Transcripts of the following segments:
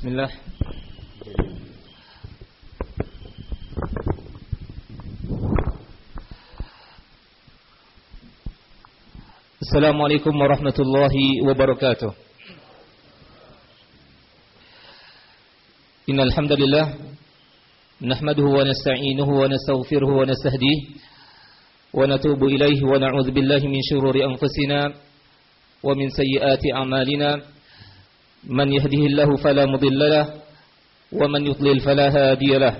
Bismillah Assalamualaikum warahmatullahi wabarakatuh Innal hamdalillah nahmaduhu wa nasta'inuhu wa nastaghfiruhu wa nastahdihi wa natubu ilayhi wa na'udzu billahi min shururi anfusina wa min sayyiati a'malina من يهده الله فلا مضل له ومن يضلل فلا هادي له.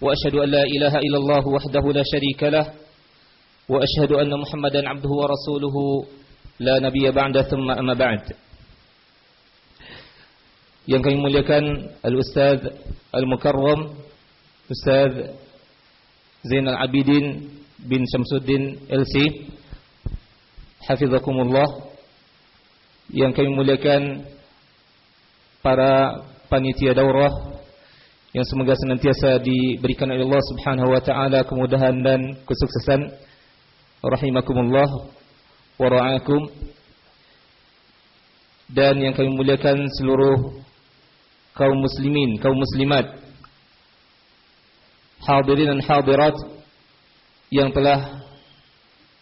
وأشهد أن لا إله إلا الله وحده لا شريك له وأشهد أن محمدا عبده ورسوله. لا نبي بعد ثم أما بعد. Yang kami muliakan Al-Ustaz Al-Mukarram Ustaz Zainal Abidin bin Syamsuddin LC Hafizakumullah. Yang kami muliakan para panitia daurah yang semoga senantiasa diberikan oleh Allah Subhanahu wa taala kemudahan dan kesuksesan. Rahimakumullah wa ra'akum. Dan yang kami muliakan seluruh kaum muslimin, kaum muslimat. Hadirin dan hadirat yang telah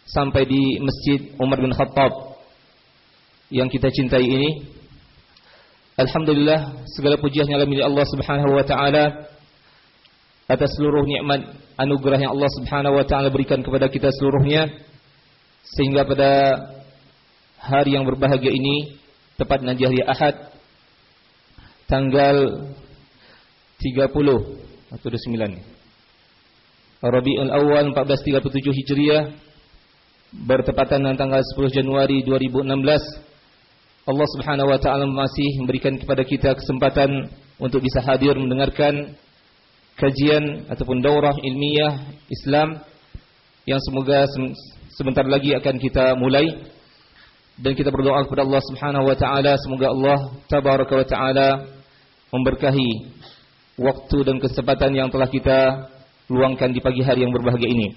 sampai di Masjid Umar bin Khattab yang kita cintai ini. Alhamdulillah segala pujian hanya milik Allah Subhanahu wa taala atas seluruh nikmat anugerah yang Allah Subhanahu wa taala berikan kepada kita seluruhnya. Sehingga pada hari yang berbahagia ini tepat nanti hari Ahad tanggal 30 atau 29 Rabiul Awal 1437 Hijriah bertepatan dengan tanggal 10 Januari 2016 Allah Subhanahu wa taala masih memberikan kepada kita kesempatan untuk bisa hadir mendengarkan kajian ataupun daurah ilmiah Islam yang semoga sebentar lagi akan kita mulai dan kita berdoa kepada Allah Subhanahu wa taala semoga Allah tabaraka wa taala memberkahi waktu dan kesempatan yang telah kita luangkan di pagi hari yang berbahagia ini.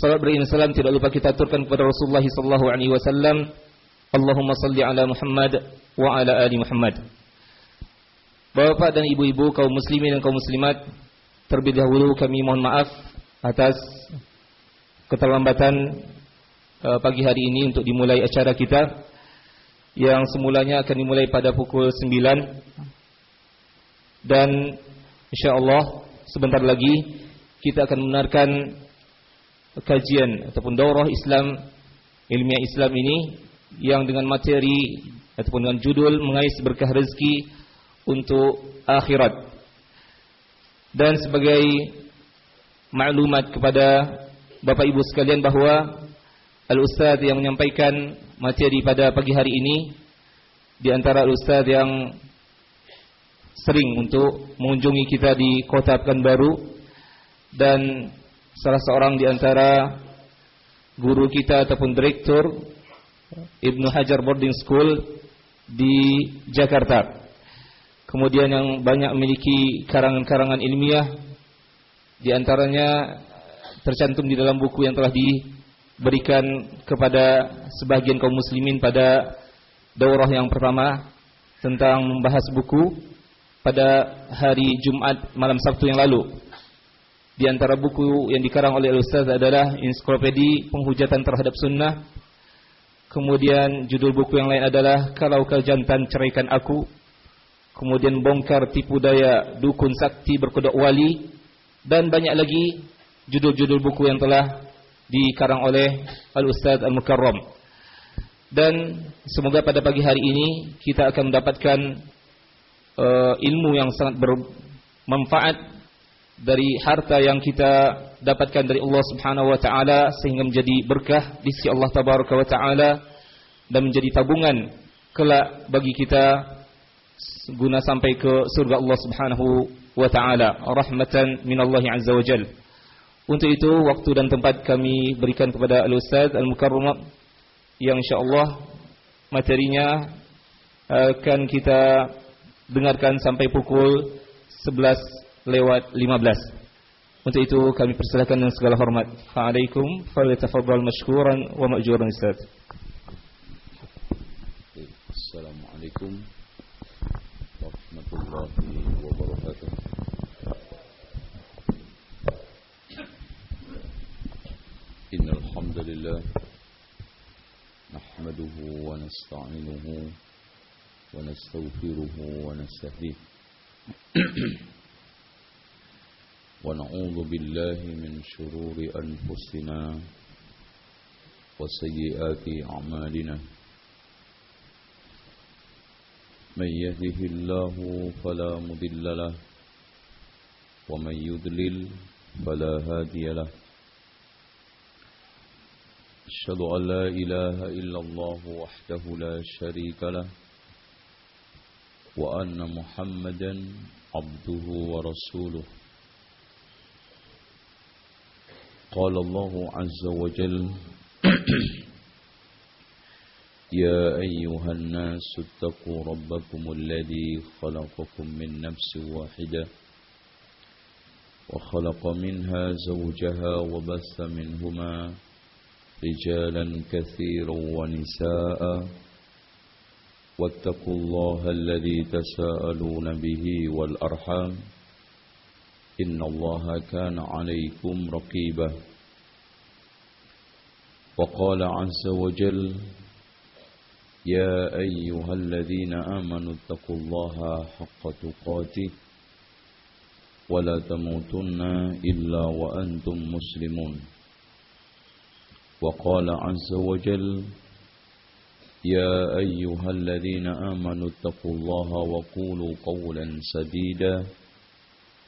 Salat beriman salam tidak lupa kita aturkan kepada Rasulullah sallallahu alaihi wasallam Allahumma salli ala Muhammad wa ala ali Muhammad. Bapak dan ibu-ibu kaum muslimin dan kaum muslimat, terlebih dahulu kami mohon maaf atas keterlambatan uh, pagi hari ini untuk dimulai acara kita yang semulanya akan dimulai pada pukul 9 dan insyaallah sebentar lagi kita akan membenarkan kajian ataupun daurah Islam ilmiah Islam ini yang dengan materi ataupun dengan judul mengais berkah rezeki untuk akhirat. Dan sebagai maklumat kepada Bapak Ibu sekalian bahwa Al-Ustaz yang menyampaikan materi pada pagi hari ini di antara Al-Ustaz yang sering untuk mengunjungi kita di Kota Pekanbaru dan salah seorang di antara guru kita ataupun direktur Ibnu Hajar Boarding School di Jakarta. Kemudian yang banyak memiliki karangan-karangan ilmiah di antaranya tercantum di dalam buku yang telah diberikan kepada sebagian kaum muslimin pada daurah yang pertama tentang membahas buku pada hari Jumat malam Sabtu yang lalu. Di antara buku yang dikarang oleh Ustaz adalah Ensiklopedi Penghujatan Terhadap Sunnah Kemudian judul buku yang lain adalah Kalau Kau Jantan Ceraikan Aku. Kemudian Bongkar Tipu Daya Dukun Sakti Berkodok Wali. Dan banyak lagi judul-judul buku yang telah dikarang oleh Al-Ustaz Al-Mukarram. Dan semoga pada pagi hari ini kita akan mendapatkan uh, ilmu yang sangat bermanfaat dari harta yang kita dapatkan dari Allah Subhanahu wa taala sehingga menjadi berkah di sisi Allah tabaraka wa taala dan menjadi tabungan kelak bagi kita guna sampai ke surga Allah Subhanahu wa taala rahmatan min Allah azza wa jal. Untuk itu waktu dan tempat kami berikan kepada Al-Ustaz Al-Mukarram yang insyaallah materinya akan kita dengarkan sampai pukul 11 lewat 15. Untuk itu kami persilakan dengan segala hormat. Fa'alaikum falyatafaddal mashkuran wa ma'juran Ustaz. Assalamualaikum warahmatullahi wabarakatuh. Innal hamdalillah نحمده ونستعينه ونستغفره ونستهديه ونعوذ بالله من شرور أنفسنا وسيئات أعمالنا. من يهده الله فلا مضل له ومن يضلل فلا هادي له. أشهد أن لا إله إلا الله وحده لا شريك له وأن محمدا عبده ورسوله. قال الله عز وجل يا أيها الناس اتقوا ربكم الذي خلقكم من نفس واحدة وخلق منها زوجها وبث منهما رجالا كثيرا ونساء واتقوا الله الذي تساءلون به والأرحام إن الله كان عليكم رقيبا. وقال عز وجل يا أيها الذين آمنوا اتقوا الله حق تقاته ولا تموتن إلا وأنتم مسلمون. وقال عز وجل يا أيها الذين آمنوا اتقوا الله وقولوا قولا سديدا.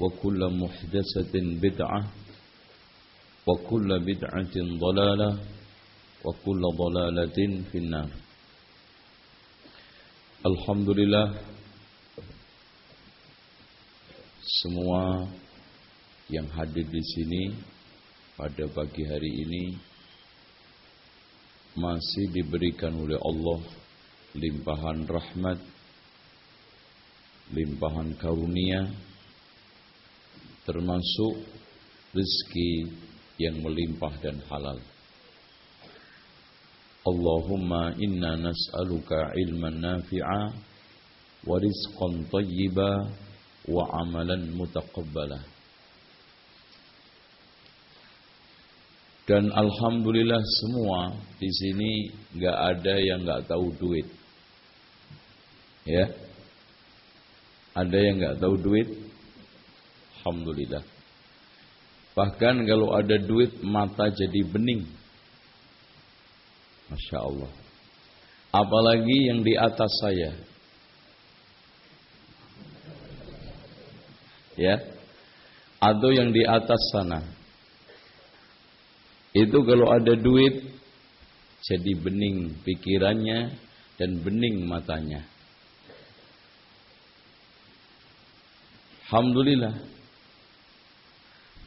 وكل محدثة بدعة وكل بدعة ضلالة وكل ضلالة في النار الحمد لله semua yang hadir di sini pada pagi hari ini masih diberikan oleh Allah limpahan rahmat, limpahan karunia, termasuk rezeki yang melimpah dan halal. Allahumma inna nas'aluka ilman nafi'a wa rizqan tayyiba wa amalan mutaqabbala. Dan alhamdulillah semua di sini nggak ada yang nggak tahu duit. Ya. Ada yang nggak tahu duit? Alhamdulillah. Bahkan kalau ada duit mata jadi bening. Masya Allah. Apalagi yang di atas saya. Ya. Atau yang di atas sana. Itu kalau ada duit jadi bening pikirannya dan bening matanya. Alhamdulillah.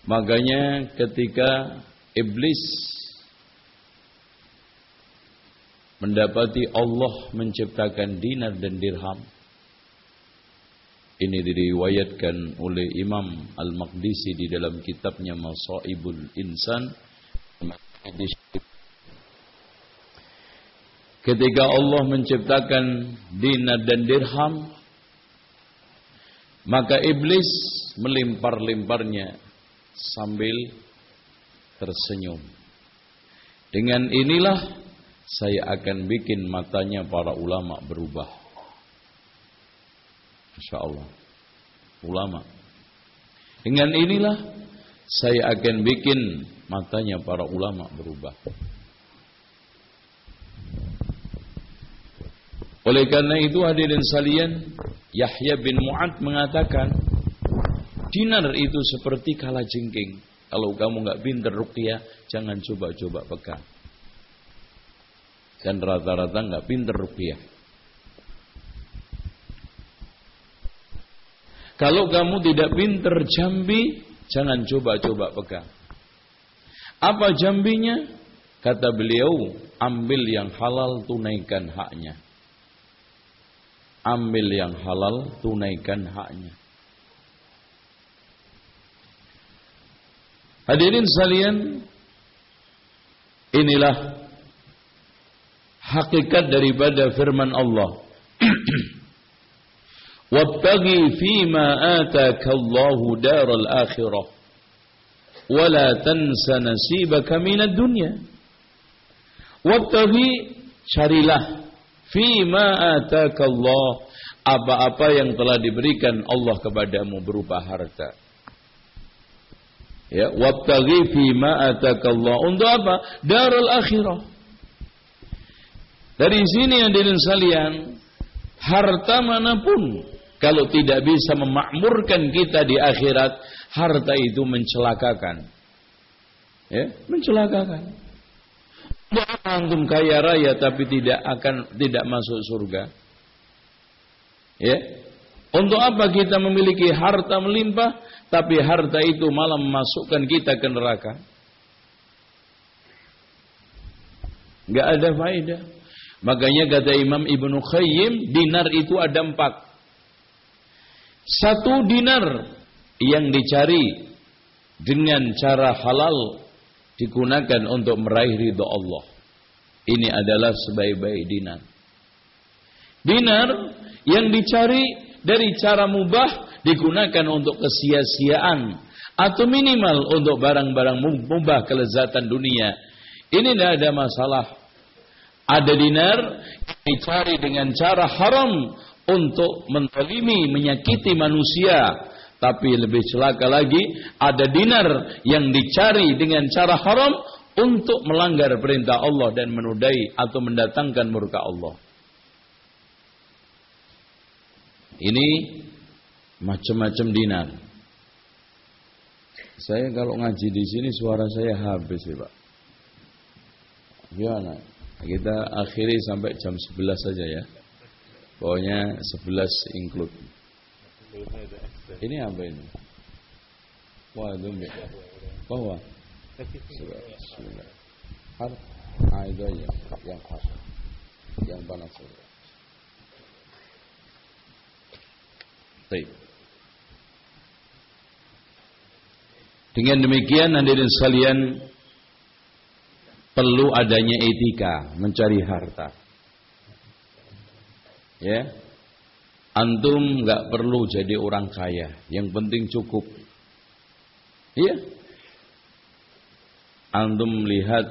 Makanya ketika iblis mendapati Allah menciptakan dinar dan dirham. Ini diriwayatkan oleh Imam Al-Maqdisi di dalam kitabnya Masaibul Insan. Ketika Allah menciptakan dinar dan dirham, maka iblis melimpar-limparnya sambil tersenyum. Dengan inilah saya akan bikin matanya para ulama berubah. Insya Allah. Ulama. Dengan inilah saya akan bikin matanya para ulama berubah. Oleh karena itu hadirin salian, Yahya bin Mu'ad mengatakan, dinar itu seperti kala jengking. Kalau kamu nggak pinter ruqyah, jangan coba-coba pegang. Dan rata-rata nggak pinter ruqyah. Kalau kamu tidak pinter jambi, jangan coba-coba pegang. Apa jambinya? Kata beliau, ambil yang halal tunaikan haknya. Ambil yang halal tunaikan haknya. Hadirin sekalian, inilah hakikat daripada firman Allah. Wabtaghi fima ataka Allahu daral akhirah. Wala tansa nasibaka minad dunya. Wabtaghi carilah fima ataka Allah apa-apa yang telah diberikan Allah kepadamu berupa harta. Ya, wabtaghi fi ma Allah. Untuk apa? Darul akhirah. Dari sini yang diriin sekalian, harta mana pun kalau tidak bisa memakmurkan kita di akhirat, harta itu mencelakakan. Ya, mencelakakan. Antum kaya raya tapi tidak akan tidak masuk surga. Ya. Untuk apa kita memiliki harta melimpah tapi harta itu malah memasukkan kita ke neraka. Gak ada faedah. Makanya kata Imam Ibnu Qayyim, dinar itu ada empat. Satu dinar yang dicari dengan cara halal digunakan untuk meraih ridho Allah. Ini adalah sebaik-baik dinar. Dinar yang dicari dari cara mubah digunakan untuk kesia-siaan atau minimal untuk barang-barang mubah kelezatan dunia. Ini tidak ada masalah. Ada dinar dicari dengan cara haram untuk mentolimi, menyakiti manusia. Tapi lebih celaka lagi, ada dinar yang dicari dengan cara haram untuk melanggar perintah Allah dan menudai atau mendatangkan murka Allah. Ini macam-macam dinar. Saya kalau ngaji di sini suara saya habis ya Pak. Gimana? Kita akhiri sampai jam 11 saja ya. Pokoknya 11 include. Ini apa ini? Wah, itu Bahwa Bismillah. Har, ah itu aja yang har, yang panas. Baik. Dengan demikian hadirin sekalian perlu adanya etika mencari harta. Ya. Antum nggak perlu jadi orang kaya, yang penting cukup. Iya. Antum lihat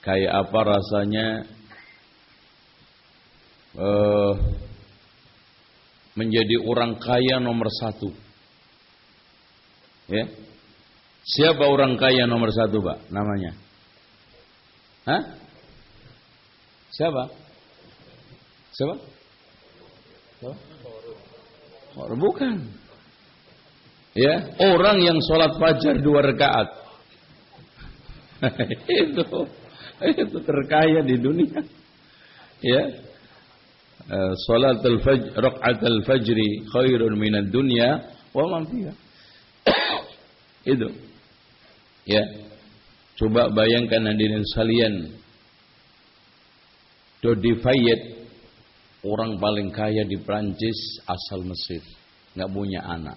kayak apa rasanya uh, menjadi orang kaya nomor satu. Ya, Siapa orang kaya nomor satu, Pak? Namanya? Hah? Siapa? Siapa? Siapa? Bukan. Ya, orang yang sholat fajar dua rakaat. itu, itu terkaya di dunia. Ya, eh, salat al-fajr, rakaat al-fajri khairun minad dunya wa ma fiha. itu. Ya. Coba bayangkan hadirin sekalian. Dodi Fayed orang paling kaya di Prancis asal Mesir, nggak punya anak.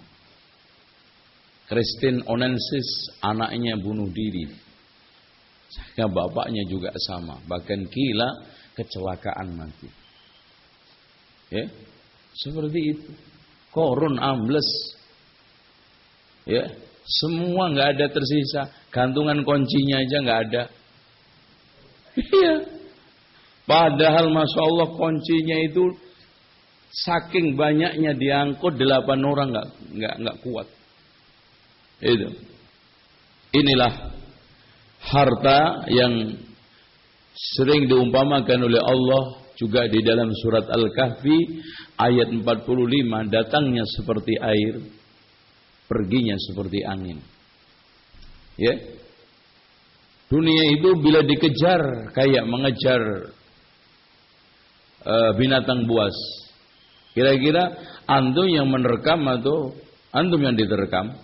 Christine Onensis anaknya bunuh diri. Sehingga bapaknya juga sama, bahkan gila kecelakaan mati. Ya, seperti itu. Korun ambles. Ya, semua nggak ada tersisa. Gantungan kuncinya aja nggak ada. Iya. Padahal masya Allah kuncinya itu saking banyaknya diangkut delapan orang nggak nggak nggak kuat. Itu. Inilah harta yang sering diumpamakan oleh Allah juga di dalam surat Al-Kahfi ayat 45 datangnya seperti air perginya seperti angin. Ya. Dunia itu bila dikejar kayak mengejar uh, binatang buas. Kira-kira antum yang menerkam atau antum yang diterkam?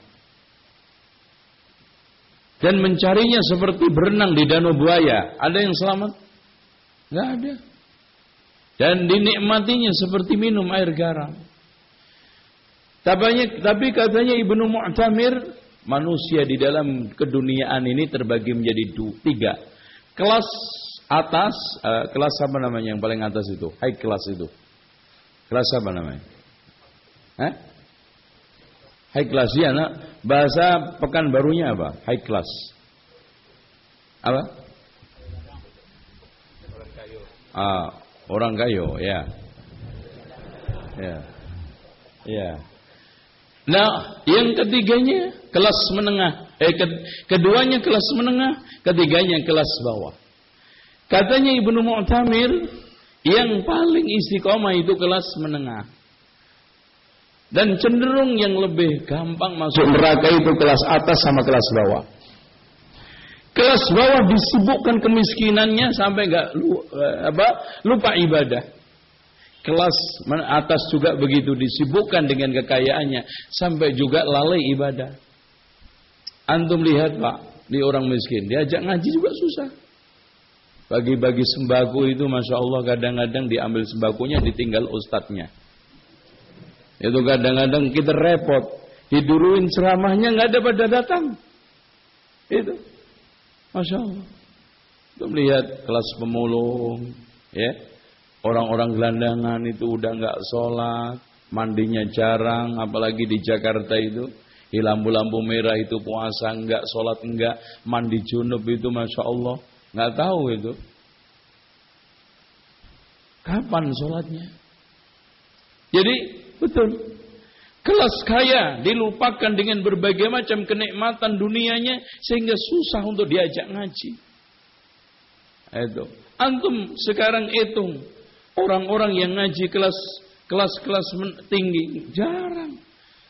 Dan mencarinya seperti berenang di danau buaya. Ada yang selamat? Gak ada. Dan dinikmatinya seperti minum air garam. Tapi, tapi katanya Ibnu Mu'tamir, manusia di dalam keduniaan ini terbagi menjadi dua, tiga. Kelas atas, uh, kelas apa namanya yang paling atas itu? High class itu. Kelas apa namanya? Hah? High class ya, nak. Bahasa pekan barunya apa? High class. Apa? Ah, orang kayo, ya. Ya. Ya. Nah, yang ketiganya kelas menengah. Eh, keduanya kelas menengah, ketiganya kelas bawah. Katanya Ibnu Mu'tamir, yang paling istiqomah itu kelas menengah. Dan cenderung yang lebih gampang masuk neraka itu kelas atas sama kelas bawah. Kelas bawah disibukkan kemiskinannya sampai nggak apa lupa ibadah kelas atas juga begitu disibukkan dengan kekayaannya sampai juga lalai ibadah. Antum lihat Pak, di orang miskin, diajak ngaji juga susah. Bagi-bagi sembako itu Masya Allah kadang-kadang diambil sembakonya ditinggal ustadznya. Itu kadang-kadang kita repot. Diduruin ceramahnya nggak ada pada datang. Itu. Masya Allah. Itu melihat kelas pemulung. Ya Orang-orang gelandangan itu udah nggak sholat, mandinya jarang, apalagi di Jakarta itu. Di lampu-lampu merah itu puasa enggak, sholat enggak, mandi junub itu masya Allah nggak tahu itu. Kapan sholatnya? Jadi betul. Kelas kaya dilupakan dengan berbagai macam kenikmatan dunianya sehingga susah untuk diajak ngaji. Itu. Antum sekarang hitung Orang-orang yang ngaji kelas kelas-kelas tinggi jarang.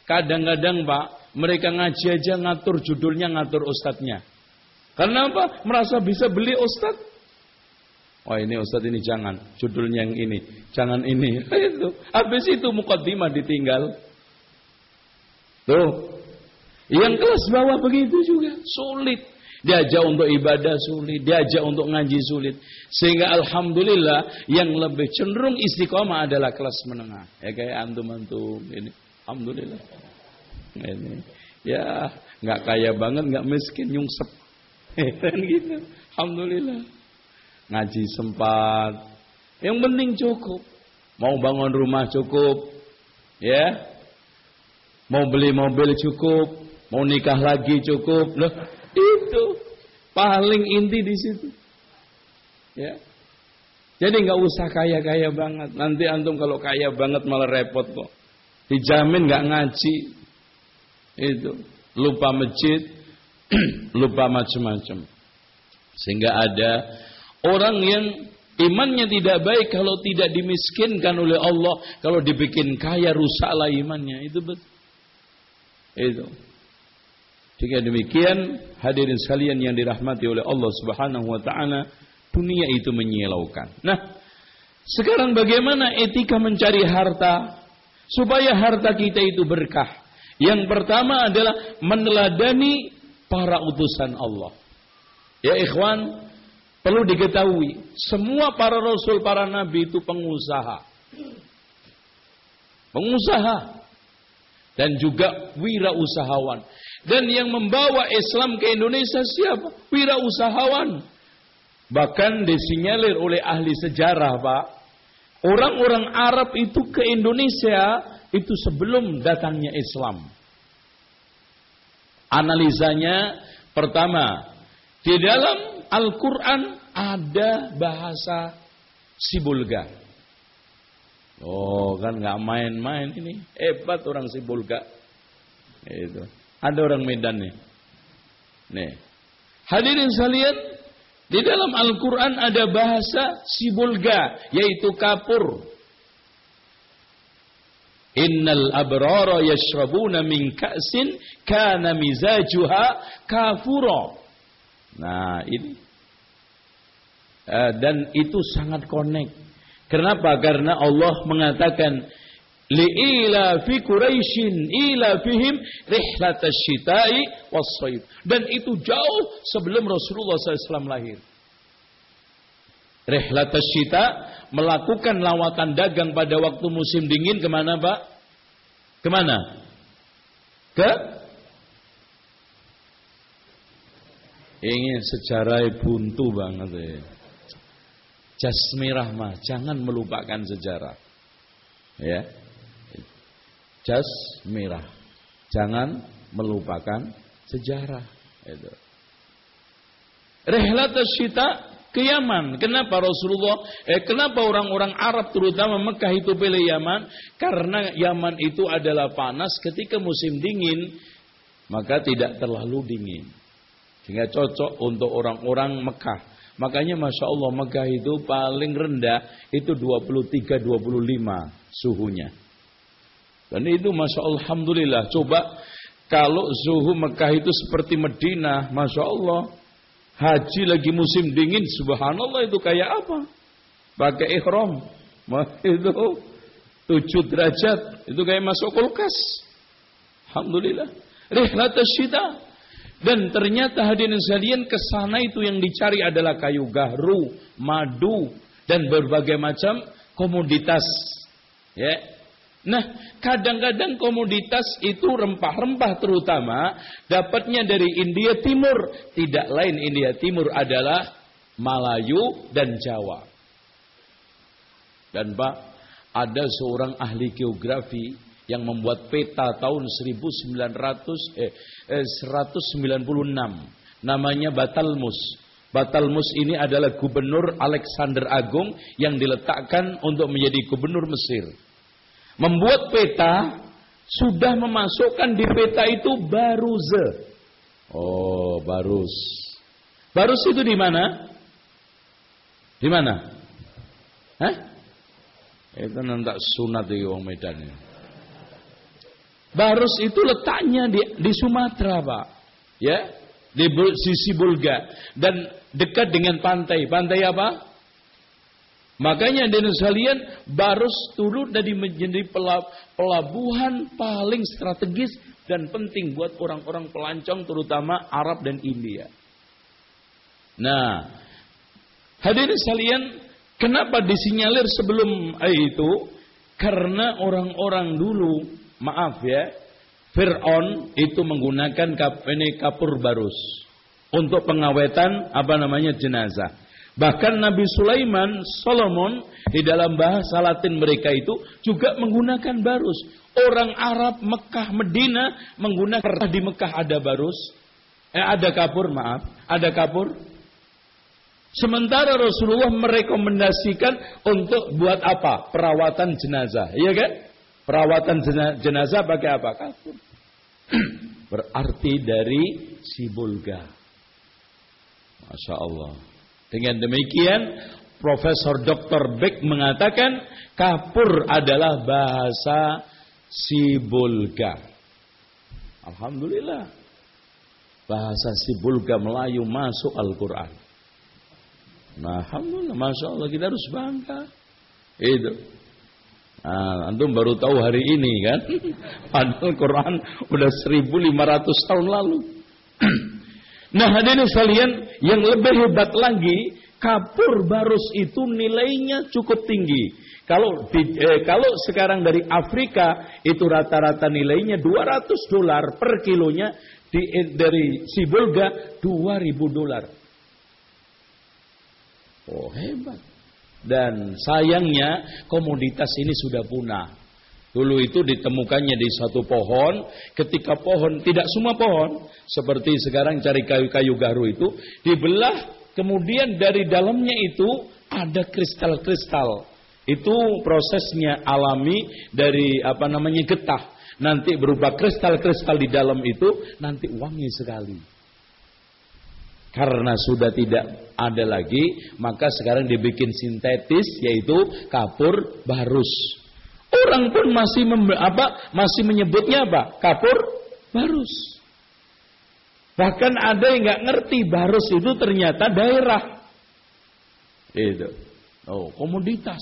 Kadang-kadang Pak, mereka ngaji aja ngatur judulnya, ngatur ustadznya. Karena apa? Merasa bisa beli ustadz. Oh ini ustadz ini jangan, judulnya yang ini, jangan ini. Itu. Habis itu mukaddimah ditinggal. Tuh. Yang kelas bawah begitu juga, sulit. Diajak untuk ibadah sulit, diajak untuk ngaji sulit. Sehingga alhamdulillah yang lebih cenderung istiqomah adalah kelas menengah. Ya kayak antum-antum ini. Alhamdulillah. Ini. Ya, nggak kaya banget, nggak miskin, nyungsep. Kan gitu. Alhamdulillah. Ngaji sempat. Yang penting cukup. Mau bangun rumah cukup. Ya. Mau beli mobil cukup. Mau nikah lagi cukup. Loh, itu paling inti di situ. Ya. Jadi nggak usah kaya-kaya banget. Nanti antum kalau kaya banget malah repot kok. Dijamin nggak ngaji. Itu lupa masjid, lupa macam-macam. Sehingga ada orang yang imannya tidak baik kalau tidak dimiskinkan oleh Allah, kalau dibikin kaya rusaklah imannya. Itu betul. Itu. Jika demikian, hadirin sekalian yang dirahmati oleh Allah Subhanahu wa taala, dunia itu menyilaukan. Nah, sekarang bagaimana etika mencari harta supaya harta kita itu berkah? Yang pertama adalah meneladani para utusan Allah. Ya ikhwan, perlu diketahui, semua para rasul, para nabi itu pengusaha. Pengusaha dan juga wirausahawan. Dan yang membawa Islam ke Indonesia siapa? Wirausahawan. Bahkan disinyalir oleh ahli sejarah, Pak. Orang-orang Arab itu ke Indonesia itu sebelum datangnya Islam. Analisanya pertama, di dalam Al-Quran ada bahasa Sibulga. Oh, kan nggak main-main ini. Hebat orang Sibulga. Itu. Ada orang Medan nih. Nih. Hadirin sekalian, di dalam Al-Quran ada bahasa Sibulga, yaitu kapur. Innal abrara yashrabuna min ka'sin kana mizajuha kafura. Nah, ini. Uh, dan itu sangat connect. Kenapa? Karena Allah mengatakan li'ilafi Quraisyin ilafihim rihlatasy syita'i was Dan itu jauh sebelum Rasulullah SAW lahir. Rihlatasy syita melakukan lawatan dagang pada waktu musim dingin ke mana Pak? Ke mana? Ke ingin sejarah buntu banget ya. Jasmirah mah jangan melupakan sejarah. Ya. Jas merah. Jangan melupakan sejarah. Itu. Rehlat syita ke Yaman. Kenapa Rasulullah, eh, kenapa orang-orang Arab terutama Mekah itu pilih Yaman? Karena Yaman itu adalah panas ketika musim dingin, maka tidak terlalu dingin. Sehingga cocok untuk orang-orang Mekah. Makanya Masya Allah Mekah itu paling rendah itu 23-25 suhunya. Dan itu Masya Allah, Alhamdulillah. Coba kalau suhu Mekah itu seperti Medina, Masya Allah. Haji lagi musim dingin, subhanallah itu kayak apa? Pakai ikhram. Itu tujuh derajat. Itu kayak masuk kulkas. Alhamdulillah. Rihlat syita. Dan ternyata hadirin sekalian ke sana itu yang dicari adalah kayu gahru, madu, dan berbagai macam komoditas. Ya, Nah, kadang-kadang komoditas itu rempah-rempah terutama dapatnya dari India Timur. Tidak lain India Timur adalah Malayu dan Jawa. Dan Pak, ada seorang ahli geografi yang membuat peta tahun 1900 eh, eh 196 namanya Batalmus. Batalmus ini adalah gubernur Alexander Agung yang diletakkan untuk menjadi gubernur Mesir membuat peta sudah memasukkan di peta itu baruze. Oh, barus. Barus itu di mana? Di mana? Hah? Itu nanti sunat di wong Medan ya. Barus itu letaknya di, di Sumatera, Pak. Ya, di sisi Bulga dan dekat dengan pantai. Pantai apa? Makanya sekalian Barus turut dari menjadi pelabuhan paling strategis dan penting buat orang-orang pelancong terutama Arab dan India. Nah, hadirin sekalian, kenapa disinyalir sebelum itu? Karena orang-orang dulu, maaf ya, Fir'aun itu menggunakan kap, kapur barus untuk pengawetan apa namanya jenazah. Bahkan Nabi Sulaiman, Solomon di dalam bahasa Latin mereka itu juga menggunakan barus. Orang Arab Mekah Medina menggunakan di Mekah ada barus, eh ada kapur maaf, ada kapur. Sementara Rasulullah merekomendasikan untuk buat apa? Perawatan jenazah, iya kan? Perawatan jenazah pakai apa? Kapur. Berarti dari si Bulga. Masya Allah. Dengan demikian, Profesor Dr. Beck mengatakan kapur adalah bahasa Sibulga. Alhamdulillah. Bahasa Sibulga Melayu masuk Al-Quran. Nah, Alhamdulillah. Masya Allah kita harus bangga. Itu. Nah, antum baru tahu hari ini kan. Padahal Quran udah 1500 tahun lalu. Nah hadirin sekalian yang lebih hebat lagi kapur barus itu nilainya cukup tinggi. Kalau di, eh, kalau sekarang dari Afrika itu rata-rata nilainya 200 dolar per kilonya di, eh, dari Sibulga 2000 dolar. Oh hebat. Dan sayangnya komoditas ini sudah punah. Dulu itu ditemukannya di satu pohon, ketika pohon tidak semua pohon, seperti sekarang cari kayu-kayu garu itu, dibelah, kemudian dari dalamnya itu ada kristal-kristal. Itu prosesnya alami dari apa namanya getah. Nanti berupa kristal-kristal di dalam itu, nanti wangi sekali. Karena sudah tidak ada lagi, maka sekarang dibikin sintetis, yaitu kapur barus. Orang pun masih apa? Masih menyebutnya apa? Kapur barus. Bahkan ada yang nggak ngerti barus itu ternyata daerah. Itu. Oh, komoditas.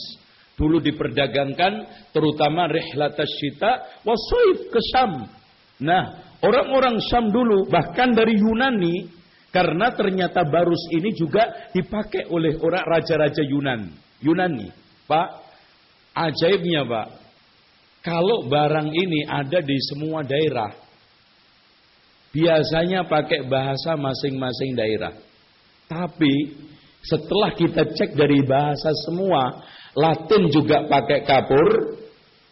dulu diperdagangkan terutama rihlatas syita wasoif ke Syam. Nah, orang-orang Syam dulu bahkan dari Yunani karena ternyata barus ini juga dipakai oleh orang raja-raja Yunan. Yunani. Pak, ajaibnya Pak. Kalau barang ini ada di semua daerah, biasanya pakai bahasa masing-masing daerah. Tapi setelah kita cek dari bahasa semua, Latin juga pakai kapur,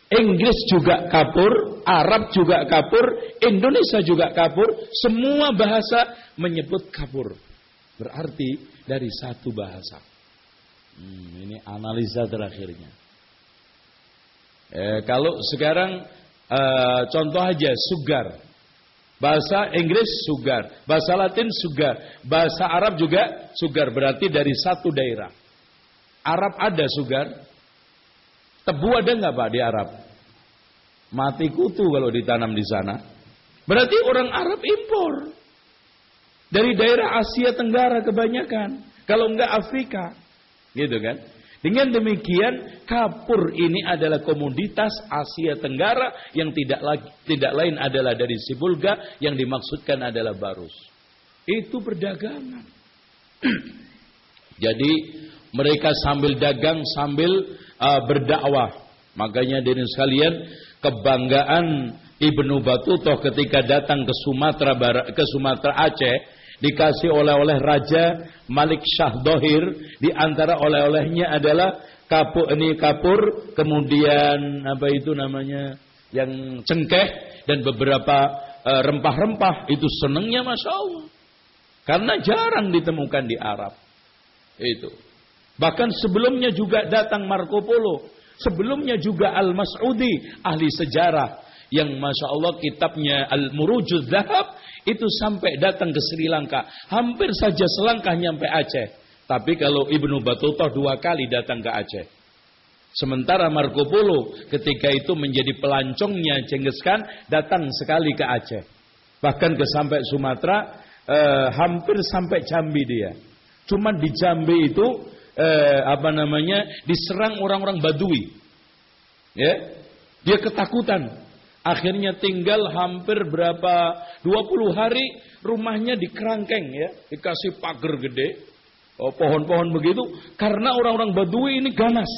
Inggris juga kapur, Arab juga kapur, Indonesia juga kapur, semua bahasa menyebut kapur. Berarti dari satu bahasa. Hmm, ini analisa terakhirnya. Eh, kalau sekarang eh, contoh aja sugar. Bahasa Inggris sugar, bahasa Latin sugar, bahasa Arab juga sugar. Berarti dari satu daerah. Arab ada sugar. Tebu ada nggak pak di Arab? Mati kutu kalau ditanam di sana. Berarti orang Arab impor. Dari daerah Asia Tenggara kebanyakan. Kalau enggak Afrika. Gitu kan. Dengan demikian kapur ini adalah komoditas Asia Tenggara yang tidak lagi, tidak lain adalah dari Sibulga yang dimaksudkan adalah barus. Itu perdagangan. Jadi mereka sambil dagang sambil uh, berdakwah. Makanya dari sekalian kebanggaan Ibnu Battutoh ketika datang ke Sumatera Barat, ke Sumatera Aceh dikasih oleh-oleh Raja Malik Shah Dohir di antara oleh-olehnya adalah kapur ini kapur kemudian apa itu namanya yang cengkeh dan beberapa uh, rempah-rempah itu senengnya masya Allah karena jarang ditemukan di Arab itu Bahkan sebelumnya juga datang Marco Polo. Sebelumnya juga Al-Mas'udi, ahli sejarah. Yang Masya Allah kitabnya Al-Murujud Zahab. Itu sampai datang ke Sri Lanka. Hampir saja selangkah nyampe Aceh. Tapi kalau Ibnu Battuta dua kali datang ke Aceh. Sementara Marco Polo ketika itu menjadi pelancongnya Genghis Khan datang sekali ke Aceh. Bahkan ke sampai Sumatera eh, hampir sampai Jambi dia. Cuman di Jambi itu eh, apa namanya diserang orang-orang Badui. Ya. Dia ketakutan. Akhirnya tinggal hampir berapa 20 hari rumahnya dikerangkeng ya, dikasih pagar gede. Oh, pohon-pohon begitu karena orang-orang Badui ini ganas.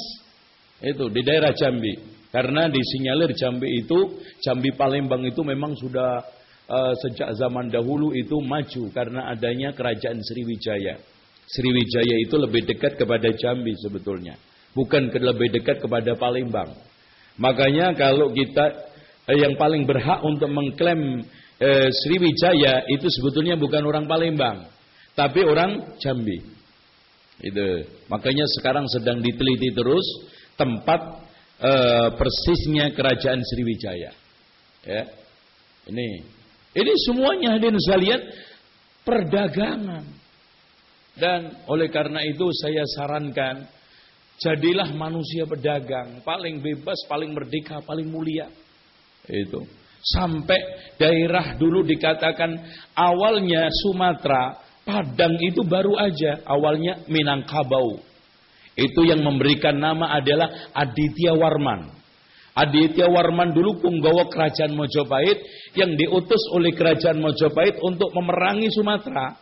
Itu di daerah Jambi. Karena disinyalir Jambi itu, Jambi Palembang itu memang sudah uh, sejak zaman dahulu itu maju karena adanya kerajaan Sriwijaya. Sriwijaya itu lebih dekat kepada Jambi sebetulnya. Bukan lebih dekat kepada Palembang. Makanya kalau kita yang paling berhak untuk mengklaim eh, Sriwijaya itu sebetulnya bukan orang Palembang. Tapi orang Jambi. Itu. Makanya sekarang sedang diteliti terus tempat eh, persisnya kerajaan Sriwijaya. Ya. Ini. Ini semuanya hadirin sekalian perdagangan. Dan oleh karena itu saya sarankan jadilah manusia pedagang, paling bebas, paling merdeka, paling mulia. Itu. Sampai daerah dulu dikatakan awalnya Sumatera, Padang itu baru aja, awalnya Minangkabau. Itu yang memberikan nama adalah Aditya Warman. Aditya Warman dulu punggawa kerajaan Mojopahit yang diutus oleh kerajaan Mojopahit untuk memerangi Sumatera.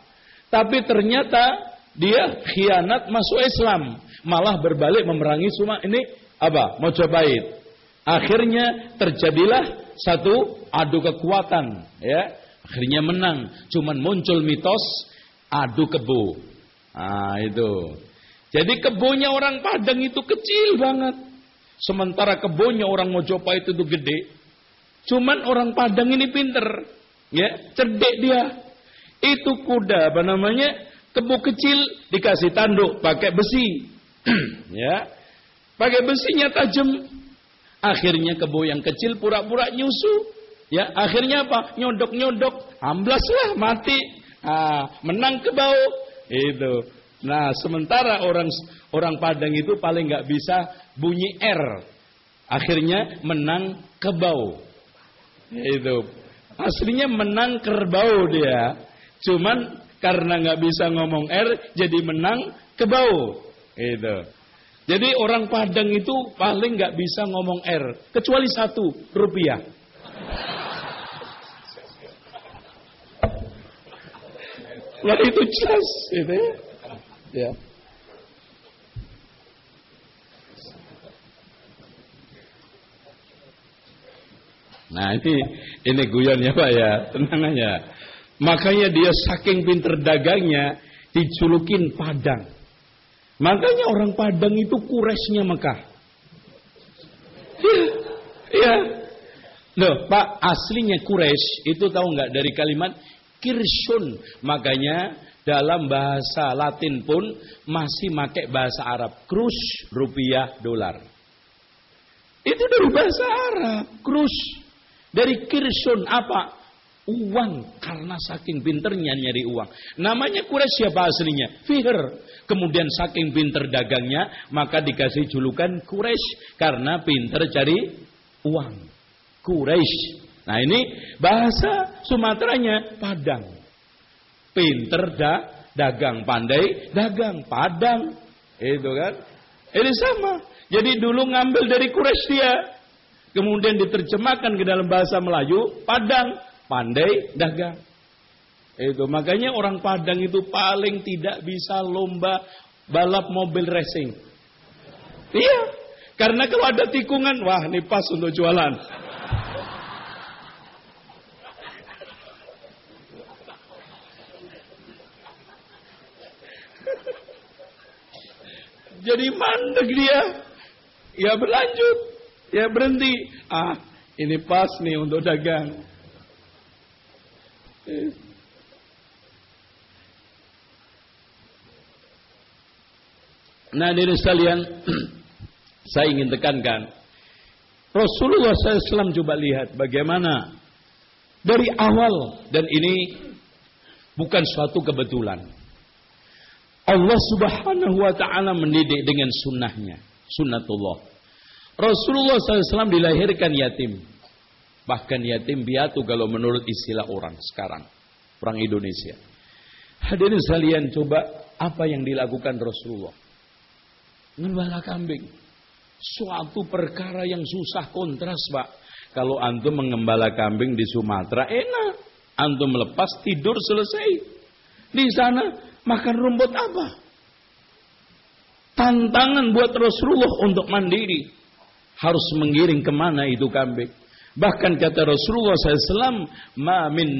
Tapi ternyata dia khianat masuk Islam, malah berbalik memerangi semua ini apa? Mojopahit. Akhirnya terjadilah satu adu kekuatan, ya. Akhirnya menang. Cuman muncul mitos adu kebo. Ah itu. Jadi kebonya orang Padang itu kecil banget. Sementara kebonya orang Mojopahit itu gede. Cuman orang Padang ini pinter. Ya, cerdik dia. Itu kuda apa namanya? Kebu kecil dikasih tanduk pakai besi. ya. Pakai besinya tajam. Akhirnya kebu yang kecil pura-pura nyusu. Ya, akhirnya apa? Nyodok-nyodok, amblaslah mati. Ah, menang kebau. Itu. Nah, sementara orang orang Padang itu paling nggak bisa bunyi R. Akhirnya menang kebau. Itu. Aslinya menang kerbau dia. Cuman karena nggak bisa ngomong R, jadi menang ke bau. Itu. Jadi orang Padang itu paling nggak bisa ngomong R, kecuali satu rupiah. Nah itu jelas, itu ya. ya. Nah ini ini guyonnya pak ya, tenang aja. Makanya dia saking pinter dagangnya dijulukin Padang. Makanya orang Padang itu kuresnya Mekah. Ya, ya. Loh, Pak, aslinya Quraisy itu tahu nggak dari kalimat kirshun. Makanya dalam bahasa Latin pun masih pakai bahasa Arab. Krus, rupiah, dolar. Itu dari bahasa Arab, krus. Dari kirsun apa? Uang karena saking pinternya nyari uang. Namanya Quraisy siapa aslinya? Fihr. Kemudian saking pinter dagangnya maka dikasih julukan Quraisy karena pinter cari uang. Quraisy. Nah ini bahasa Sumateranya Padang. Pinter da, dagang, pandai dagang, Padang. Itu kan? Ini sama. Jadi dulu ngambil dari Quraisy dia kemudian diterjemahkan ke dalam bahasa Melayu, Padang, pandai dagang. Itu makanya orang Padang itu paling tidak bisa lomba balap mobil racing. Iya, karena kalau ada tikungan, wah ini pas untuk jualan. Jadi mandek dia. Ya berlanjut. Ya berhenti. Ah, ini pas nih untuk dagang. Nah, diri sekalian, saya ingin tekankan. Rasulullah SAW coba lihat bagaimana dari awal dan ini bukan suatu kebetulan. Allah Subhanahu wa taala mendidik dengan sunnahnya, sunnatullah. Rasulullah SAW dilahirkan yatim. Bahkan yatim piatu kalau menurut istilah orang sekarang. Orang Indonesia. Hadirin sekalian coba apa yang dilakukan Rasulullah. Ngembala kambing. Suatu perkara yang susah kontras pak. Kalau antum mengembala kambing di Sumatera enak. Antum lepas tidur selesai. Di sana makan rumput apa? Tantangan buat Rasulullah untuk mandiri harus mengiring ke mana itu kambing. Bahkan kata Rasulullah SAW, Ma min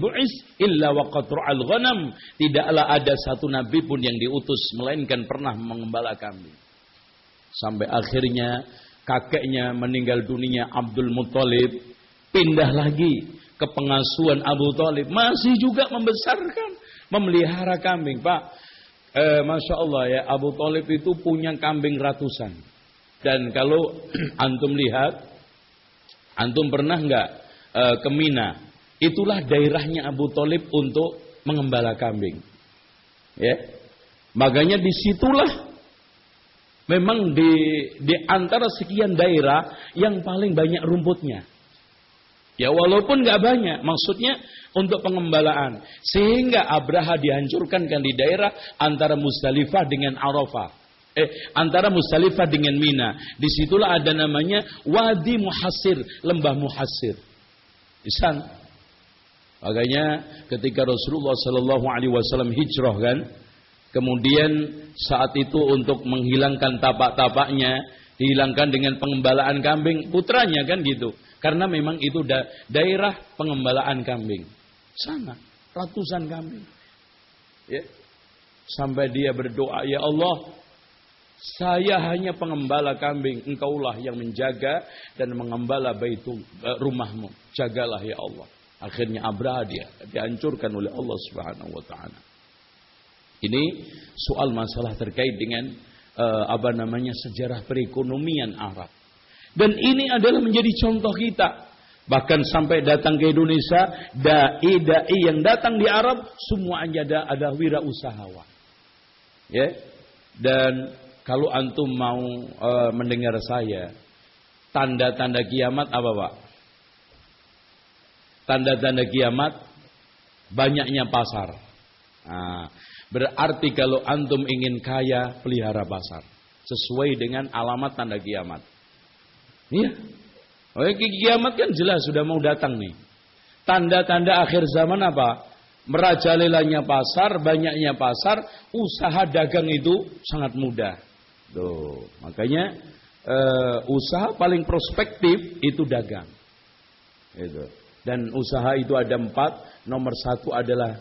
bu'is illa waqat al ghanam. Tidaklah ada satu nabi pun yang diutus, melainkan pernah mengembala kambing. Sampai akhirnya kakeknya meninggal dunia Abdul Muttalib. Pindah lagi ke pengasuhan Abu Talib. Masih juga membesarkan, memelihara kambing. Pak, eh, Masya Allah ya, Abu Talib itu punya kambing ratusan. Dan kalau antum lihat, antum pernah nggak e, ke Mina? Itulah daerahnya Abu Talib untuk mengembala kambing. Ya, makanya di situlah memang di di antara sekian daerah yang paling banyak rumputnya. Ya walaupun nggak banyak, maksudnya untuk pengembalaan. Sehingga Abraha dihancurkan kan di daerah antara Musdalifah dengan Arafah eh, antara Musdalifah dengan Mina. Di situlah ada namanya Wadi Muhasir, lembah Muhasir. Di. Makanya ketika Rasulullah Shallallahu Alaihi Wasallam hijrah kan, kemudian saat itu untuk menghilangkan tapak-tapaknya, dihilangkan dengan pengembalaan kambing putranya kan gitu. Karena memang itu da daerah pengembalaan kambing. Sana ratusan kambing. Ya. Sampai dia berdoa, ya Allah, saya hanya pengembala kambing, engkaulah yang menjaga dan mengembala baitu eh, rumahmu. Jagalah ya Allah. Akhirnya Abraha dia dihancurkan oleh Allah Subhanahu wa taala. Ini soal masalah terkait dengan uh, apa namanya sejarah perekonomian Arab. Dan ini adalah menjadi contoh kita. Bahkan sampai datang ke Indonesia, dai-dai yang datang di Arab semuanya ada ada wirausahawan. Ya. Dan kalau antum mau e, mendengar saya, tanda-tanda kiamat apa Pak? Tanda-tanda kiamat banyaknya pasar. Nah, berarti kalau antum ingin kaya, pelihara pasar. sesuai dengan alamat tanda kiamat. Iya. Oh, kiamat kan jelas sudah mau datang nih. Tanda-tanda akhir zaman apa? Merajalelanya pasar, banyaknya pasar, usaha dagang itu sangat mudah. Tuh, makanya uh, usaha paling prospektif itu dagang. Itu. Dan usaha itu ada empat. Nomor satu adalah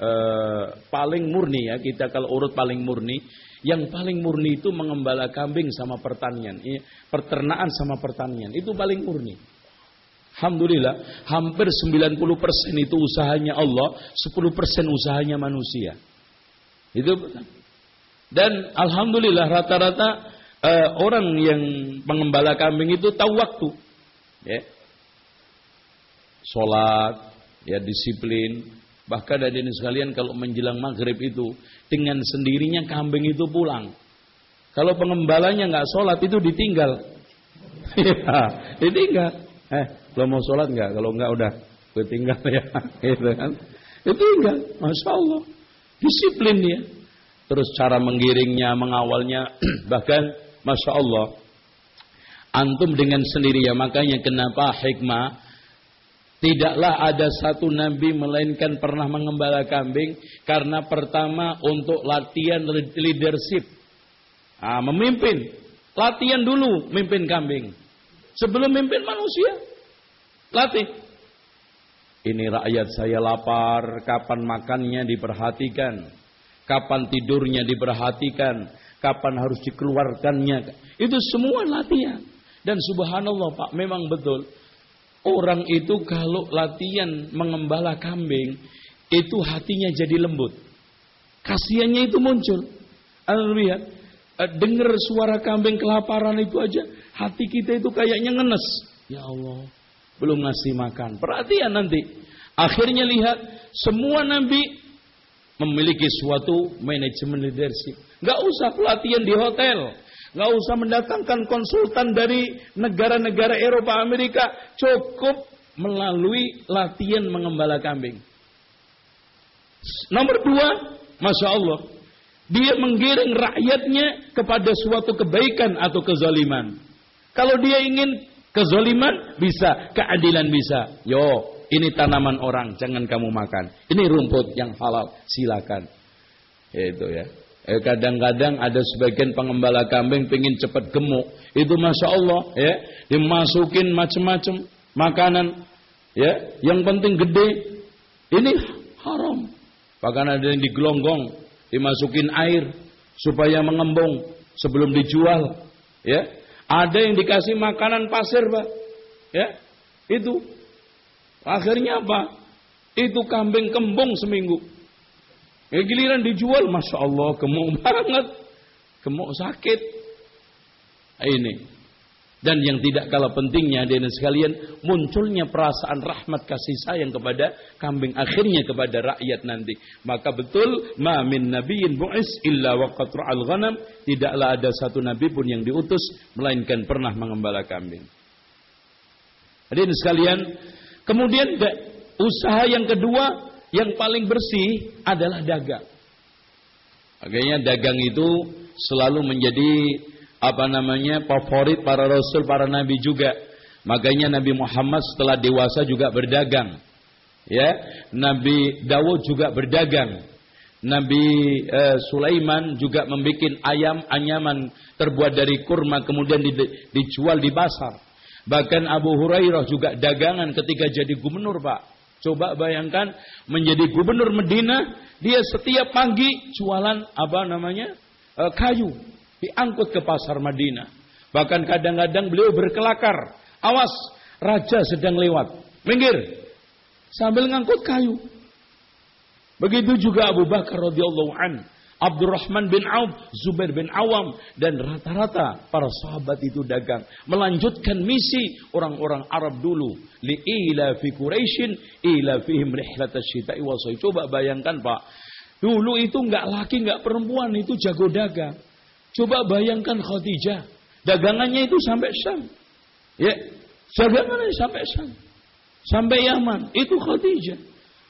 uh, paling murni ya. Kita kalau urut paling murni, yang paling murni itu mengembala kambing sama pertanian, ya, peternakan sama pertanian. Itu paling murni. Alhamdulillah, hampir 90% itu usahanya Allah, 10% usahanya manusia. Itu dan alhamdulillah rata-rata uh, orang yang pengembala kambing itu tahu waktu. Ya. Salat, ya disiplin. Bahkan ada ini sekalian kalau menjelang maghrib itu dengan sendirinya kambing itu pulang. Kalau pengembalanya nggak sholat itu ditinggal. ya, ditinggal. Eh, lo mau sholat nggak? Kalau nggak udah gue tinggal ya, gitu kan? Itu tinggal, masya Allah, disiplin dia. Terus cara menggiringnya, mengawalnya, bahkan masya Allah, antum dengan sendiri ya makanya kenapa hikmah Tidaklah ada satu nabi melainkan pernah mengembala kambing karena pertama untuk latihan leadership. Nah, memimpin. Latihan dulu memimpin kambing. Sebelum memimpin manusia. Latih. Ini rakyat saya lapar, kapan makannya diperhatikan. Kapan tidurnya diperhatikan. Kapan harus dikeluarkannya. Itu semua latihan. Dan subhanallah Pak, memang betul. Orang itu kalau latihan mengembala kambing, itu hatinya jadi lembut. Kasiannya itu muncul. Anda lihat, eh, dengar suara kambing kelaparan itu aja, hati kita itu kayaknya ngenes. Ya Allah, belum ngasih makan. Perhatian nanti. Akhirnya lihat semua nabi memiliki suatu manajemen leadership. Gak usah pelatihan di hotel. Gak usah mendatangkan konsultan dari negara-negara Eropa, Amerika. Cukup melalui latihan mengembala kambing. Nomor dua, Masya Allah. Dia menggiring rakyatnya kepada suatu kebaikan atau kezaliman. Kalau dia ingin Kezoliman bisa, keadilan bisa. Yo, ini tanaman orang, jangan kamu makan. Ini rumput yang halal, silakan. Itu ya. Eh, kadang-kadang ada sebagian pengembala kambing pengen cepat gemuk. Itu masya Allah, ya, dimasukin macam-macam makanan, ya, yang penting gede. Ini haram. Bahkan ada yang digelonggong, dimasukin air supaya mengembung sebelum dijual, ya. Ada yang dikasih makanan pasir, Pak. Ya. Itu. Akhirnya apa? Itu kambing kembung seminggu. Ya, giliran dijual, Masya Allah, gemuk banget. Gemuk sakit. Ini. Dan yang tidak kalah pentingnya dan sekalian munculnya perasaan rahmat kasih sayang kepada kambing akhirnya kepada rakyat nanti. Maka betul ma min nabiyyin bu'is illa waqat al ghanam, tidaklah ada satu nabi pun yang diutus melainkan pernah mengembala kambing. Hadirin sekalian, kemudian usaha yang kedua yang paling bersih adalah dagang. Makanya dagang itu selalu menjadi apa namanya favorit para rasul, para nabi juga. Makanya Nabi Muhammad setelah dewasa juga berdagang. Ya, Nabi Dawud juga berdagang. Nabi uh, Sulaiman juga membuat ayam anyaman terbuat dari kurma kemudian dijual di pasar. Bahkan Abu Hurairah juga dagangan ketika jadi gubernur, Pak. Coba bayangkan menjadi gubernur Medina, dia setiap pagi jualan apa namanya? Uh, kayu diangkut ke pasar Madinah. Bahkan kadang-kadang beliau berkelakar. Awas, raja sedang lewat. Minggir. Sambil ngangkut kayu. Begitu juga Abu Bakar radhiyallahu an, Abdurrahman bin Auf, Zubair bin Awam dan rata-rata para sahabat itu dagang melanjutkan misi orang-orang Arab dulu li ila ila fihim Coba bayangkan Pak, dulu itu enggak laki enggak perempuan itu jago dagang. Coba bayangkan Khadijah. Dagangannya itu sampai Syam. Ya, dagangannya sampai Syam. Sampai Yaman. Itu Khadijah.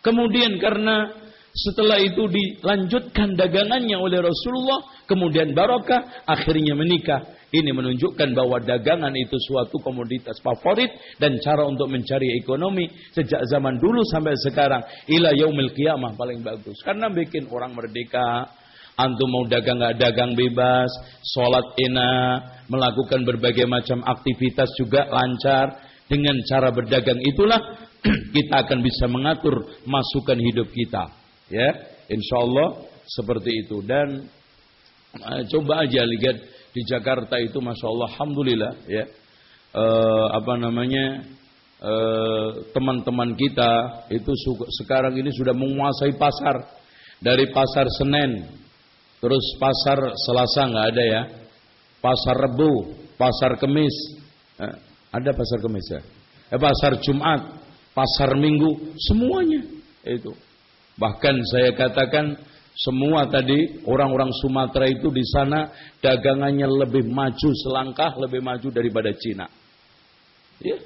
Kemudian karena Setelah itu dilanjutkan dagangannya oleh Rasulullah, kemudian barokah, akhirnya menikah. Ini menunjukkan bahwa dagangan itu suatu komoditas favorit dan cara untuk mencari ekonomi sejak zaman dulu sampai sekarang. Ila yaumil qiyamah paling bagus. Karena bikin orang merdeka, antum mau dagang nggak dagang bebas, sholat enak, melakukan berbagai macam aktivitas juga lancar. Dengan cara berdagang itulah kita akan bisa mengatur masukan hidup kita. Ya, insya Allah seperti itu. Dan uh, coba aja lihat di Jakarta itu, masya Allah, alhamdulillah, ya. Uh, apa namanya eh, teman-teman uh, kita itu sekarang ini sudah menguasai pasar dari pasar Senen, terus pasar Selasa nggak ada ya, pasar Rebu, pasar Kemis, eh, ada pasar Kemis ya, eh, pasar Jumat, pasar Minggu, semuanya itu. Bahkan saya katakan semua tadi orang-orang Sumatera itu di sana dagangannya lebih maju selangkah lebih maju daripada Cina. Ya.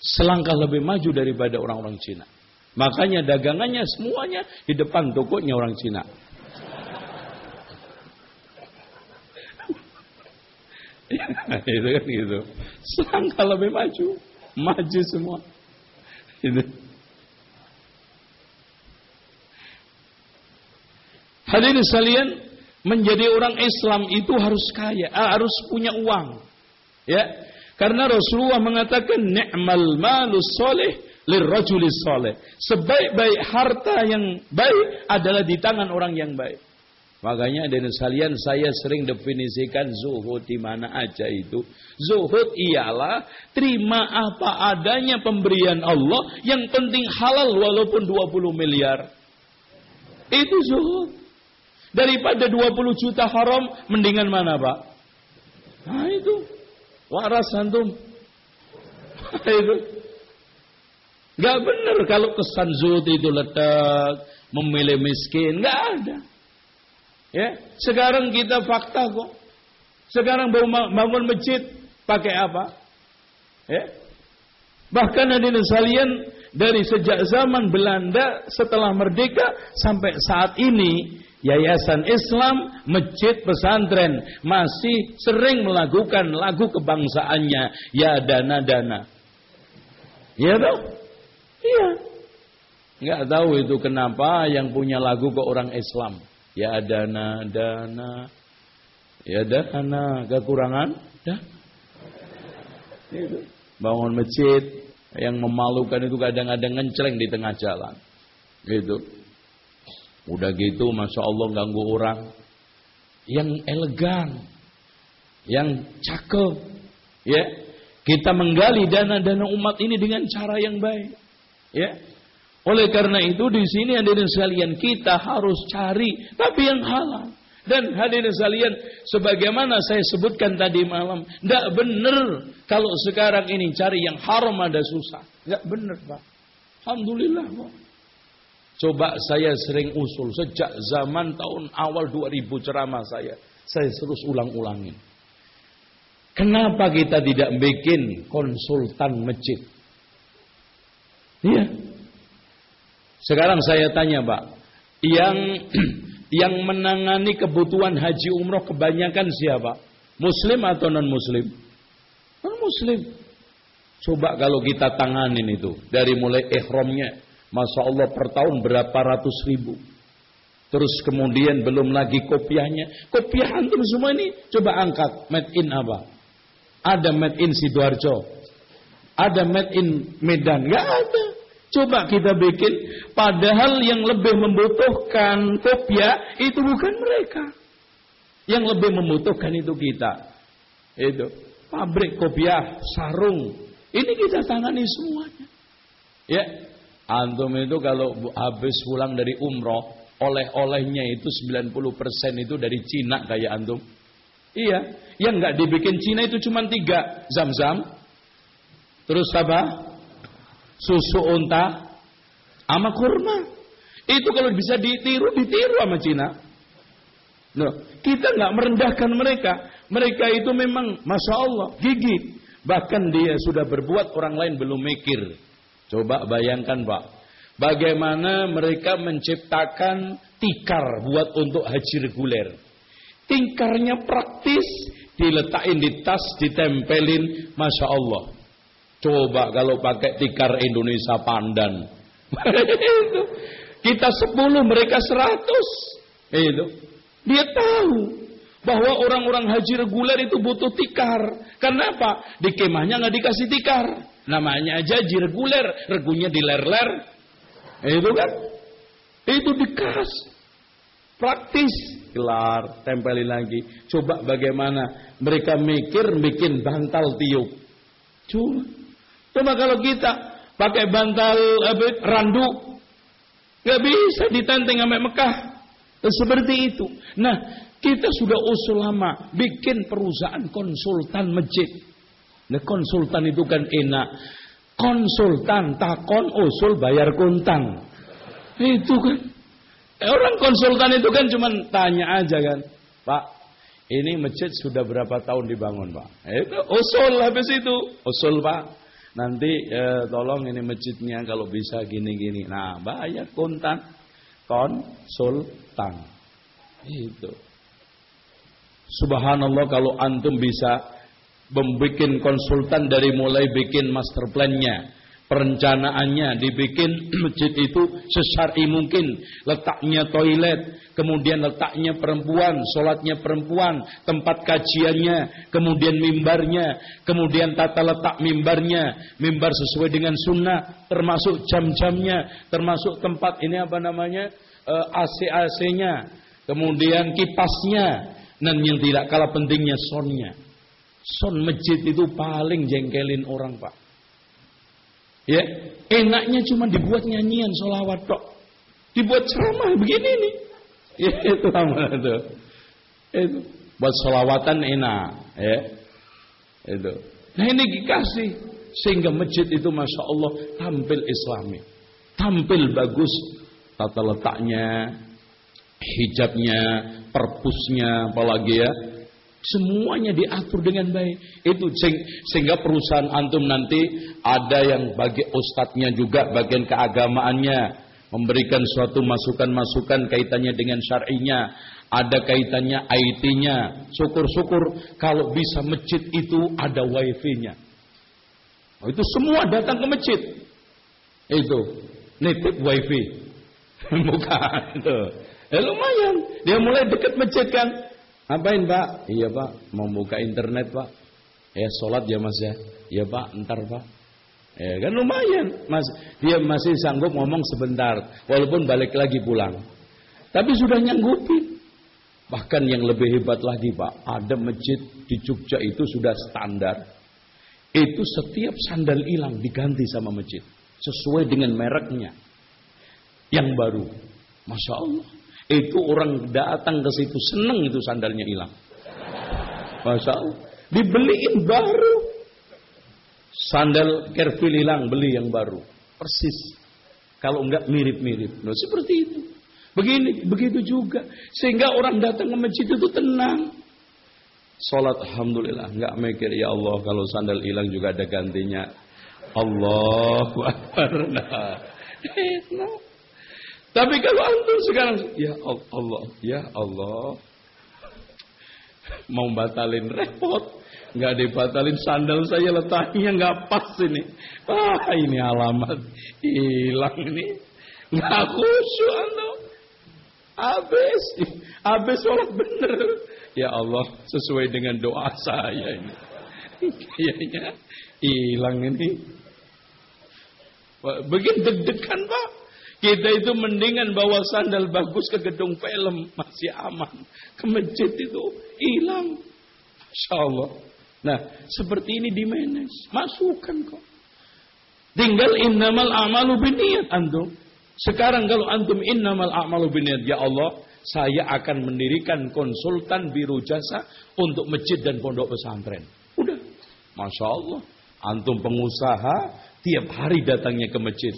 Selangkah lebih maju daripada orang-orang Cina. Makanya dagangannya semuanya di depan tokonya orang Cina. itu kan gitu. Selangkah lebih maju, maju semua. Itu. Hadirin sekalian, menjadi orang Islam itu harus kaya, ah, harus punya uang. Ya. Karena Rasulullah mengatakan ni'mal malus soleh lirrajulis soleh. Sebaik-baik harta yang baik adalah di tangan orang yang baik. Makanya dari sekalian saya sering definisikan zuhud di mana aja itu. Zuhud ialah terima apa adanya pemberian Allah yang penting halal walaupun 20 miliar. Itu zuhud. Daripada 20 juta haram, mendingan mana Pak? Nah itu. Waras antum. itu. Gak benar kalau kesan zuhud itu letak, memilih miskin. Gak ada. Ya, sekarang kita fakta kok. Sekarang bangun masjid pakai apa? Ya. Bahkan hadirin sekalian dari sejak zaman Belanda setelah merdeka sampai saat ini Yayasan Islam, masjid pesantren masih sering melakukan lagu kebangsaannya. Ya dana-dana. Ya toh? Iya. Enggak tahu itu kenapa yang punya lagu ke orang Islam. Ya dana-dana. Ya dana kekurangan. Dah. Itu. Bangun masjid yang memalukan itu kadang-kadang ngencreng di tengah jalan. Gitu. Udah gitu Masya Allah ganggu orang. Yang elegan. Yang cakep. Ya. Kita menggali dana-dana umat ini dengan cara yang baik. Ya. Oleh karena itu di sini hadirin sekalian kita harus cari tapi yang halal. Dan hadirin sekalian sebagaimana saya sebutkan tadi malam, tidak benar kalau sekarang ini cari yang haram ada susah. Tidak benar, Pak. Alhamdulillah, Pak. Coba saya sering usul sejak zaman tahun awal 2000 ceramah saya. Saya terus ulang-ulangin. Kenapa kita tidak bikin konsultan masjid? Iya. Sekarang saya tanya, Pak. Yang yang menangani kebutuhan haji umroh kebanyakan siapa? Muslim atau non muslim? Non muslim. Coba kalau kita tanganin itu dari mulai ihramnya Masya Allah per tahun berapa ratus ribu. Terus kemudian belum lagi kopiahnya. Kopiah antum semua ini coba angkat. Made in apa? Ada made in Sidoarjo. Ada made in Medan. Gak ada. Coba kita bikin. Padahal yang lebih membutuhkan kopiah itu bukan mereka. Yang lebih membutuhkan itu kita. Itu. Pabrik kopiah, sarung. Ini kita tangani semuanya. Ya, Antum itu kalau habis pulang dari umroh, oleh-olehnya itu 90% itu dari Cina kayak antum. Iya, yang nggak dibikin Cina itu cuma tiga, zam-zam, terus apa? Susu unta, sama kurma. Itu kalau bisa ditiru, ditiru sama Cina. Nah, kita nggak merendahkan mereka. Mereka itu memang, masya Allah, gigi. Bahkan dia sudah berbuat orang lain belum mikir. Coba bayangkan Pak, Bagaimana mereka menciptakan tikar buat untuk haji reguler. Tikarnya praktis, diletakin di tas, ditempelin, masya Allah. Coba kalau pakai tikar Indonesia pandan. Kita sepuluh, mereka seratus. Itu. Dia tahu bahwa orang-orang haji reguler itu butuh tikar. Kenapa? Di kemahnya nggak dikasih tikar. Namanya aja haji reguler, regunya diler-ler. Itu kan? Itu dikas. Praktis. Kelar, tempelin lagi. Coba bagaimana mereka mikir bikin bantal tiup. Cuma. Coba kalau kita pakai bantal apa, randu. Gak bisa ditanteng sampai Mekah. Seperti itu. Nah, kita sudah usul lama bikin perusahaan konsultan masjid. Nah, konsultan itu kan enak. Konsultan takon usul bayar kuntang. Itu kan. Eh, orang konsultan itu kan cuma tanya aja kan. Pak, ini masjid sudah berapa tahun dibangun, Pak? Itu usul habis itu. Usul, Pak. Nanti eh, tolong ini masjidnya kalau bisa gini-gini. Nah, bayar kontan. Konsultan. Itu. Subhanallah kalau antum bisa membuat konsultan dari mulai bikin master plan-nya, perencanaannya, dibikin masjid itu sesari mungkin, letaknya toilet, kemudian letaknya perempuan, sholatnya perempuan, tempat kajiannya, kemudian mimbarnya, kemudian tata letak mimbarnya, mimbar sesuai dengan sunnah, termasuk jam-jamnya, termasuk tempat ini apa namanya, eh, AC-AC-nya, kemudian kipasnya, dan yang tidak kalah pentingnya sonnya. Son masjid itu paling jengkelin orang pak. Ya, enaknya cuma dibuat nyanyian solawat tok. Dibuat ceramah begini nih. Ya, itu sama itu. Itu buat solawatan enak, ya. Itu. Nah ini dikasih sehingga masjid itu masya Allah tampil Islami, tampil bagus tata letaknya, hijabnya, perpusnya, apalagi ya. Semuanya diatur dengan baik. Itu sehingga perusahaan antum nanti ada yang bagi ustadznya juga bagian keagamaannya memberikan suatu masukan-masukan kaitannya dengan syar'inya, ada kaitannya IT-nya. Syukur-syukur kalau bisa masjid itu ada wifi-nya. Oh, itu semua datang ke masjid. Itu nitip wifi. Bukan itu. Ya lumayan. Dia mulai dekat masjid kan. Ngapain pak? Iya pak, mau buka internet pak. Ya sholat ya mas ya. Iya pak, ntar pak. Ya kan lumayan. Mas, dia masih sanggup ngomong sebentar. Walaupun balik lagi pulang. Tapi sudah nyanggupin. Bahkan yang lebih hebat lagi pak. Ada masjid di Jogja itu sudah standar. Itu setiap sandal hilang diganti sama masjid. Sesuai dengan mereknya. Yang baru. Masya Allah. Itu orang datang ke situ seneng itu sandalnya hilang. Masya Allah. Dibeliin baru. Sandal kerfil hilang, beli yang baru. Persis. Kalau enggak mirip-mirip. Nah, seperti itu. Begini, begitu juga. Sehingga orang datang ke masjid itu tenang. Salat alhamdulillah, enggak mikir ya Allah kalau sandal hilang juga ada gantinya. Allahu akbar. Nah. Tapi kalau antum sekarang, ya Allah, ya Allah, mau batalin repot, nggak dibatalin sandal saya letaknya nggak pas ini. Ah ini alamat hilang ini, nggak khusyuk antum. Habis, habis sholat bener. Ya Allah, sesuai dengan doa saya ini. Kayaknya hilang ini. Begini deg-degan pak. Kita itu mendingan bawa sandal bagus ke gedung film masih aman. Ke masjid itu hilang. Insya Allah. Nah, seperti ini di manage. Masukkan kok. Tinggal innamal a'malu biniyat antum. Sekarang kalau antum innamal a'malu biniyat. Ya Allah, saya akan mendirikan konsultan biro jasa untuk masjid dan pondok pesantren. Udah. Masya Allah. Antum pengusaha, tiap hari datangnya ke masjid.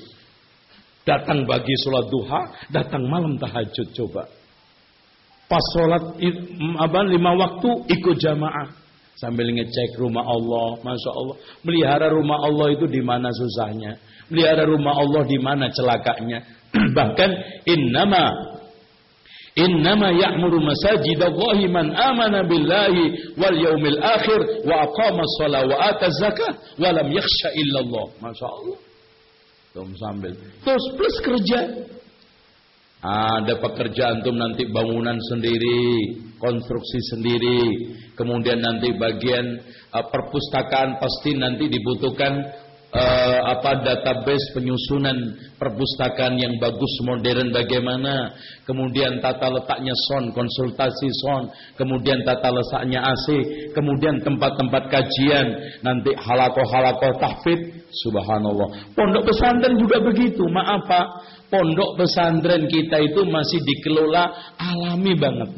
Datang bagi sholat duha, datang malam tahajud coba. Pas sholat apa, lima waktu ikut jamaah. Sambil ngecek rumah Allah, masya Allah. Melihara rumah Allah itu di mana susahnya. Melihara rumah Allah di mana celakanya. Bahkan innama Innama ya'muru masajidallahi man amana billahi wal yaumil akhir wa aqama shalah wa ata zakah wa lam yakhsha illallah. Masya Allah. Tum sambil. Terus plus kerja. Ada pekerjaan tuh nanti bangunan sendiri, konstruksi sendiri, kemudian nanti bagian uh, perpustakaan pasti nanti dibutuhkan uh, apa database penyusunan perpustakaan yang bagus modern bagaimana. Kemudian tata letaknya son konsultasi son. Kemudian tata letaknya AC kemudian tempat-tempat kajian. Nanti halako-halako tahfid subhanallah pondok pesantren juga begitu maaf Pak pondok pesantren kita itu masih dikelola alami banget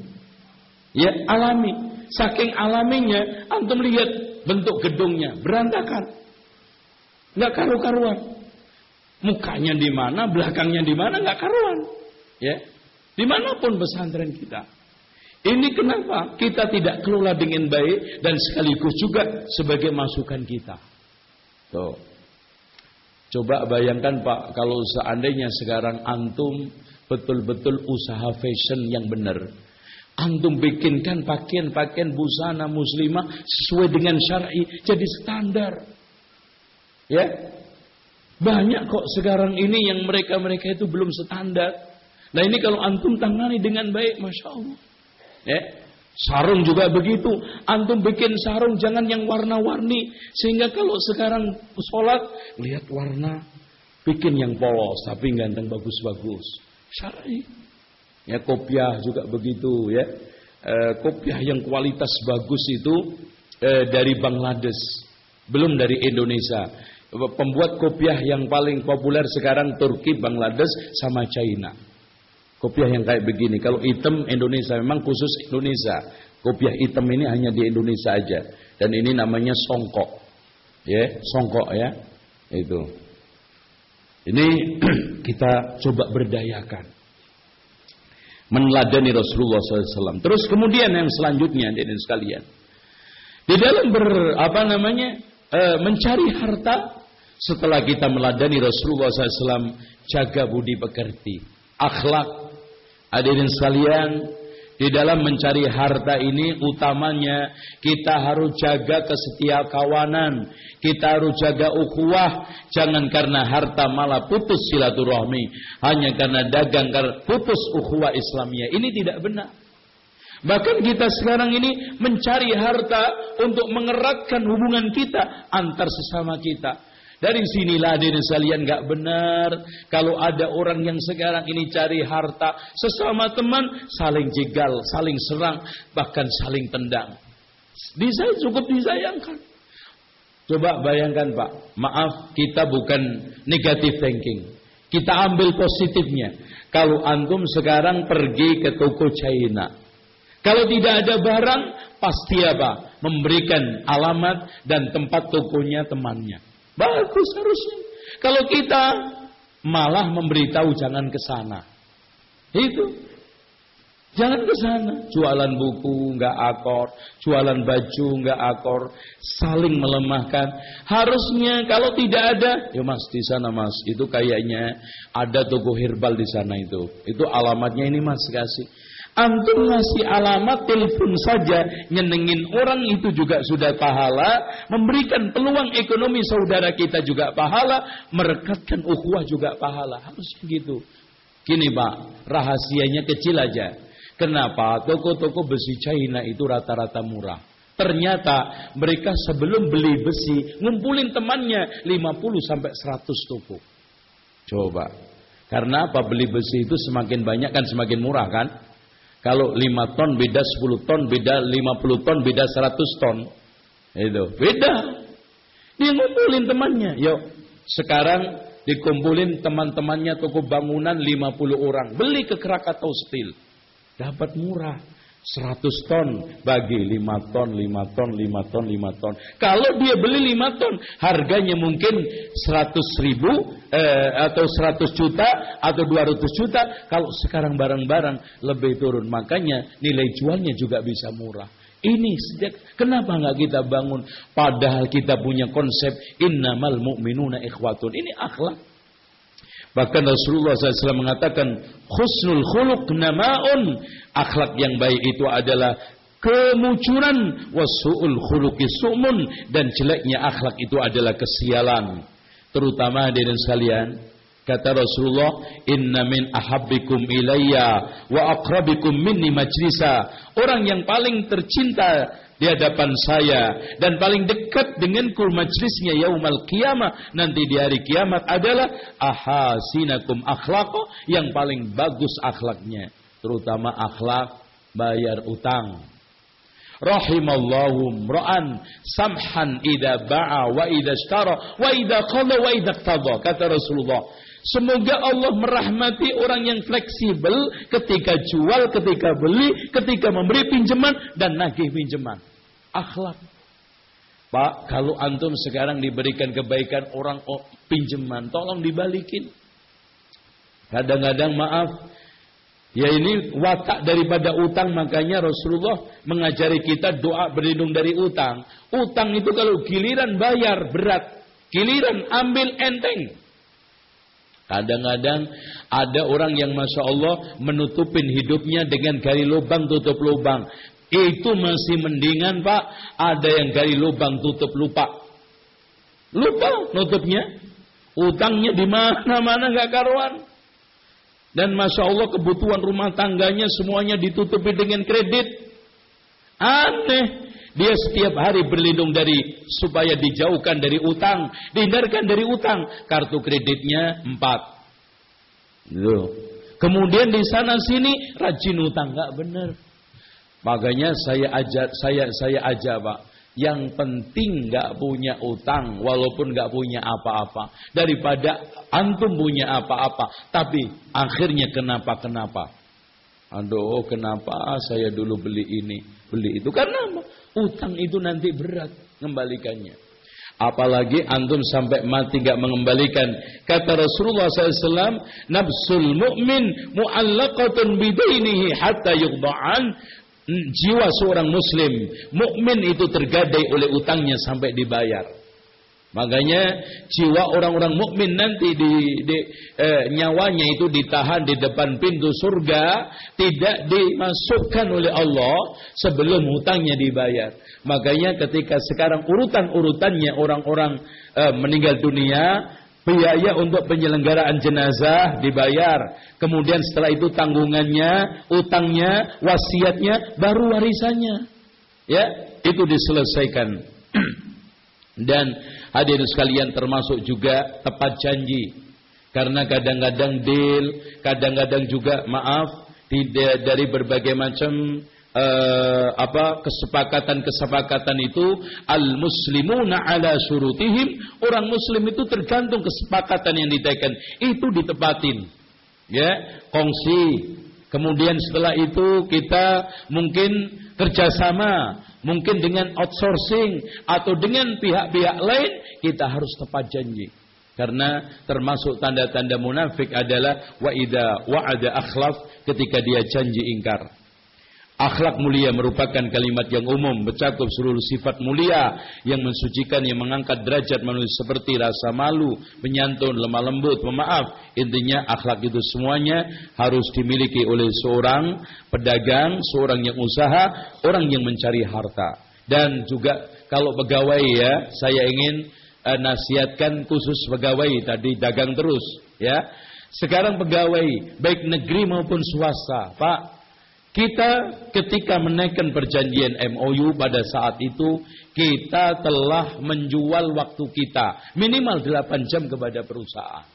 ya alami saking alaminya antum lihat bentuk gedungnya berantakan nggak karu-karuan. Mukanya di mana, belakangnya di mana, nggak karuan. Ya, di mana pun pesantren kita. Ini kenapa kita tidak kelola dengan baik dan sekaligus juga sebagai masukan kita. Tuh. Coba bayangkan Pak, kalau seandainya sekarang antum betul-betul usaha fashion yang benar. Antum bikinkan pakaian-pakaian busana muslimah sesuai dengan syar'i jadi standar. Ya. Banyak kok sekarang ini yang mereka-mereka itu belum standar. Nah ini kalau antum tangani dengan baik, Masya Allah. Ya. Sarung juga begitu. Antum bikin sarung jangan yang warna-warni. Sehingga kalau sekarang sholat, lihat warna. Bikin yang polos, tapi ganteng bagus-bagus. Syar'i. Ya kopiah juga begitu ya. E, kopiah yang kualitas bagus itu e, dari Bangladesh. Belum dari Indonesia. Pembuat kopiah yang paling populer sekarang Turki, Bangladesh, sama China. Kopiah yang kayak begini. Kalau hitam Indonesia, memang khusus Indonesia. Kopiah hitam ini hanya di Indonesia aja. Dan ini namanya songkok. Ya, songkok ya. Itu. Ini kita coba berdayakan. Meneladani Rasulullah SAW. Terus kemudian yang selanjutnya, ini sekalian. Di dalam ber, apa namanya, e, mencari harta setelah kita meladani Rasulullah SAW, jaga budi pekerti, akhlak. Hadirin sekalian, di dalam mencari harta ini utamanya kita harus jaga kesetia kawanan, kita harus jaga ukhuwah, jangan karena harta malah putus silaturahmi, hanya karena dagang karena putus ukhuwah Islamiyah. Ini tidak benar. Bahkan kita sekarang ini mencari harta untuk mengeratkan hubungan kita antar sesama kita. Dari sinilah diri sekalian gak benar. Kalau ada orang yang sekarang ini cari harta. Sesama teman saling jegal, saling serang. Bahkan saling tendang. Bisa cukup disayangkan. Coba bayangkan Pak. Maaf kita bukan negatif thinking. Kita ambil positifnya. Kalau antum sekarang pergi ke toko China. Kalau tidak ada barang, pasti apa? Memberikan alamat dan tempat tokonya temannya. Bagus harusnya. Kalau kita malah memberitahu jangan ke sana. Itu. Jangan ke sana. Jualan buku nggak akor, jualan baju nggak akor, saling melemahkan. Harusnya kalau tidak ada, ya Mas di sana Mas, itu kayaknya ada toko herbal di sana itu. Itu alamatnya ini Mas kasih. Antum ngasih alamat telepon saja nyenengin orang itu juga sudah pahala, memberikan peluang ekonomi saudara kita juga pahala, merekatkan ukhuwah juga pahala. Harus begitu. Gini Pak, rahasianya kecil aja. Kenapa? Toko-toko besi China itu rata-rata murah. Ternyata mereka sebelum beli besi ngumpulin temannya 50 sampai 100 toko. Coba. Karena apa? Beli besi itu semakin banyak kan semakin murah kan? Kalau 5 ton beda 10 ton, beda 50 ton, beda 100 ton. Itu, beda. Dia ngumpulin temannya. Yuk, sekarang dikumpulin teman-temannya toko bangunan 50 orang. Beli ke Krakatau Steel. Dapat murah. 100 ton bagi 5 ton, 5 ton, 5 ton, 5 ton. Kalau dia beli 5 ton, harganya mungkin 100 ribu eh, atau 100 juta atau 200 juta. Kalau sekarang barang-barang lebih turun, makanya nilai jualnya juga bisa murah. Ini sejak kenapa nggak kita bangun? Padahal kita punya konsep innamal mu'minuna ikhwatun. Ini akhlak. Bahkan Rasulullah SAW mengatakan khusnul khuluq namaun. Akhlak yang baik itu adalah kemunculan wasu'ul khuluqi su'mun dan jeleknya akhlak itu adalah kesialan. Terutama hadirin sekalian, Kata Rasulullah, "Inna min ahabbikum ilayya wa aqrabikum minni majlisa." Orang yang paling tercinta di hadapan saya dan paling dekat denganku majlisnya yaumal qiyamah nanti di hari kiamat adalah ahasinakum akhlaqo yang paling bagus akhlaknya, terutama akhlak bayar utang. Rahimallahu ra'an samhan idza ba'a wa idza ishtara wa idza qala wa idza kata Rasulullah Semoga Allah merahmati orang yang fleksibel ketika jual, ketika beli, ketika memberi pinjaman dan nagih pinjaman. Akhlak. Pak, kalau antum sekarang diberikan kebaikan orang oh, pinjaman, tolong dibalikin. Kadang-kadang maaf, ya ini watak daripada utang makanya Rasulullah mengajari kita doa berlindung dari utang. Utang itu kalau giliran bayar berat, giliran ambil enteng. Kadang-kadang ada orang yang Masya Allah menutupin hidupnya dengan gali lubang tutup lubang. Itu masih mendingan Pak. Ada yang gali lubang tutup lupa. Lupa nutupnya. Utangnya di mana-mana gak karuan. Dan Masya Allah kebutuhan rumah tangganya semuanya ditutupi dengan kredit. Aneh. Dia setiap hari berlindung dari supaya dijauhkan dari utang, dihindarkan dari utang. Kartu kreditnya empat. Loh. Kemudian di sana sini rajin utang nggak benar. Makanya saya ajak saya saya aja pak. Yang penting nggak punya utang walaupun nggak punya apa-apa daripada antum punya apa-apa tapi akhirnya kenapa kenapa. Aduh kenapa saya dulu beli ini beli itu karena Utang itu nanti berat mengembalikannya. Apalagi antum sampai mati gak mengembalikan. Kata Rasulullah SAW, Nafsul mu'min mu'allaqatun bidainihi hatta yughda'an. Jiwa seorang muslim, mukmin itu tergadai oleh utangnya sampai dibayar. Makanya jiwa orang-orang mukmin nanti di, di eh, nyawanya itu ditahan di depan pintu surga, tidak dimasukkan oleh Allah sebelum hutangnya dibayar. Makanya ketika sekarang urutan-urutannya orang-orang eh, meninggal dunia, biaya untuk penyelenggaraan jenazah dibayar. Kemudian setelah itu tanggungannya, utangnya, wasiatnya, baru warisannya. Ya, itu diselesaikan. Dan Hadirin sekalian termasuk juga tepat janji. Karena kadang-kadang deal, kadang-kadang juga maaf tidak dari berbagai macam uh, apa kesepakatan-kesepakatan itu al muslimuna ala surutihim orang muslim itu tergantung kesepakatan yang ditekan itu ditepatin. Ya kongsi. Kemudian setelah itu kita mungkin kerjasama mungkin dengan outsourcing atau dengan pihak-pihak lain, kita harus tepat janji. Karena termasuk tanda-tanda munafik adalah wa idza wa'ada akhlaf ketika dia janji ingkar. Akhlak mulia merupakan kalimat yang umum, mencakup seluruh sifat mulia yang mensucikan, yang mengangkat derajat manusia seperti rasa malu, menyantun, lemah lembut, pemaaf. Intinya akhlak itu semuanya harus dimiliki oleh seorang pedagang, seorang yang usaha, orang yang mencari harta. Dan juga kalau pegawai ya, saya ingin uh, nasihatkan khusus pegawai tadi dagang terus ya. Sekarang pegawai baik negeri maupun swasta, Pak kita ketika menaikkan perjanjian MOU pada saat itu kita telah menjual waktu kita minimal 8 jam kepada perusahaan.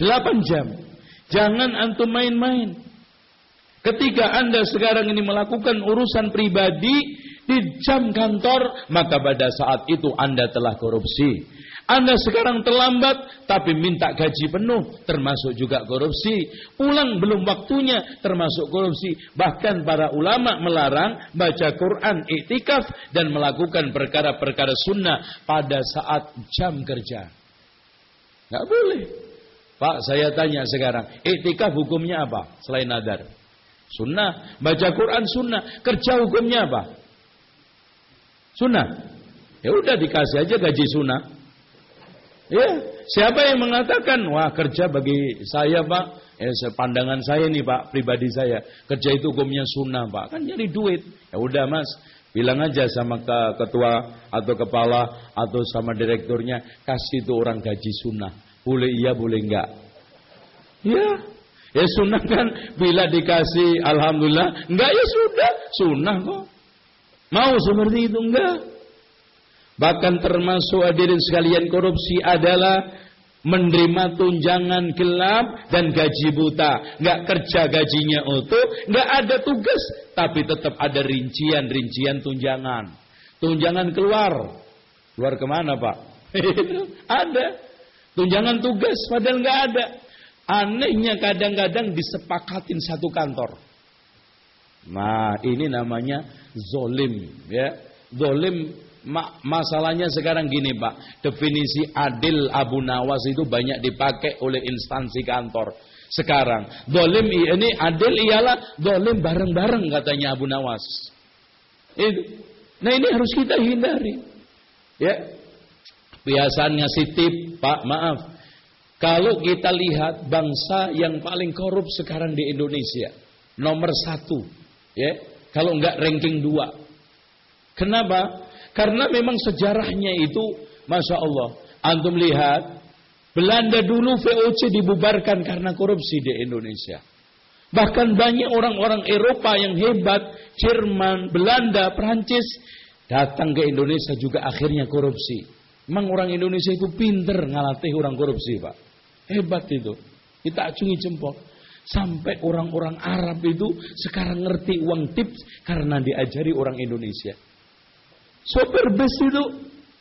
8 jam. Jangan antum main-main. Ketika Anda sekarang ini melakukan urusan pribadi di jam kantor, maka pada saat itu Anda telah korupsi. Anda sekarang terlambat tapi minta gaji penuh termasuk juga korupsi. Pulang belum waktunya termasuk korupsi. Bahkan para ulama melarang baca Quran iktikaf dan melakukan perkara-perkara sunnah pada saat jam kerja. Gak boleh. Pak saya tanya sekarang, iktikaf hukumnya apa selain nadar? Sunnah. Baca Quran sunnah. Kerja hukumnya apa? Sunnah. Ya udah dikasih aja gaji sunnah. Ya, siapa yang mengatakan, wah kerja bagi saya pak, ya pandangan saya nih pak, pribadi saya, kerja itu hukumnya sunnah pak, kan jadi duit. Ya udah mas, bilang aja sama ke ketua atau kepala atau sama direkturnya, kasih itu orang gaji sunnah. Boleh iya, boleh enggak. Ya, ya sunnah kan bila dikasih alhamdulillah, enggak ya sudah, sunnah kok. Mau seperti itu enggak? Bahkan termasuk hadirin sekalian korupsi adalah menerima tunjangan gelap dan gaji buta. Nggak kerja gajinya utuh, nggak ada tugas, tapi tetap ada rincian-rincian tunjangan. Tunjangan keluar. Keluar ke mana Pak? ada. Tunjangan tugas padahal nggak ada. Anehnya kadang-kadang disepakatin satu kantor. Nah ini namanya zolim. ya Zolim Ma masalahnya sekarang gini Pak, definisi adil Abu Nawas itu banyak dipakai oleh instansi kantor. Sekarang, dolim ini adil ialah dolim bareng-bareng katanya Abu Nawas. Nah ini harus kita hindari. Ya, Biasanya ngasih tip, Pak maaf. Kalau kita lihat bangsa yang paling korup sekarang di Indonesia, nomor satu, ya, kalau enggak ranking dua. Kenapa? Karena memang sejarahnya itu, masya Allah. Antum lihat, Belanda dulu VOC dibubarkan karena korupsi di Indonesia. Bahkan banyak orang-orang Eropa yang hebat, Jerman, Belanda, Prancis, datang ke Indonesia juga akhirnya korupsi. Memang orang Indonesia itu pinter ngalatih orang korupsi, Pak. Hebat itu. Kita acungi jempol. Sampai orang-orang Arab itu sekarang ngerti uang tips karena diajari orang Indonesia. Sopir bus itu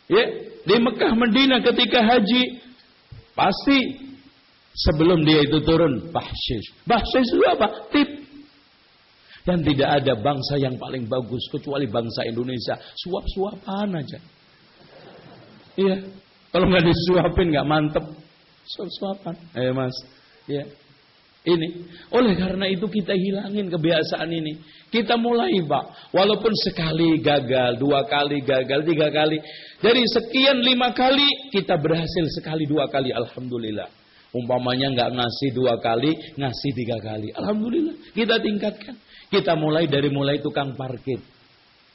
ya di Mekah Medina ketika haji pasti sebelum dia itu turun bahsyis. Bahsyis itu apa? Tip. Dan tidak ada bangsa yang paling bagus kecuali bangsa Indonesia. Suap-suapan aja. Iya. Kalau nggak disuapin nggak mantep. Suap-suapan. Eh mas. Iya. Ini. Oleh karena itu kita hilangin kebiasaan ini. Kita mulai pak. Walaupun sekali gagal, dua kali gagal, tiga kali. Dari sekian lima kali kita berhasil sekali dua kali. Alhamdulillah. Umpamanya nggak ngasih dua kali, ngasih tiga kali. Alhamdulillah. Kita tingkatkan. Kita mulai dari mulai tukang parkir.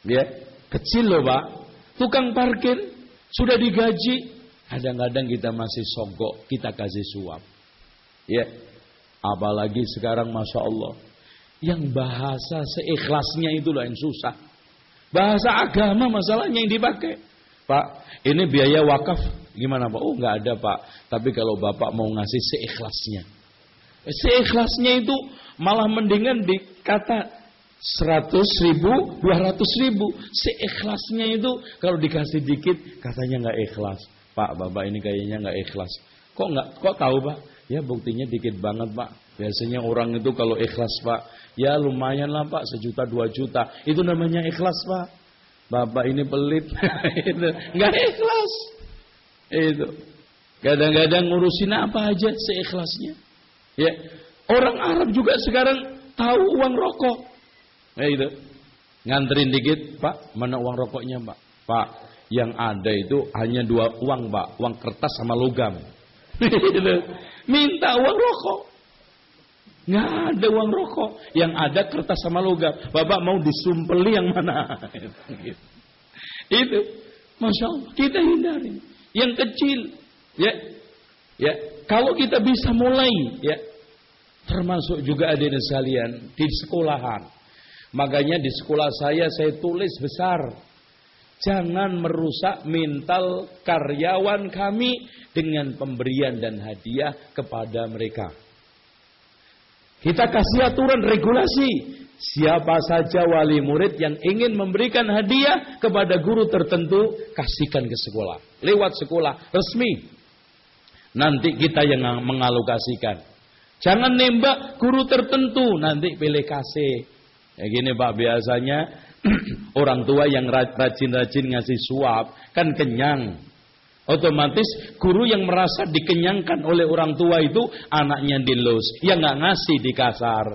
Ya, kecil loh pak. Tukang parkir sudah digaji. Kadang-kadang kita masih sogok, kita kasih suap. Ya, Apalagi sekarang Masya Allah. Yang bahasa seikhlasnya itulah yang susah. Bahasa agama masalahnya yang dipakai. Pak, ini biaya wakaf gimana Pak? Oh nggak ada Pak. Tapi kalau Bapak mau ngasih seikhlasnya. Seikhlasnya itu malah mendingan dikata 100 ribu, 200 ribu. Seikhlasnya itu kalau dikasih dikit katanya nggak ikhlas. Pak, Bapak ini kayaknya nggak ikhlas. Kok nggak? Kok tahu Pak? Ya buktinya dikit banget pak. Biasanya orang itu kalau ikhlas pak, ya lumayan lah pak, sejuta dua juta. Itu namanya ikhlas pak. Bapak ini pelit, itu nggak ikhlas. Itu kadang-kadang ngurusin apa aja seikhlasnya. Ya orang Arab juga sekarang tahu uang rokok. Ya itu nganterin dikit pak, mana uang rokoknya pak? Pak, yang ada itu hanya dua uang pak, uang kertas sama logam. Gitu. Minta uang rokok. Nggak ada uang rokok. Yang ada kertas sama logam. Bapak mau disumpeli yang mana? Itu. Masya Allah. Kita hindari. Yang kecil. Ya. Ya. Kalau kita bisa mulai. Ya. Termasuk juga ada sekalian. Di sekolahan. Makanya di sekolah saya saya tulis besar. Jangan merusak mental karyawan kami dengan pemberian dan hadiah kepada mereka. Kita kasih aturan regulasi. Siapa saja wali murid yang ingin memberikan hadiah kepada guru tertentu, kasihkan ke sekolah. Lewat sekolah resmi. Nanti kita yang mengalokasikan. Jangan nembak guru tertentu, nanti pilih kasih. Ya gini Pak, biasanya orang tua yang rajin-rajin ngasih suap kan kenyang. Otomatis guru yang merasa dikenyangkan oleh orang tua itu anaknya dilus, yang nggak ngasih di kasar.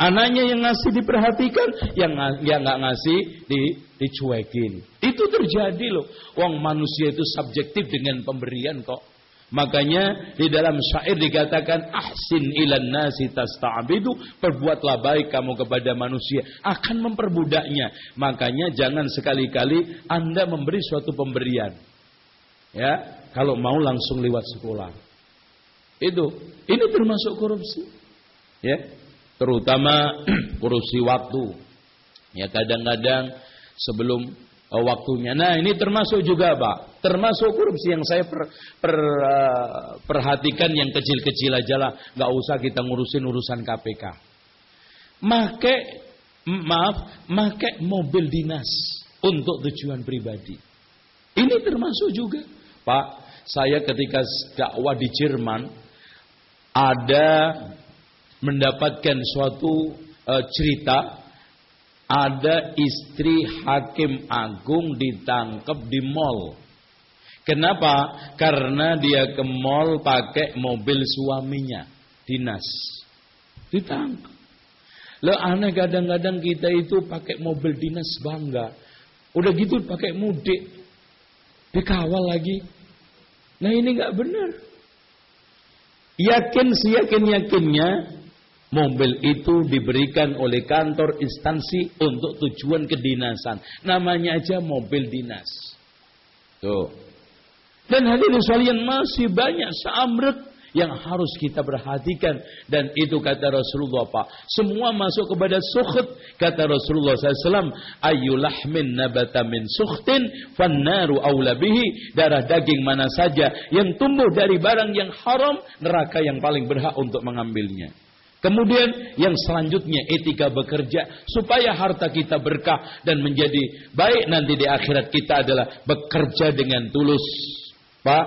Anaknya yang ngasih diperhatikan, yang yang nggak ngasih di, dicuekin. Itu terjadi loh. Wong manusia itu subjektif dengan pemberian kok. Makanya di dalam syair dikatakan ahsin ilan nasi tasta'bidu perbuatlah baik kamu kepada manusia akan memperbudaknya. Makanya jangan sekali-kali Anda memberi suatu pemberian. Ya, kalau mau langsung lewat sekolah. Itu ini termasuk korupsi. Ya, terutama korupsi waktu. Ya kadang-kadang sebelum waktunya. Nah ini termasuk juga Pak, termasuk korupsi yang saya per, per, uh, perhatikan yang kecil-kecil aja lah, nggak usah kita ngurusin urusan KPK. Make maaf, make mobil dinas untuk tujuan pribadi. Ini termasuk juga, Pak. Saya ketika dakwah di Jerman ada mendapatkan suatu uh, cerita ada istri hakim agung ditangkap di mall. Kenapa? Karena dia ke mall pakai mobil suaminya, dinas. Ditangkap. Lo aneh kadang-kadang kita itu pakai mobil dinas bangga. Udah gitu pakai mudik. Dikawal lagi. Nah ini nggak benar. Yakin siyakin yakinnya Mobil itu diberikan oleh kantor instansi untuk tujuan kedinasan. Namanya aja mobil dinas. Tuh. Dan hadirin sekalian masih banyak seamrek yang harus kita perhatikan dan itu kata Rasulullah Pak semua masuk kepada sukhut kata Rasulullah SAW ayyulahmin nabata min sukhtin fannaru awla bihi darah daging mana saja yang tumbuh dari barang yang haram neraka yang paling berhak untuk mengambilnya Kemudian yang selanjutnya etika bekerja supaya harta kita berkah dan menjadi baik nanti di akhirat kita adalah bekerja dengan tulus. Pak,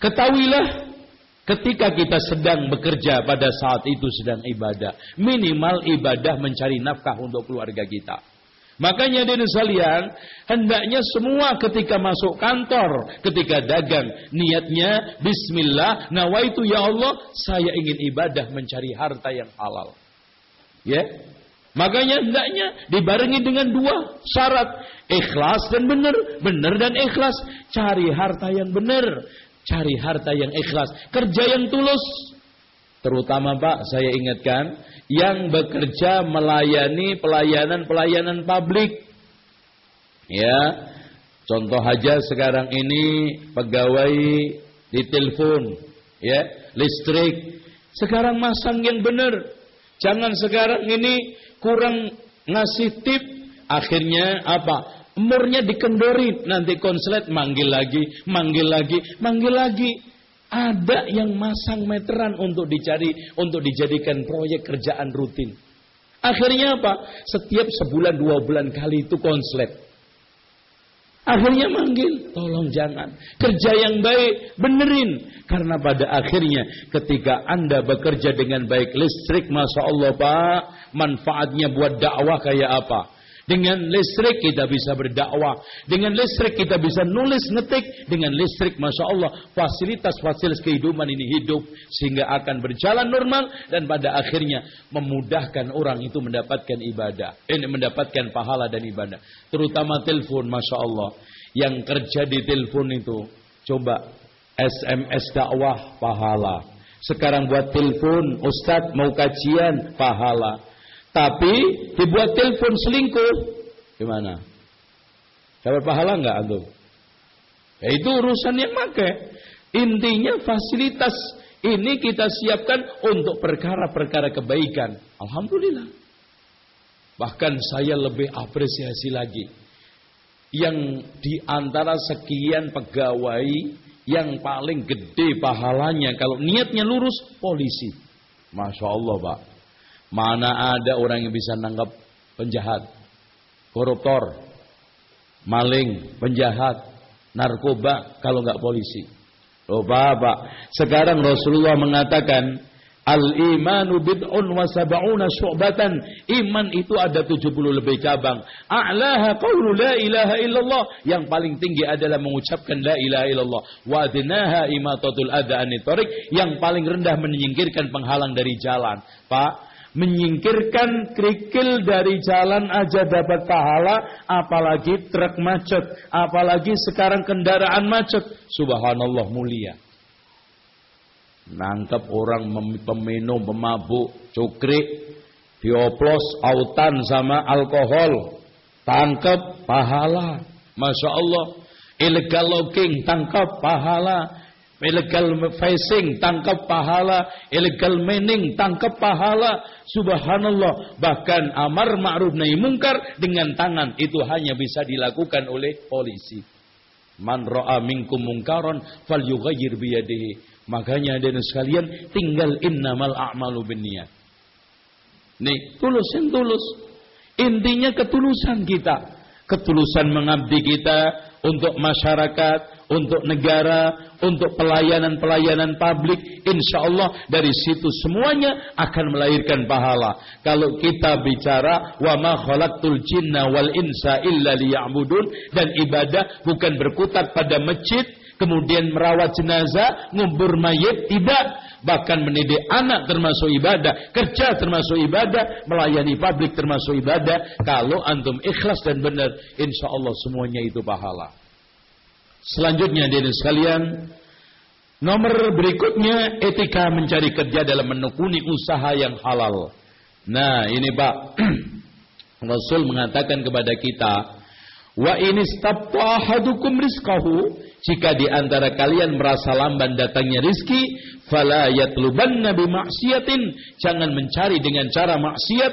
ketahuilah ketika kita sedang bekerja pada saat itu sedang ibadah, minimal ibadah mencari nafkah untuk keluarga kita. Makanya dari sekalian, hendaknya semua ketika masuk kantor, ketika dagang, niatnya bismillah, nawaitu ya Allah, saya ingin ibadah mencari harta yang halal. Ya. Makanya hendaknya dibarengi dengan dua syarat, ikhlas dan benar, benar dan ikhlas. Cari harta yang benar, cari harta yang ikhlas, kerja yang tulus. Terutama Pak, saya ingatkan, yang bekerja melayani pelayanan-pelayanan publik. Ya, contoh aja sekarang ini pegawai di telepon, ya, listrik. Sekarang masang yang benar. Jangan sekarang ini kurang ngasih tip, akhirnya apa? Umurnya dikendori, nanti konslet manggil lagi, manggil lagi, manggil lagi. Ada yang masang meteran untuk dicari, untuk dijadikan proyek kerjaan rutin. Akhirnya apa? Setiap sebulan dua bulan kali itu konslet. Akhirnya manggil, tolong jangan. Kerja yang baik, benerin. Karena pada akhirnya ketika Anda bekerja dengan baik listrik, Masya Allah Pak, manfaatnya buat dakwah kayak apa? Dengan listrik kita bisa berdakwah. Dengan listrik kita bisa nulis ngetik. Dengan listrik Masya Allah fasilitas-fasilitas kehidupan ini hidup. Sehingga akan berjalan normal. Dan pada akhirnya memudahkan orang itu mendapatkan ibadah. Ini mendapatkan pahala dan ibadah. Terutama telepon Masya Allah. Yang kerja di telepon itu. Coba SMS dakwah pahala. Sekarang buat telepon Ustadz mau kajian pahala. Tapi dibuat telepon selingkuh, gimana? Dapat pahala nggak antum? Ya itu urusan yang pakai. Intinya fasilitas ini kita siapkan untuk perkara-perkara kebaikan. Alhamdulillah. Bahkan saya lebih apresiasi lagi. Yang di antara sekian pegawai yang paling gede pahalanya kalau niatnya lurus polisi. Masya Allah Pak. Mana ada orang yang bisa nanggap penjahat, koruptor, maling, penjahat, narkoba kalau nggak polisi. Oh Bapak, sekarang Rasulullah mengatakan Al-imanu bid'un wa sab'una syu'batan. Iman itu ada 70 lebih cabang. A'laha qawlu la ilaha illallah. Yang paling tinggi adalah mengucapkan la ilaha illallah. Wa adnaha imatatul adha anitarik. Yang paling rendah menyingkirkan penghalang dari jalan. Pak, Menyingkirkan kerikil dari jalan aja dapat pahala, apalagi truk macet, apalagi sekarang kendaraan macet. Subhanallah mulia. Nangkep orang peminum, pemabuk, cukrik, dioplos, autan sama alkohol. Tangkep pahala. Masya Allah. Illegal logging, tangkap pahala illegal facing tangkap pahala, illegal mining tangkap pahala. Subhanallah, bahkan amar ma'ruf nahi mungkar dengan tangan itu hanya bisa dilakukan oleh polisi. Man ra'a minkum mungkaron falyughayyir biyadihi. Makanya dan sekalian tinggal innamal a'malu binniyat. Nih, tulus yang tulus. Intinya ketulusan kita. Ketulusan mengabdi kita untuk masyarakat, untuk negara, untuk pelayanan-pelayanan publik, insya Allah dari situ semuanya akan melahirkan pahala. Kalau kita bicara wa ma jinna wal insa illa liya'budun dan ibadah bukan berkutat pada masjid, kemudian merawat jenazah, ngubur mayit, tidak. Bahkan mendidik anak termasuk ibadah, kerja termasuk ibadah, melayani publik termasuk ibadah. Kalau antum ikhlas dan benar, insya Allah semuanya itu pahala. Selanjutnya dari sekalian, nomor berikutnya etika mencari kerja dalam menekuni usaha yang halal. Nah, ini Pak Rasul mengatakan kepada kita, wa ini ahadukum rizqahu jika di antara kalian merasa lamban datangnya rizki, fala yatlubanna bi maksiatin, jangan mencari dengan cara maksiat,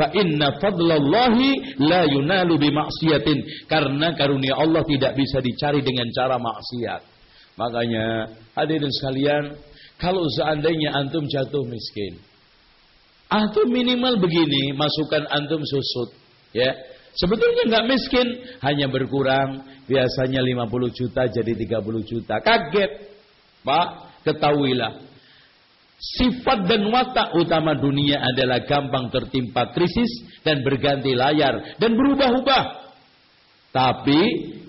fa inna fadlallahi la yunalu bi maksiatin karena karunia Allah tidak bisa dicari dengan cara maksiat. Makanya hadirin sekalian kalau seandainya antum jatuh miskin antum minimal begini masukkan antum susut ya. Sebetulnya nggak miskin hanya berkurang biasanya 50 juta jadi 30 juta. Kaget Pak ketahuilah Sifat dan watak utama dunia adalah gampang tertimpa krisis dan berganti layar dan berubah-ubah. Tapi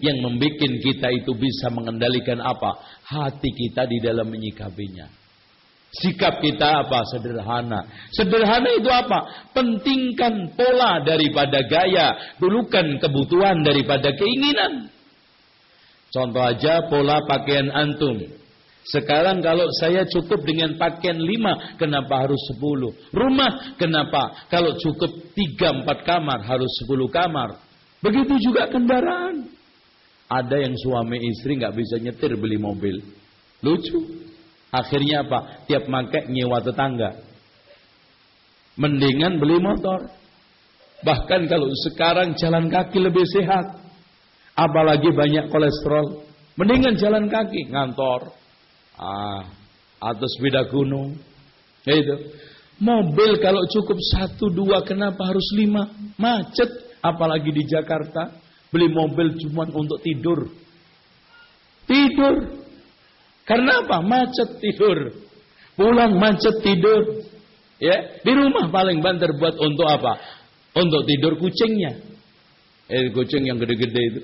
yang membuat kita itu bisa mengendalikan apa? Hati kita di dalam menyikapinya. Sikap kita apa? Sederhana. Sederhana itu apa? Pentingkan pola daripada gaya. Dulukan kebutuhan daripada keinginan. Contoh aja pola pakaian antum. Sekarang kalau saya cukup dengan pakaian lima, kenapa harus sepuluh? Rumah, kenapa? Kalau cukup tiga empat kamar, harus sepuluh kamar. Begitu juga kendaraan. Ada yang suami istri nggak bisa nyetir beli mobil. Lucu. Akhirnya apa? Tiap make nyewa tetangga. Mendingan beli motor. Bahkan kalau sekarang jalan kaki lebih sehat. Apalagi banyak kolesterol. Mendingan jalan kaki ngantor ah, atau sepeda gunung. Ya itu. Mobil kalau cukup satu dua kenapa harus lima? Macet. Apalagi di Jakarta. Beli mobil cuma untuk tidur. Tidur. Karena apa? Macet tidur. Pulang macet tidur. Ya, di rumah paling banter buat untuk apa? Untuk tidur kucingnya. Eh, kucing yang gede-gede itu.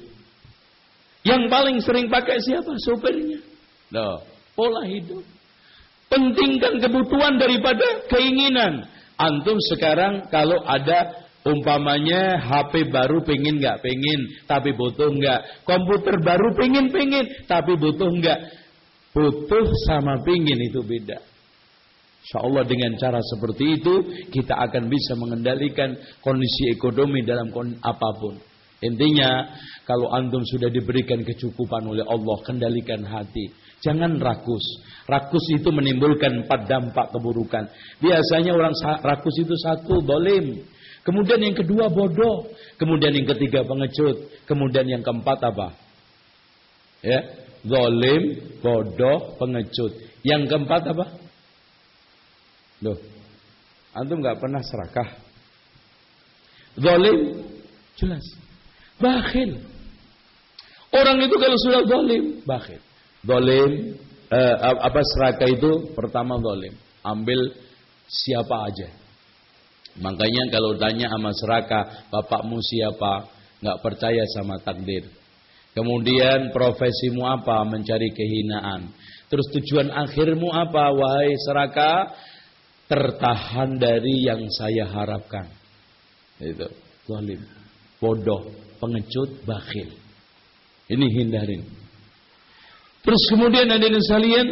Yang paling sering pakai siapa? Sopirnya. Loh, pola hidup. Pentingkan kebutuhan daripada keinginan. Antum sekarang kalau ada umpamanya HP baru pengen nggak pengen tapi butuh nggak komputer baru pengen pengen tapi butuh nggak butuh sama pengen itu beda Insya Allah dengan cara seperti itu kita akan bisa mengendalikan kondisi ekonomi dalam apa pun. Intinya kalau antum sudah diberikan kecukupan oleh Allah kendalikan hati. Jangan rakus. Rakus itu menimbulkan empat dampak keburukan. Biasanya orang rakus itu satu, dolim. Kemudian yang kedua bodoh. Kemudian yang ketiga pengecut. Kemudian yang keempat apa? Ya, dolim, bodoh, pengecut. Yang keempat apa? Loh, antum nggak pernah serakah. Dolim, jelas. Bakhil. Orang itu kalau sudah dolim, bakhil. Dolim, eh, apa serakah itu pertama dolim. Ambil siapa aja. Makanya kalau tanya sama serakah, bapakmu siapa? Nggak percaya sama takdir. Kemudian profesimu apa? Mencari kehinaan. Terus tujuan akhirmu apa? Wahai serakah, tertahan dari yang saya harapkan. Itu zalim, bodoh, pengecut, bakhil. Ini hindarin. Terus kemudian ada yang sekalian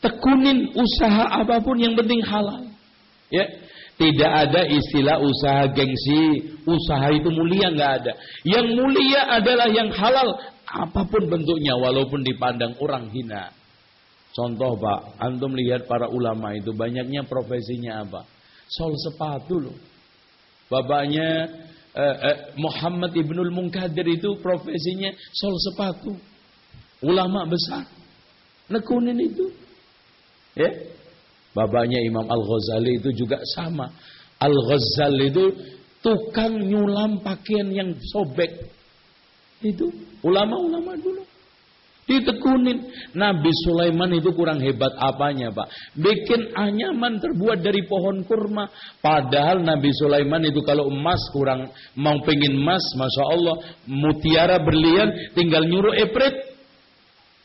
tekunin usaha apa pun yang penting halal. Ya, tidak ada istilah usaha gengsi, usaha itu mulia nggak ada. Yang mulia adalah yang halal apa pun bentuknya walaupun dipandang orang hina. Contoh Pak, antum lihat para ulama itu banyaknya profesinya apa? Sol sepatu loh. Bapaknya eh, eh, Muhammad Ibnul Munkadir itu profesinya sol sepatu. Ulama besar. Nekunin itu. Ya. Bapaknya Imam Al-Ghazali itu juga sama. Al-Ghazali itu tukang nyulam pakaian yang sobek. Itu ulama-ulama dulu. Ditekunin. Nabi Sulaiman itu kurang hebat apanya Pak? Bikin anyaman terbuat dari pohon kurma. Padahal Nabi Sulaiman itu kalau emas kurang mau pengen emas. Masya Allah. Mutiara berlian tinggal nyuruh epret.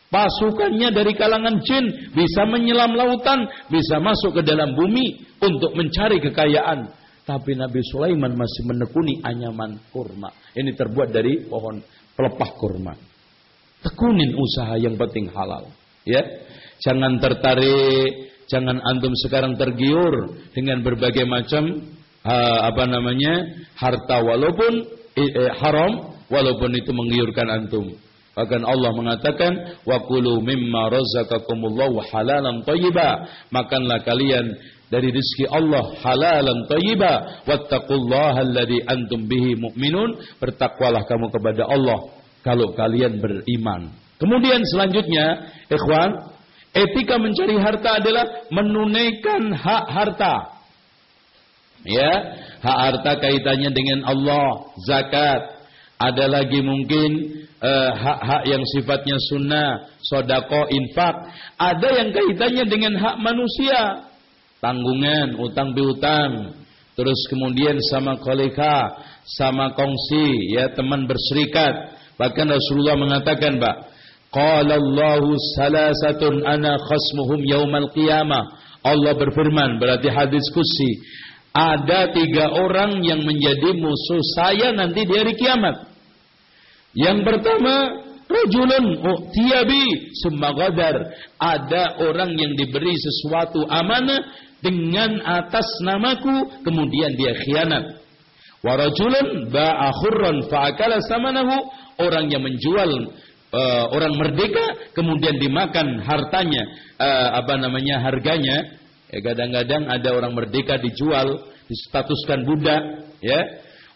Pasukannya dari kalangan jin. Bisa menyelam lautan. Bisa masuk ke dalam bumi. Untuk mencari kekayaan. Tapi Nabi Sulaiman masih menekuni anyaman kurma. Ini terbuat dari pohon pelepah kurma. Tekunin usaha yang penting halal. Ya, jangan tertarik, jangan antum sekarang tergiur dengan berbagai macam uh, apa namanya harta walaupun eh, haram, walaupun itu menggiurkan antum. Bahkan Allah mengatakan wa kulu mimma razaqakumullahu halalan thayyiba. Makanlah kalian dari rezeki Allah halalan thayyiba wattaqullaha alladzi antum bihi mu'minun. Bertakwalah kamu kepada Allah kalau kalian beriman. Kemudian selanjutnya, ikhwan, etika mencari harta adalah menunaikan hak harta. Ya, hak harta kaitannya dengan Allah, zakat. Ada lagi mungkin hak-hak uh, yang sifatnya sunnah, sodako, infak. Ada yang kaitannya dengan hak manusia, tanggungan, utang piutang. Terus kemudian sama kolega, sama kongsi, ya teman berserikat Bahkan Rasulullah mengatakan, Pak, Qala Allahu salasatun ana khasmuhum yaumal qiyamah. Allah berfirman, berarti hadis kursi. Ada tiga orang yang menjadi musuh saya nanti di hari kiamat. Yang pertama, rajulun tiabi summa Ada orang yang diberi sesuatu amanah dengan atas namaku, kemudian dia khianat. Warajulun ba'a khurran fa'akala samanahu orang yang menjual uh, orang merdeka kemudian dimakan hartanya uh, apa namanya harganya. Ya kadang-kadang ada orang merdeka dijual distatuskan budak ya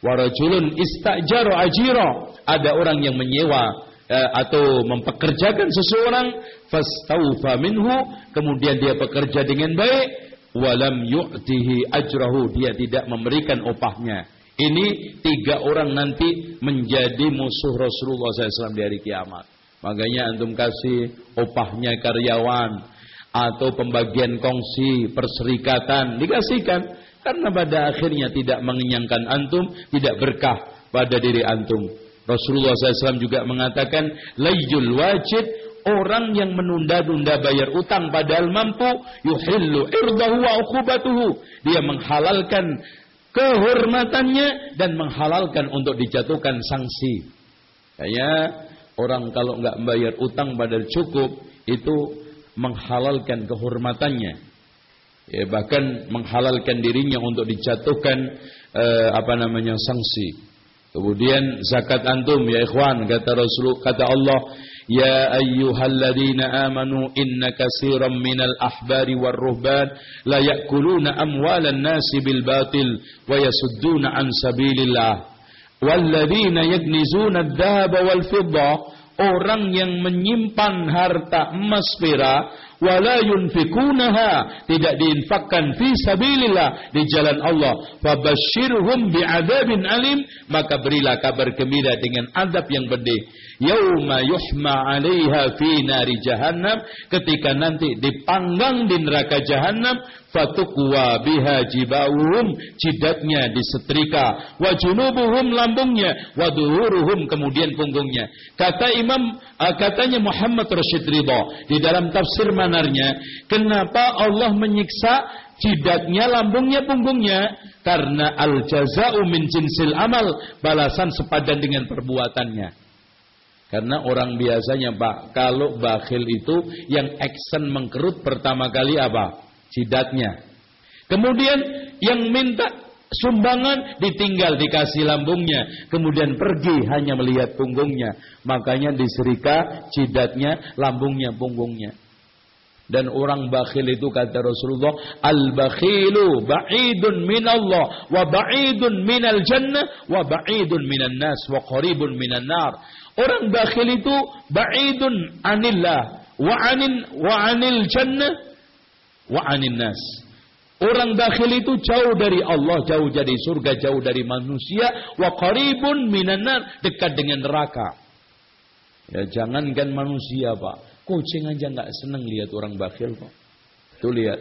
warajulun istajaro ajiro ada orang yang menyewa uh, atau mempekerjakan seseorang fastaufa minhu. Kemudian dia bekerja dengan baik walam yu'tihi ajrahu. Dia tidak memberikan upahnya. Ini tiga orang nanti menjadi musuh Rasulullah SAW di hari kiamat. Makanya antum kasih opahnya karyawan atau pembagian kongsi perserikatan dikasihkan karena pada akhirnya tidak mengenyangkan antum, tidak berkah pada diri antum. Rasulullah SAW juga mengatakan, layjul wajib orang yang menunda-nunda bayar utang padahal mampu, yuhillu irdahu wa ukubatuhu. Dia menghalalkan kehormatannya dan menghalalkan untuk dijatuhkan sanksi. Kayak orang kalau nggak membayar utang padahal cukup itu menghalalkan kehormatannya Ya, bahkan menghalalkan dirinya untuk dijatuhkan eh, apa namanya sanksi. Kemudian zakat antum ya ikhwan kata Rasul kata Allah يا أيها الذين آمنوا إن كثيرا من الأحبار والرهبان لا يأكلون أموال الناس بالباطل ويسدون عن سبيل الله والذين يكنزون الذهب والفضة orang yang menyimpan harta emas perak wala yunfikunaha tidak diinfakkan fi sabilillah di jalan Allah. Fabasyirhum bi'adzabin alim maka berilah kabar gembira dengan adab yang pedih yauma yuhma 'alaiha fi nari jahannam ketika nanti dipanggang di neraka jahannam fatukwa biha jibauhum jidatnya disetrika wa junubuhum lambungnya wa duhuruhum kemudian punggungnya kata Imam uh, katanya Muhammad Rashid Ridha di dalam tafsir manarnya kenapa Allah menyiksa Jidatnya, lambungnya, punggungnya. Karena al jaza'u min jinsil amal. Balasan sepadan dengan perbuatannya. Karena orang biasanya Pak, kalau bakhil itu yang action mengkerut pertama kali apa? Jidatnya. Kemudian yang minta sumbangan ditinggal dikasih lambungnya. Kemudian pergi hanya melihat punggungnya. Makanya diserika jidatnya, lambungnya, punggungnya. Dan orang bakhil itu kata Rasulullah, al-bakhilu ba'idun min Allah wa ba'idun minal jannah wa ba'idun minan nas wa qaribun minan nar. Orang bakhil itu ba'idun anillah wa anin wa anil jannah wa anin nas. Orang bakhil itu jauh dari Allah, jauh dari surga, jauh dari manusia, wa qaribun minan dekat dengan neraka. Ya jangankan manusia, Pak. Kucing aja nggak seneng lihat orang bakhil kok. Tuh lihat.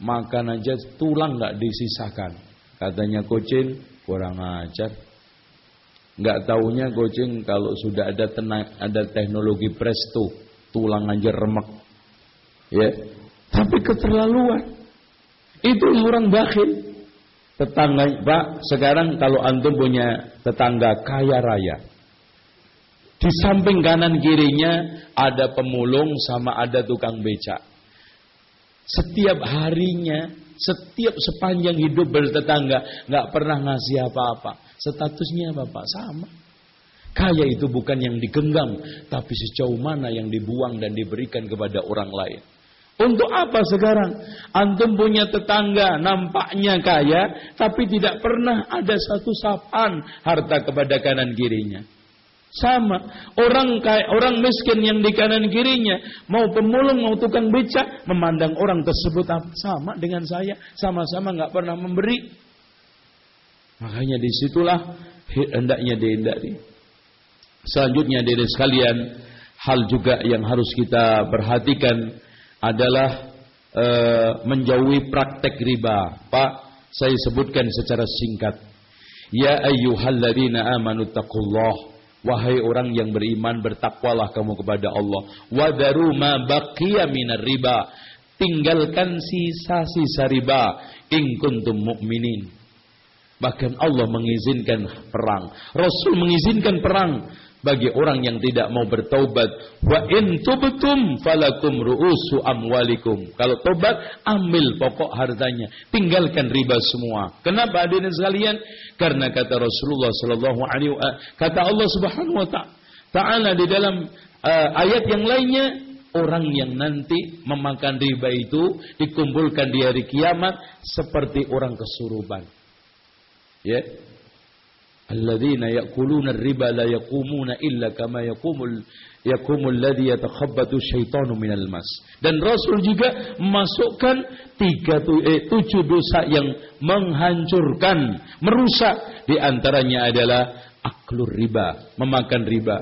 Makan aja tulang nggak disisakan. Katanya kucing kurang ajar. Nggak taunya kucing kalau sudah ada tenang, ada teknologi presto, tulang aja remek. Ya. Tapi keterlaluan. Itu orang bakhil. Tetangga, Pak, sekarang kalau antum punya tetangga kaya raya. Di samping kanan kirinya ada pemulung sama ada tukang becak. Setiap harinya, setiap sepanjang hidup bertetangga, nggak pernah ngasih apa-apa. Statusnya Bapak sama. Kaya itu bukan yang digenggam, tapi sejauh mana yang dibuang dan diberikan kepada orang lain. Untuk apa sekarang? Antum punya tetangga nampaknya kaya, tapi tidak pernah ada satu sapaan harta kepada kanan kirinya. Sama. Orang kaya, orang miskin yang di kanan kirinya, mau pemulung, mau tukang becak, memandang orang tersebut sama dengan saya, sama-sama nggak pernah memberi. Makanya di situlah hendaknya dihindari. Selanjutnya dari sekalian, hal juga yang harus kita perhatikan adalah e, menjauhi praktek riba. Pak, saya sebutkan secara singkat. Ya ayyuhalladzina amanu taqullah. Wahai orang yang beriman, bertakwalah kamu kepada Allah. Wadaru ma baqiya minar riba. Tinggalkan sisa-sisa riba. In kuntum mu'minin Bahkan Allah mengizinkan perang. Rasul mengizinkan perang bagi orang yang tidak mau bertaubat. Wa in tubtum falakum ru'usu amwalikum. Kalau tobat, ambil pokok hartanya, tinggalkan riba semua. Kenapa hadirin sekalian? Karena kata Rasulullah sallallahu alaihi wasallam, kata Allah Subhanahu wa taala di dalam uh, ayat yang lainnya, orang yang nanti memakan riba itu dikumpulkan di hari kiamat seperti orang kesurupan. Ya. Alladzina ya'kuluna riba la yaqumuna illa kama yaqumul yaqumul ladzi yatakhabbatu syaitanu minal mas. Dan Rasul juga memasukkan tiga eh, tujuh dosa yang menghancurkan, merusak di antaranya adalah aklur riba, memakan riba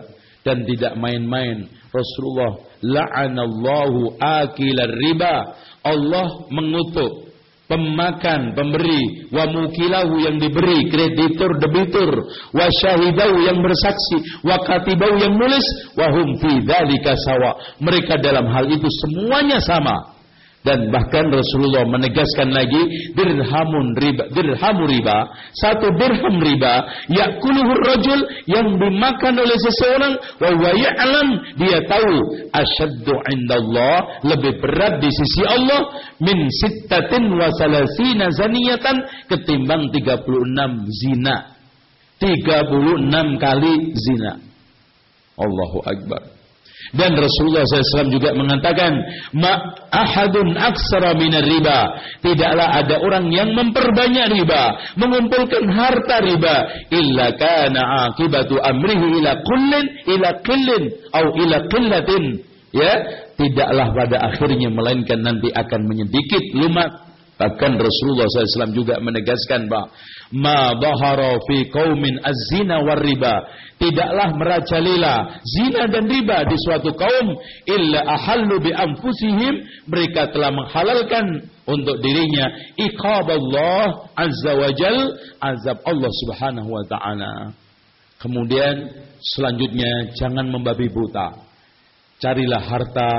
dan tidak main-main. Rasulullah la'anallahu akilar riba. Allah mengutuk pemakan, pemberi, wa mukilahu yang diberi, kreditur, debitur, wa syahidahu yang bersaksi, wa katibahu yang nulis, wa hum fi dzalika sawa. Mereka dalam hal itu semuanya sama. Dan bahkan Rasulullah menegaskan lagi dirhamun riba, dirhamu riba, satu dirham riba, yakuluhur rajul yang dimakan oleh seseorang wa huwa ya'lam dia tahu asyaddu indallah lebih berat di sisi Allah min sittatin wa salasina zaniyatan ketimbang 36 zina. 36 kali zina. Allahu akbar. Dan Rasulullah SAW juga mengatakan, Ma ahadun aksara minar riba. Tidaklah ada orang yang memperbanyak riba, mengumpulkan harta riba, illa kana akibatu amrihi ila kullin ila qillin au ila qillatin. Ya, tidaklah pada akhirnya melainkan nanti akan menyedikit lumat Bahkan Rasulullah SAW juga menegaskan bahwa ma dhahara fi qaumin az-zina war riba. Tidaklah merajalela zina dan riba di suatu kaum illa ahallu bi anfusihim mereka telah menghalalkan untuk dirinya iqaballah azza wajal azab Allah Subhanahu wa taala. Kemudian selanjutnya jangan membabi buta. Carilah harta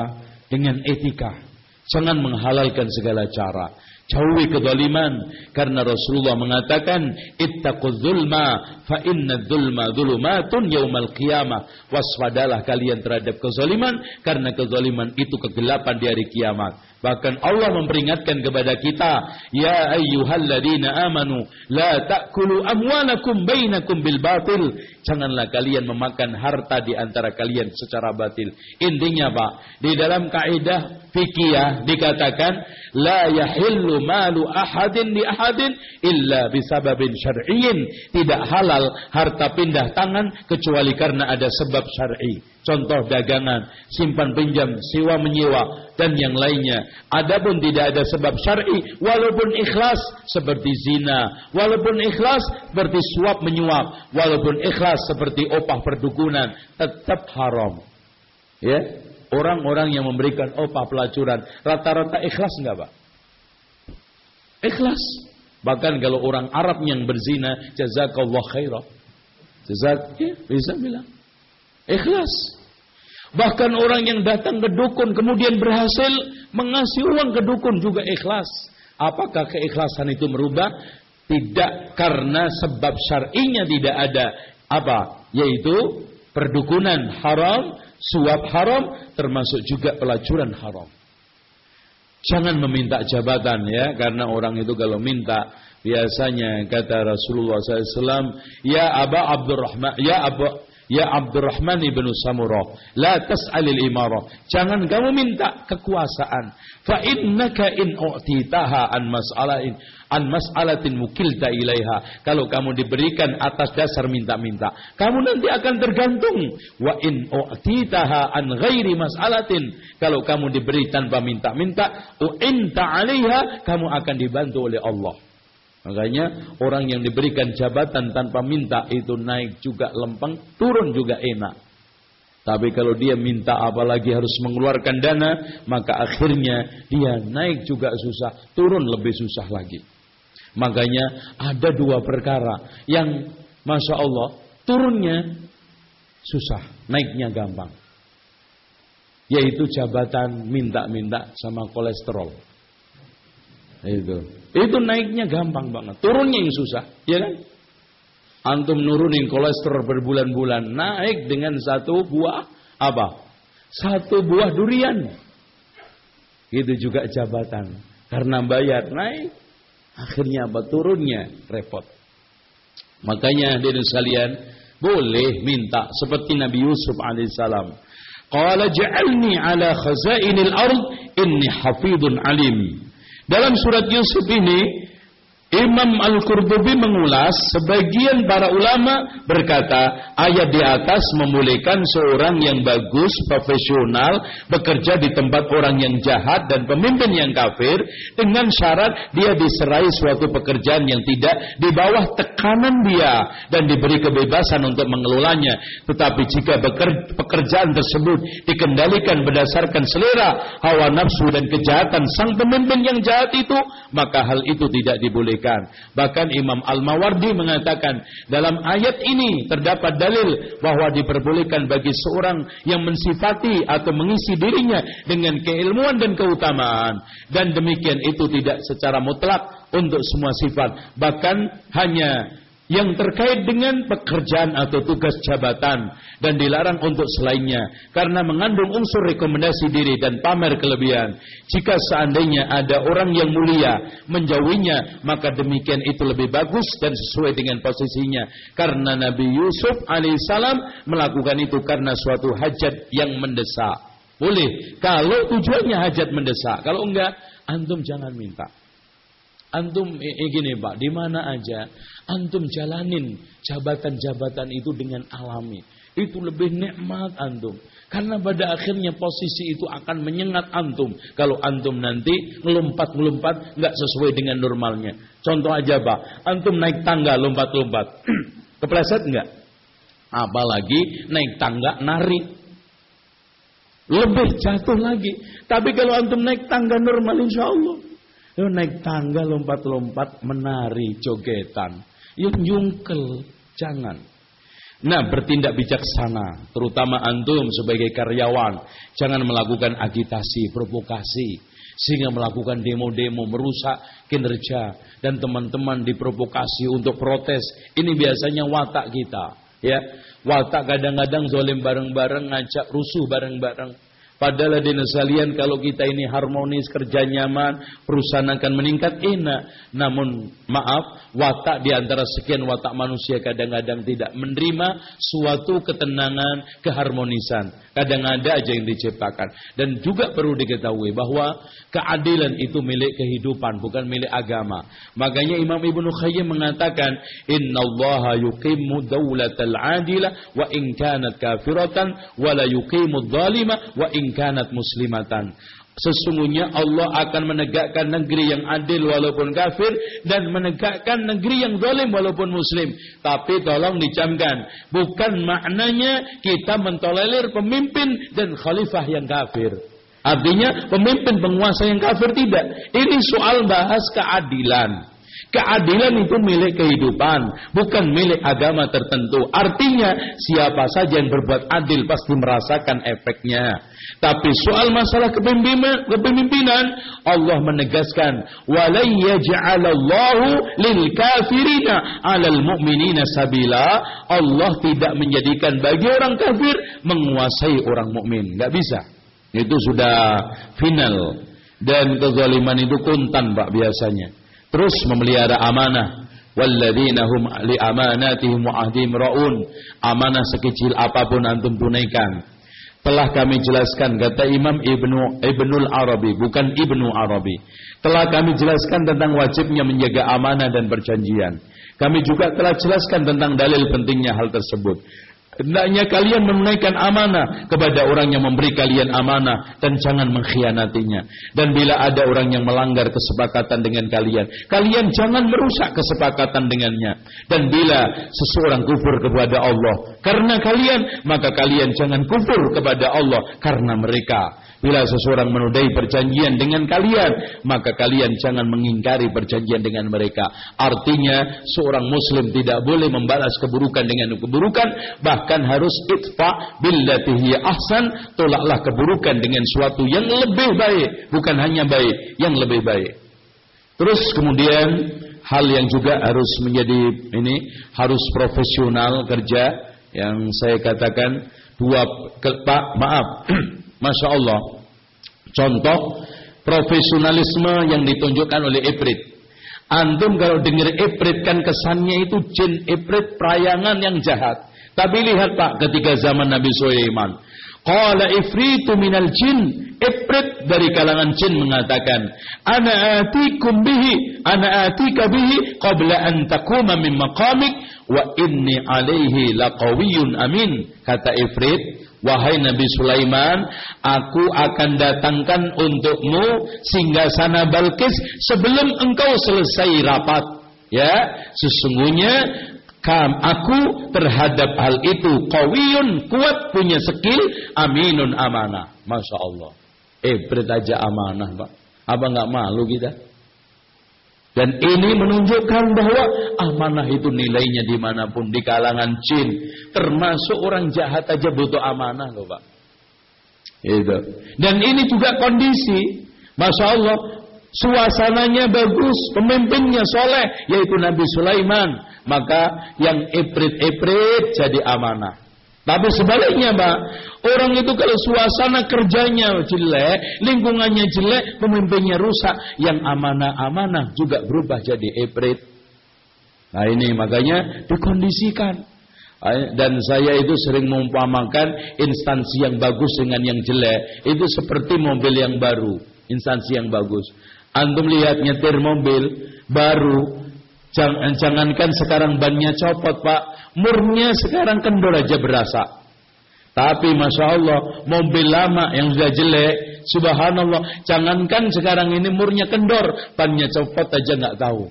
dengan etika. Jangan menghalalkan segala cara. Jauhi kezaliman karena Rasulullah mengatakan ittaquz zulma fa inna dzulma dzulumatun yaumal qiyamah. Waspadalah kalian terhadap kezaliman karena kezaliman itu kegelapan di hari kiamat. Bahkan Allah memperingatkan kepada kita, ya ayyuhalladzina amanu la ta'kulu amwalakum bainakum bil batil. Janganlah kalian memakan harta di antara kalian secara batil. Intinya Pak, di dalam kaidah fikih dikatakan la yahillu malu ahadin li ahadin illa bisababin syar'iyyin. Tidak halal harta pindah tangan kecuali karena ada sebab syar'i. Contoh dagangan, simpan pinjam, sewa menyewa dan yang lainnya. Adapun tidak ada sebab syar'i walaupun ikhlas seperti zina, walaupun ikhlas seperti suap menyuap, walaupun ikhlas seperti opah perdukunan, tetap haram. Ya, orang-orang yang memberikan opah pelacuran rata-rata ikhlas enggak, Pak? Ikhlas. Bahkan kalau orang Arab yang berzina, jazakallah khairah. Jazak, ya, bisa bilang. Ikhlas. Bahkan orang yang datang ke dukun kemudian berhasil mengasih uang ke dukun juga ikhlas. Apakah keikhlasan itu merubah? Tidak karena sebab syar'inya tidak ada apa? Yaitu perdukunan haram, suap haram, termasuk juga pelacuran haram. Jangan meminta jabatan ya, karena orang itu kalau minta biasanya kata Rasulullah SAW, ya Aba Abdurrahman, ya Aba Ya Abdurrahman ibn Samurah, la tas'alil imarah. Jangan kamu minta kekuasaan. Fa innaka in u'titaha an mas'alatin an mas'alatin mukilta ilaiha. Kalau kamu diberikan atas dasar minta-minta, kamu nanti akan tergantung. Wa in u'titaha an ghairi mas'alatin. Kalau kamu diberi tanpa minta-minta, u'inta 'alaiha, kamu akan dibantu oleh Allah. Makanya orang yang diberikan jabatan tanpa minta itu naik juga lempeng, turun juga enak. Tapi kalau dia minta apalagi harus mengeluarkan dana, maka akhirnya dia naik juga susah, turun lebih susah lagi. Makanya ada dua perkara yang Masya Allah turunnya susah, naiknya gampang. Yaitu jabatan minta-minta sama kolesterol. Itu. Itu naiknya gampang banget. Turunnya yang susah, ya kan? Antum nurunin kolesterol berbulan-bulan naik dengan satu buah apa? Satu buah durian. Itu juga jabatan. Karena bayar naik, akhirnya apa? Turunnya repot. Makanya dari sekalian boleh minta seperti Nabi Yusuf alaihissalam. Qala ja'alni ala khazainil ard inni hafidun alim. Dalam surat Yusuf ini Imam Al-Qurtubi mengulas sebagian para ulama berkata ayat di atas memulihkan seorang yang bagus, profesional, bekerja di tempat orang yang jahat dan pemimpin yang kafir dengan syarat dia diserai suatu pekerjaan yang tidak di bawah tekanan dia dan diberi kebebasan untuk mengelolanya. Tetapi jika pekerjaan tersebut dikendalikan berdasarkan selera, hawa nafsu dan kejahatan sang pemimpin yang jahat itu, maka hal itu tidak dibolehkan Bahkan Imam Al-Mawardi mengatakan dalam ayat ini terdapat dalil bahwa diperbolehkan bagi seorang yang mensifati atau mengisi dirinya dengan keilmuan dan keutamaan. Dan demikian itu tidak secara mutlak untuk semua sifat. Bahkan hanya yang terkait dengan pekerjaan atau tugas jabatan dan dilarang untuk selainnya karena mengandung unsur rekomendasi diri dan pamer kelebihan. Jika seandainya ada orang yang mulia menjauhinya, maka demikian itu lebih bagus dan sesuai dengan posisinya. Karena Nabi Yusuf alaihissalam melakukan itu karena suatu hajat yang mendesak. Boleh kalau tujuannya hajat mendesak. Kalau enggak, antum jangan minta. Antum eh, eh, gini Pak, di mana aja antum jalanin jabatan-jabatan itu dengan alami. Itu lebih nikmat antum. Karena pada akhirnya posisi itu akan menyengat antum. Kalau antum nanti ngelompat-ngelompat nggak sesuai dengan normalnya. Contoh aja Pak, antum naik tangga lompat-lompat. Kepleset nggak? Apalagi naik tangga nari. Lebih jatuh lagi. Tapi kalau antum naik tangga normal insya Allah naik tangga lompat-lompat menari jogetan. Yuk nyungkel, jangan. Nah, bertindak bijaksana, terutama antum sebagai karyawan, jangan melakukan agitasi, provokasi. sehingga melakukan demo-demo merusak kinerja dan teman-teman diprovokasi untuk protes. Ini biasanya watak kita, ya. Watak kadang-kadang zolim bareng-bareng, ngajak rusuh bareng-bareng. Padahal di sekalian kalau kita ini harmonis, kerja nyaman, perusahaan akan meningkat enak. Namun maaf, watak di antara sekian watak manusia kadang-kadang tidak menerima suatu ketenangan, keharmonisan. Kadang ada aja yang diciptakan. Dan juga perlu diketahui bahwa keadilan itu milik kehidupan, bukan milik agama. Makanya Imam Ibnu Khayyim mengatakan, Inna Allah yuqimu dawlatal adila wa in kanat kafiratan wa yuqimu dhalima wa in kanat muslimatan. Sesungguhnya Allah akan menegakkan negeri yang adil walaupun kafir dan menegakkan negeri yang zalim walaupun muslim. Tapi tolong dicamkan, bukan maknanya kita mentolerir pemimpin dan khalifah yang kafir. Artinya pemimpin penguasa yang kafir tidak. Ini soal bahas keadilan. Keadilan itu milik kehidupan, bukan milik agama tertentu. Artinya, siapa saja yang berbuat adil pasti merasakan efeknya. Tapi soal masalah kepemimpinan, Allah menegaskan, "Walay yaj'alallahu lil kafirina 'alal mu'minina sabila." Allah tidak menjadikan bagi orang kafir menguasai orang mukmin. Enggak bisa. Itu sudah final. Dan kezaliman itu kuntan, Pak, biasanya terus memelihara amanah. Walladzina hum li amanatihim wa raun. Amanah sekecil apa pun antum tunaikan. Telah kami jelaskan kata Imam Ibnu Ibnul Arabi bukan Ibnu Arabi. Telah kami jelaskan tentang wajibnya menjaga amanah dan perjanjian. Kami juga telah jelaskan tentang dalil pentingnya hal tersebut Hendaknya kalian menunaikan amanah kepada orang yang memberi kalian amanah dan jangan mengkhianatinya. Dan bila ada orang yang melanggar kesepakatan dengan kalian, kalian jangan merusak kesepakatan dengannya. Dan bila seseorang kufur kepada Allah karena kalian, maka kalian jangan kufur kepada Allah karena mereka. Bila seseorang menodai perjanjian dengan kalian, maka kalian jangan mengingkari perjanjian dengan mereka. Artinya, seorang muslim tidak boleh membalas keburukan dengan keburukan, bahkan harus itfa billatihi ahsan, tolaklah keburukan dengan suatu yang lebih baik, bukan hanya baik, yang lebih baik. Terus kemudian hal yang juga harus menjadi ini harus profesional kerja yang saya katakan dua Pak maaf Masya Allah. Contoh profesionalisme yang ditunjukkan oleh Ibrit. Antum kalau dengar Ibrit kan kesannya itu jin Ibrit perayangan yang jahat. Tapi lihat Pak ketika zaman Nabi Sulaiman. Qala ifritu minal jin. Ifrit dari kalangan jin mengatakan, Ana atikum bihi, ana atika bihi qabla an takuma min maqamik wa inni alaihi laqawiyyun amin. Kata Ifrit, Wahai Nabi Sulaiman, aku akan datangkan untukmu singgah sana Balkis sebelum engkau selesai rapat. Ya, sesungguhnya kam aku terhadap hal itu kawiyun kuat punya skill aminun amanah. Masya Allah. Eh, aja amanah, Pak. Apa nggak malu kita? Dan ini menunjukkan bahwa amanah itu nilainya di mana pun di kalangan jin. Termasuk orang jahat aja butuh amanah loh Pak. Itu. Dan ini juga kondisi. Masya Allah. Suasananya bagus. Pemimpinnya soleh. Yaitu Nabi Sulaiman. Maka yang iprit-iprit jadi amanah. Tapi sebaliknya Pak, orang itu kalau suasana kerjanya jelek, lingkungannya jelek, pemimpinnya rusak, yang amanah-amanah juga berubah jadi eprit. Nah ini makanya dikondisikan. Dan saya itu sering mengumpamakan instansi yang bagus dengan yang jelek. Itu seperti mobil yang baru. Instansi yang bagus. Antum lihat nyetir mobil baru. Jangan, jangankan sekarang bannya copot pak murnya sekarang kendor aja berasa. Tapi Masya Allah, mobil lama yang sudah jelek, Subhanallah, jangankan sekarang ini murnya kendor, bannya copot aja nggak tahu.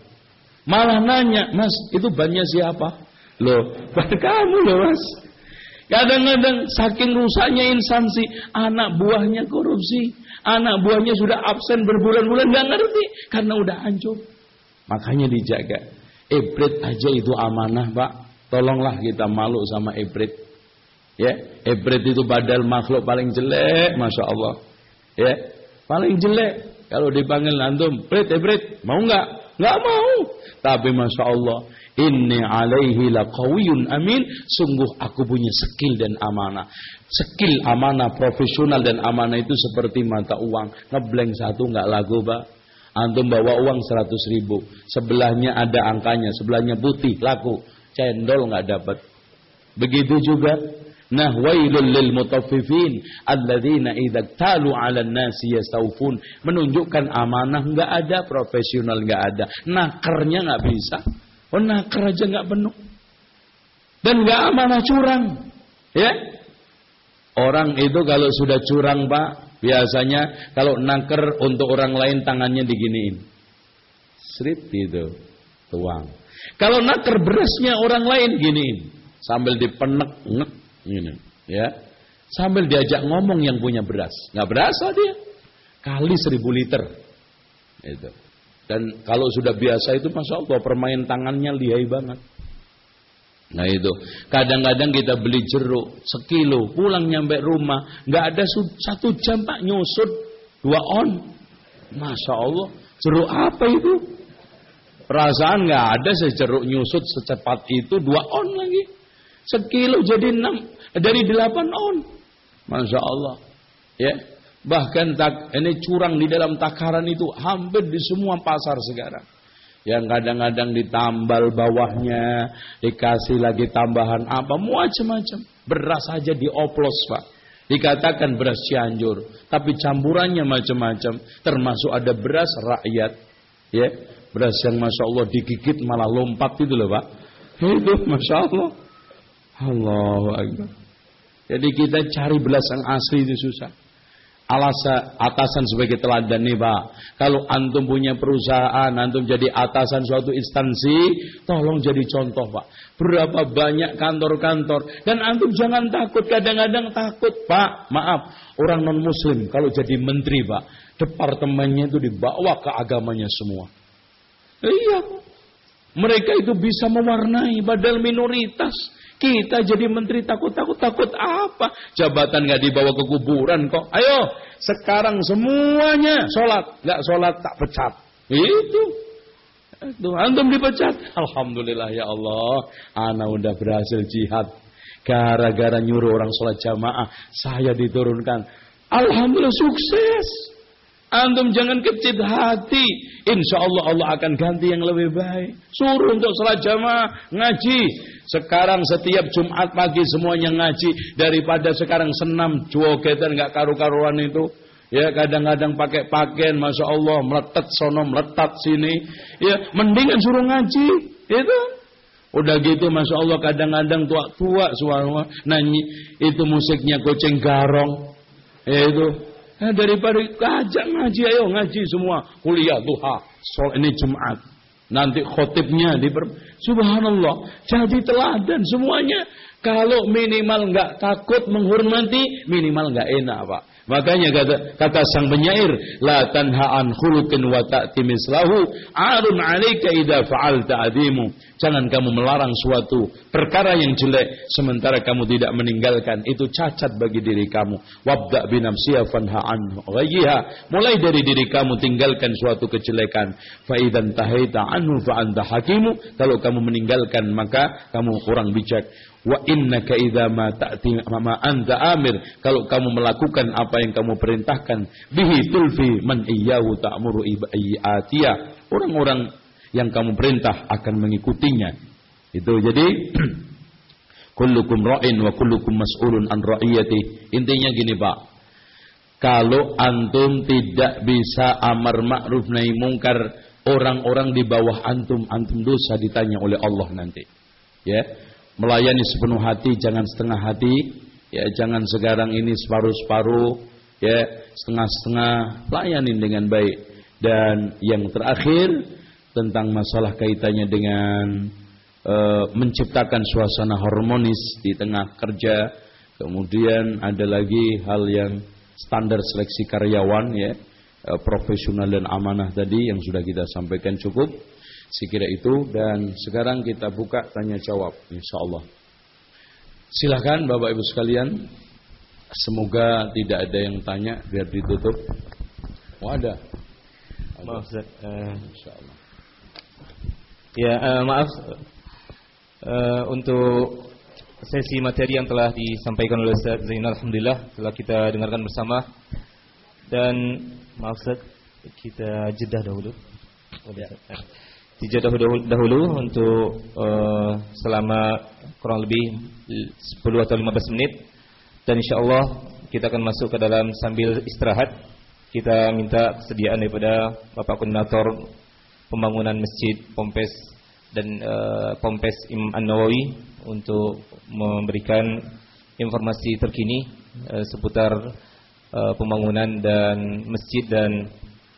Malah nanya, Mas, itu bannya siapa? Loh, ban kamu loh Mas. Kadang-kadang saking rusaknya instansi, anak buahnya korupsi, anak buahnya sudah absen berbulan-bulan nggak ngerti karena udah hancur. Makanya dijaga. Ibrit aja itu amanah, Pak. Tolonglah kita malu sama ibrit. Ya, ibrit itu padahal makhluk paling jelek, masya Allah. Ya, paling jelek. Kalau dipanggil antum, Brit, eh Brit, mau nggak? Nggak mau. Tapi Masya Allah, Inni alaihi laqawiyun amin. Sungguh aku punya skill dan amanah. Skill, amanah, profesional dan amanah itu seperti mata uang. Ngebleng satu nggak lagu, Pak. Antum bawa uang 100 ribu. Sebelahnya ada angkanya. Sebelahnya putih, laku. Cendol nggak dapat. Begitu juga Nah, wailul lil mutaffifin alladzina idza talu 'alan nasi yastawfun. Menunjukkan amanah enggak ada, profesional enggak ada. Nakernya enggak bisa. Oh naker aja nggak penuh. Dan nggak amanah curang. Ya. Orang itu kalau sudah curang pak, biasanya kalau naker untuk orang lain tangannya diginiin. Srit gitu. Tuang. Kalau naker berasnya orang lain giniin. Sambil dipenek, ngek, gini. Ya. Sambil diajak ngomong yang punya beras. Nggak berasa dia. Kali seribu liter. Itu. Dan kalau sudah biasa itu Masya Allah permain tangannya lihai banget. Nah itu, kadang-kadang kita beli jeruk sekilo, pulang nyampe rumah, nggak ada satu jam pak nyusut dua on, masya Allah, jeruk apa itu? Perasaan nggak ada sejeruk nyusut secepat itu dua on lagi, sekilo jadi enam dari delapan on, masya Allah, ya. Bahkan tak, ini curang di dalam takaran itu hampir di semua pasar sekarang. Yang kadang-kadang ditambal bawahnya, dikasih lagi tambahan apa, macam-macam. Beras saja dioplos pak. Dikatakan beras cianjur, tapi campurannya macam-macam. Termasuk ada beras rakyat, ya, beras yang masya Allah digigit malah lompat itu loh pak. Itu masya Allah. Allah Akbar. Jadi kita cari beras yang asli itu susah alasa, atasan sebagai teladan nih Pak. Kalau antum punya perusahaan, antum jadi atasan suatu instansi, tolong jadi contoh Pak. Berapa banyak kantor-kantor dan antum jangan takut, kadang-kadang takut Pak. Maaf, orang non muslim kalau jadi menteri Pak, departemennya itu dibawa ke agamanya semua. Iya, mereka itu bisa mewarnai padahal minoritas. Kita jadi menteri takut-takut takut apa? Jabatan nggak dibawa ke kuburan kok. Ayo, sekarang semuanya sholat, nggak sholat tak pecat. Itu. Itu antum dipecat. Alhamdulillah ya Allah, anak udah berhasil jihad. Gara-gara nyuruh orang sholat jamaah, saya diturunkan. Alhamdulillah sukses. Antum jangan kecil hati. Insya Allah Allah akan ganti yang lebih baik. Suruh untuk sholat jamaah ngaji. Sekarang setiap Jumat pagi semuanya ngaji. Daripada sekarang senam jogetan nggak karu-karuan itu. Ya kadang-kadang pakai pakaian, masya Allah meletet sono meletat sini. Ya mendingan suruh ngaji. Itu. Udah gitu masya Allah kadang-kadang tua-tua suara nyanyi itu musiknya kucing garong. Ya itu Nah, daripada ajak ngaji, ayo ngaji semua. Kuliah duha, sol ini Jumat. Nanti khotibnya di Subhanallah. Jadi teladan semuanya. Kalau minimal nggak takut menghormati, minimal nggak enak, Pak. Makanya kata, kata sang penyair, la tanha an khuluqin wa ta'ti mislahu, arun 'alaika idza fa'alta adimu. Jangan kamu melarang suatu perkara yang jelek sementara kamu tidak meninggalkan, itu cacat bagi diri kamu. Wabda bi nafsiha fanha an ghayyiha. Mulai dari diri kamu tinggalkan suatu kejelekan. Fa idzan tahaita anhu fa anta hakimu. Kalau kamu meninggalkan maka kamu kurang bijak. Wa innaka idza ma ta'ti ma anta amir. Kalau kamu melakukan apa yang kamu perintahkan bihi tulfi man iyyahu ta'muru ibaiyatiya orang-orang yang kamu perintah akan mengikutinya. Itu jadi kullukum ra'in wa kullukum mas'ulun an ra'iyati. Intinya gini Pak. Kalau antum tidak bisa amar ma'ruf nahi mungkar orang-orang di bawah antum antum dosa ditanya oleh Allah nanti. Ya melayani sepenuh hati, jangan setengah hati, ya jangan sekarang ini separuh-separuh, ya setengah-setengah, layani dengan baik. Dan yang terakhir tentang masalah kaitannya dengan e, menciptakan suasana harmonis di tengah kerja. Kemudian ada lagi hal yang standar seleksi karyawan ya, e, profesional dan amanah tadi yang sudah kita sampaikan cukup. Sekira itu dan sekarang kita buka tanya jawab insyaallah. Silakan Bapak Ibu sekalian. Semoga tidak ada yang tanya biar ditutup. Oh ada. Maaf Ustaz. Uh, Insyaallah. Ya, uh, maaf uh, untuk sesi materi yang telah disampaikan oleh Ustaz Zainal alhamdulillah telah kita dengarkan bersama dan maaf Ustaz kita jeda dahulu. Ya. Dijeda dahulu, dahulu untuk uh, selama kurang lebih 10 atau 15 menit. Dan insyaallah kita akan masuk ke dalam sambil istirahat. Kita minta kesediaan daripada Bapak Koordinator pembangunan Masjid Pompes dan uh, Pompes Imam An-Nawawi untuk memberikan informasi terkini uh, seputar uh, pembangunan dan masjid dan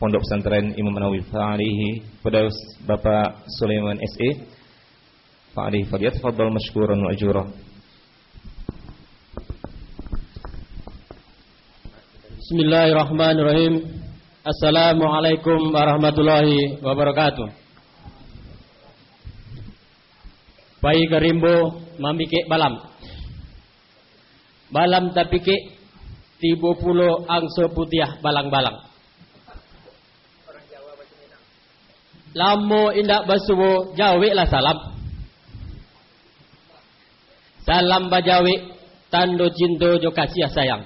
pondok pesantren Imam An-Nawawi. Fa'alihi pada Bapak Sulaiman SE. Fa'alihi falyatafadhal mashkuran wa ajura. Bismillahirrahmanirrahim. Assalamualaikum warahmatullahi wabarakatuh. Pai kerimbo mamike balam. Balam tapike tibo pulo angso putiah balang-balang. Lamo indak basuwo jawe lah salam. Salam bajawe tando cinto jo kasih sayang.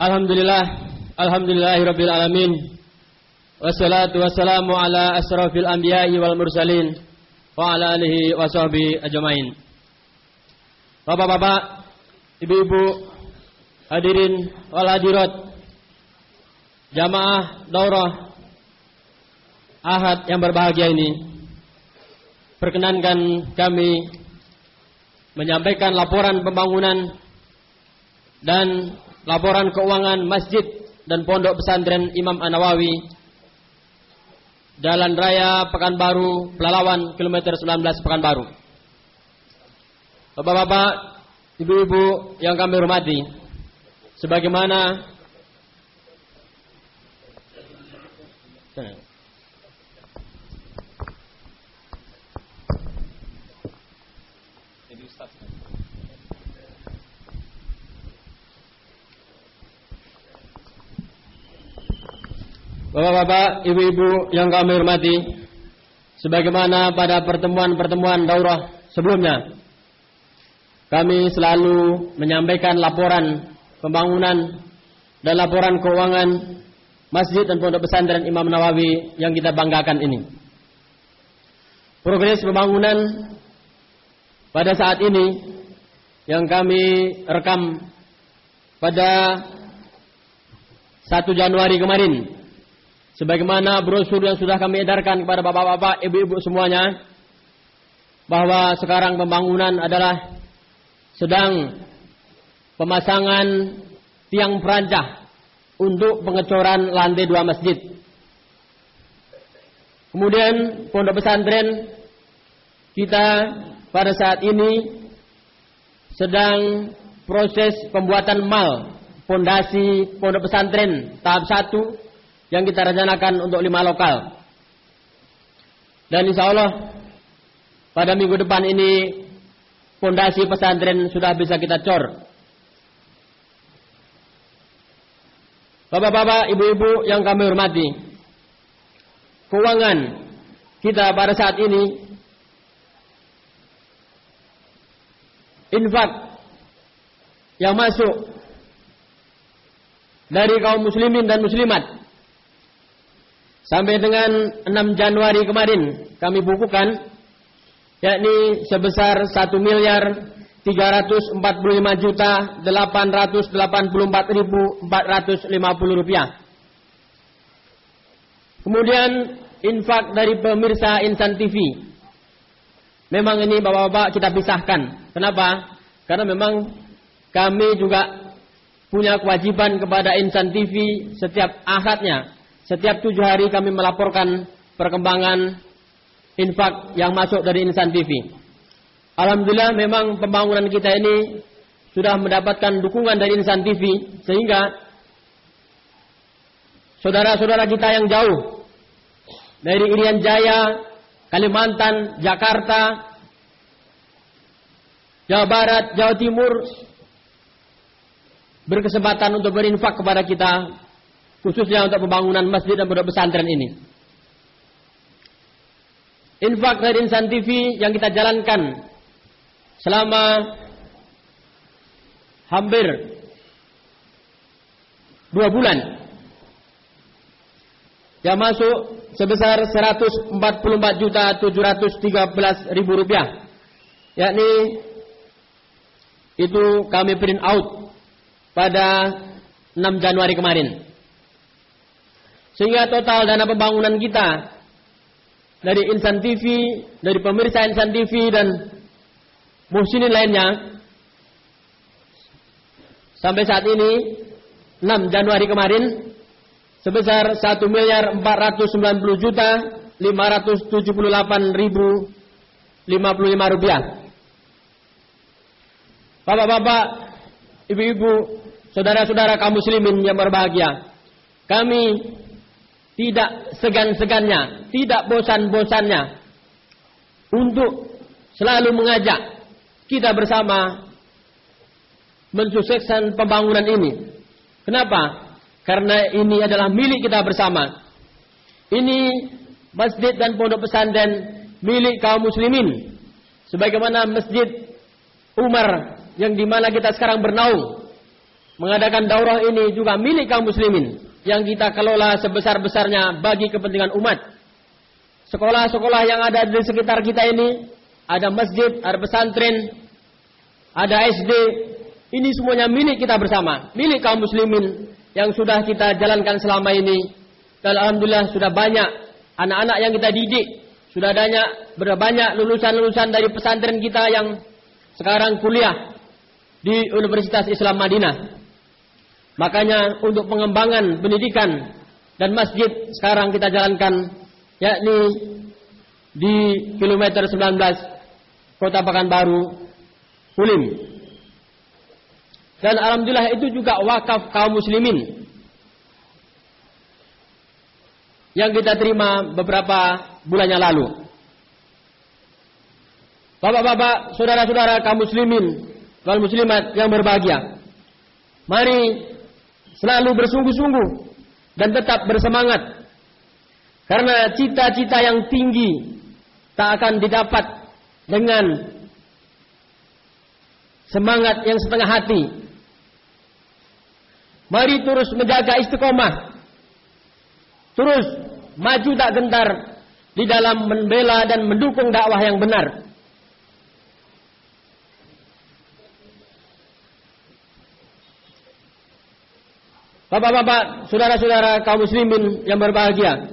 Alhamdulillah, alhamdulillahirabbil alamin. Wassalatu wassalamu ala asrafil anbiya'i wal mursalin wa ala alihi wa sahbihi ajmain. Bapak-bapak, ibu-ibu, hadirin wal hadirat, jamaah daurah Ahad yang berbahagia ini. Perkenankan kami menyampaikan laporan pembangunan dan laporan keuangan masjid dan pondok pesantren Imam An-Nawawi Jalan Raya Pekanbaru Pelalawan kilometer 19 Pekanbaru. Bapak-bapak, ibu-ibu yang kami hormati, sebagaimana Bapak-bapak, ibu-ibu yang kami hormati, sebagaimana pada pertemuan-pertemuan daurah sebelumnya, kami selalu menyampaikan laporan pembangunan dan laporan keuangan masjid dan pondok pesantren Imam Nawawi yang kita banggakan ini. Progres pembangunan pada saat ini yang kami rekam pada 1 Januari kemarin sebagaimana brosur yang sudah kami edarkan kepada bapak-bapak, ibu-ibu semuanya, bahwa sekarang pembangunan adalah sedang pemasangan tiang perancah untuk pengecoran lantai dua masjid. Kemudian pondok pesantren kita pada saat ini sedang proses pembuatan mal pondasi pondok pesantren tahap satu yang kita rencanakan untuk lima lokal. Dan insya Allah pada minggu depan ini fondasi pesantren sudah bisa kita cor. Bapak-bapak, ibu-ibu yang kami hormati, keuangan kita pada saat ini infak yang masuk dari kaum muslimin dan muslimat Sampai dengan 6 Januari kemarin kami bukukan yakni sebesar 1 miliar 345 juta 884 ribu 450 rupiah. Kemudian infak dari pemirsa Insan TV. Memang ini bapak-bapak kita pisahkan. Kenapa? Karena memang kami juga punya kewajiban kepada Insan TV setiap ahadnya setiap tujuh hari kami melaporkan perkembangan infak yang masuk dari Insan TV. Alhamdulillah memang pembangunan kita ini sudah mendapatkan dukungan dari Insan TV sehingga saudara-saudara kita yang jauh dari Irian Jaya, Kalimantan, Jakarta, Jawa Barat, Jawa Timur berkesempatan untuk berinfak kepada kita khususnya untuk pembangunan masjid dan pondok pesantren ini. Infak dari Insan TV yang kita jalankan selama hampir dua bulan yang masuk sebesar 144 juta 713 ribu rupiah yakni itu kami print out pada 6 Januari kemarin sehingga total dana pembangunan kita dari Insan TV, dari pemirsa Insan TV dan muhsinin lainnya sampai saat ini 6 Januari kemarin sebesar 1 miliar 490 juta 578 ribu 55 rupiah. Bapak-bapak, ibu-ibu, saudara-saudara kaum muslimin yang berbahagia. Kami tidak segan-segannya, tidak bosan-bosannya untuk selalu mengajak kita bersama mensukseskan pembangunan ini. Kenapa? Karena ini adalah milik kita bersama. Ini masjid dan pondok pesantren milik kaum muslimin. Sebagaimana masjid Umar yang di mana kita sekarang bernaung mengadakan daurah ini juga milik kaum muslimin yang kita kelola sebesar-besarnya bagi kepentingan umat. Sekolah-sekolah yang ada di sekitar kita ini, ada masjid, ada pesantren, ada SD, ini semuanya milik kita bersama, milik kaum muslimin yang sudah kita jalankan selama ini. Dan alhamdulillah sudah banyak anak-anak yang kita didik, sudah banyak banyak lulusan-lulusan dari pesantren kita yang sekarang kuliah di Universitas Islam Madinah. Makanya untuk pengembangan pendidikan dan masjid sekarang kita jalankan yakni di kilometer 19 Kota Pekanbaru Hulim. Dan alhamdulillah itu juga wakaf kaum muslimin yang kita terima beberapa bulannya lalu. Bapak-bapak, saudara-saudara kaum muslimin, kaum muslimat yang berbahagia. Mari selalu bersungguh-sungguh dan tetap bersemangat. Karena cita-cita yang tinggi tak akan didapat dengan semangat yang setengah hati. Mari terus menjaga istiqomah. Terus maju tak gentar di dalam membela dan mendukung dakwah yang benar. Bapak-bapak, saudara-saudara kaum muslimin yang berbahagia.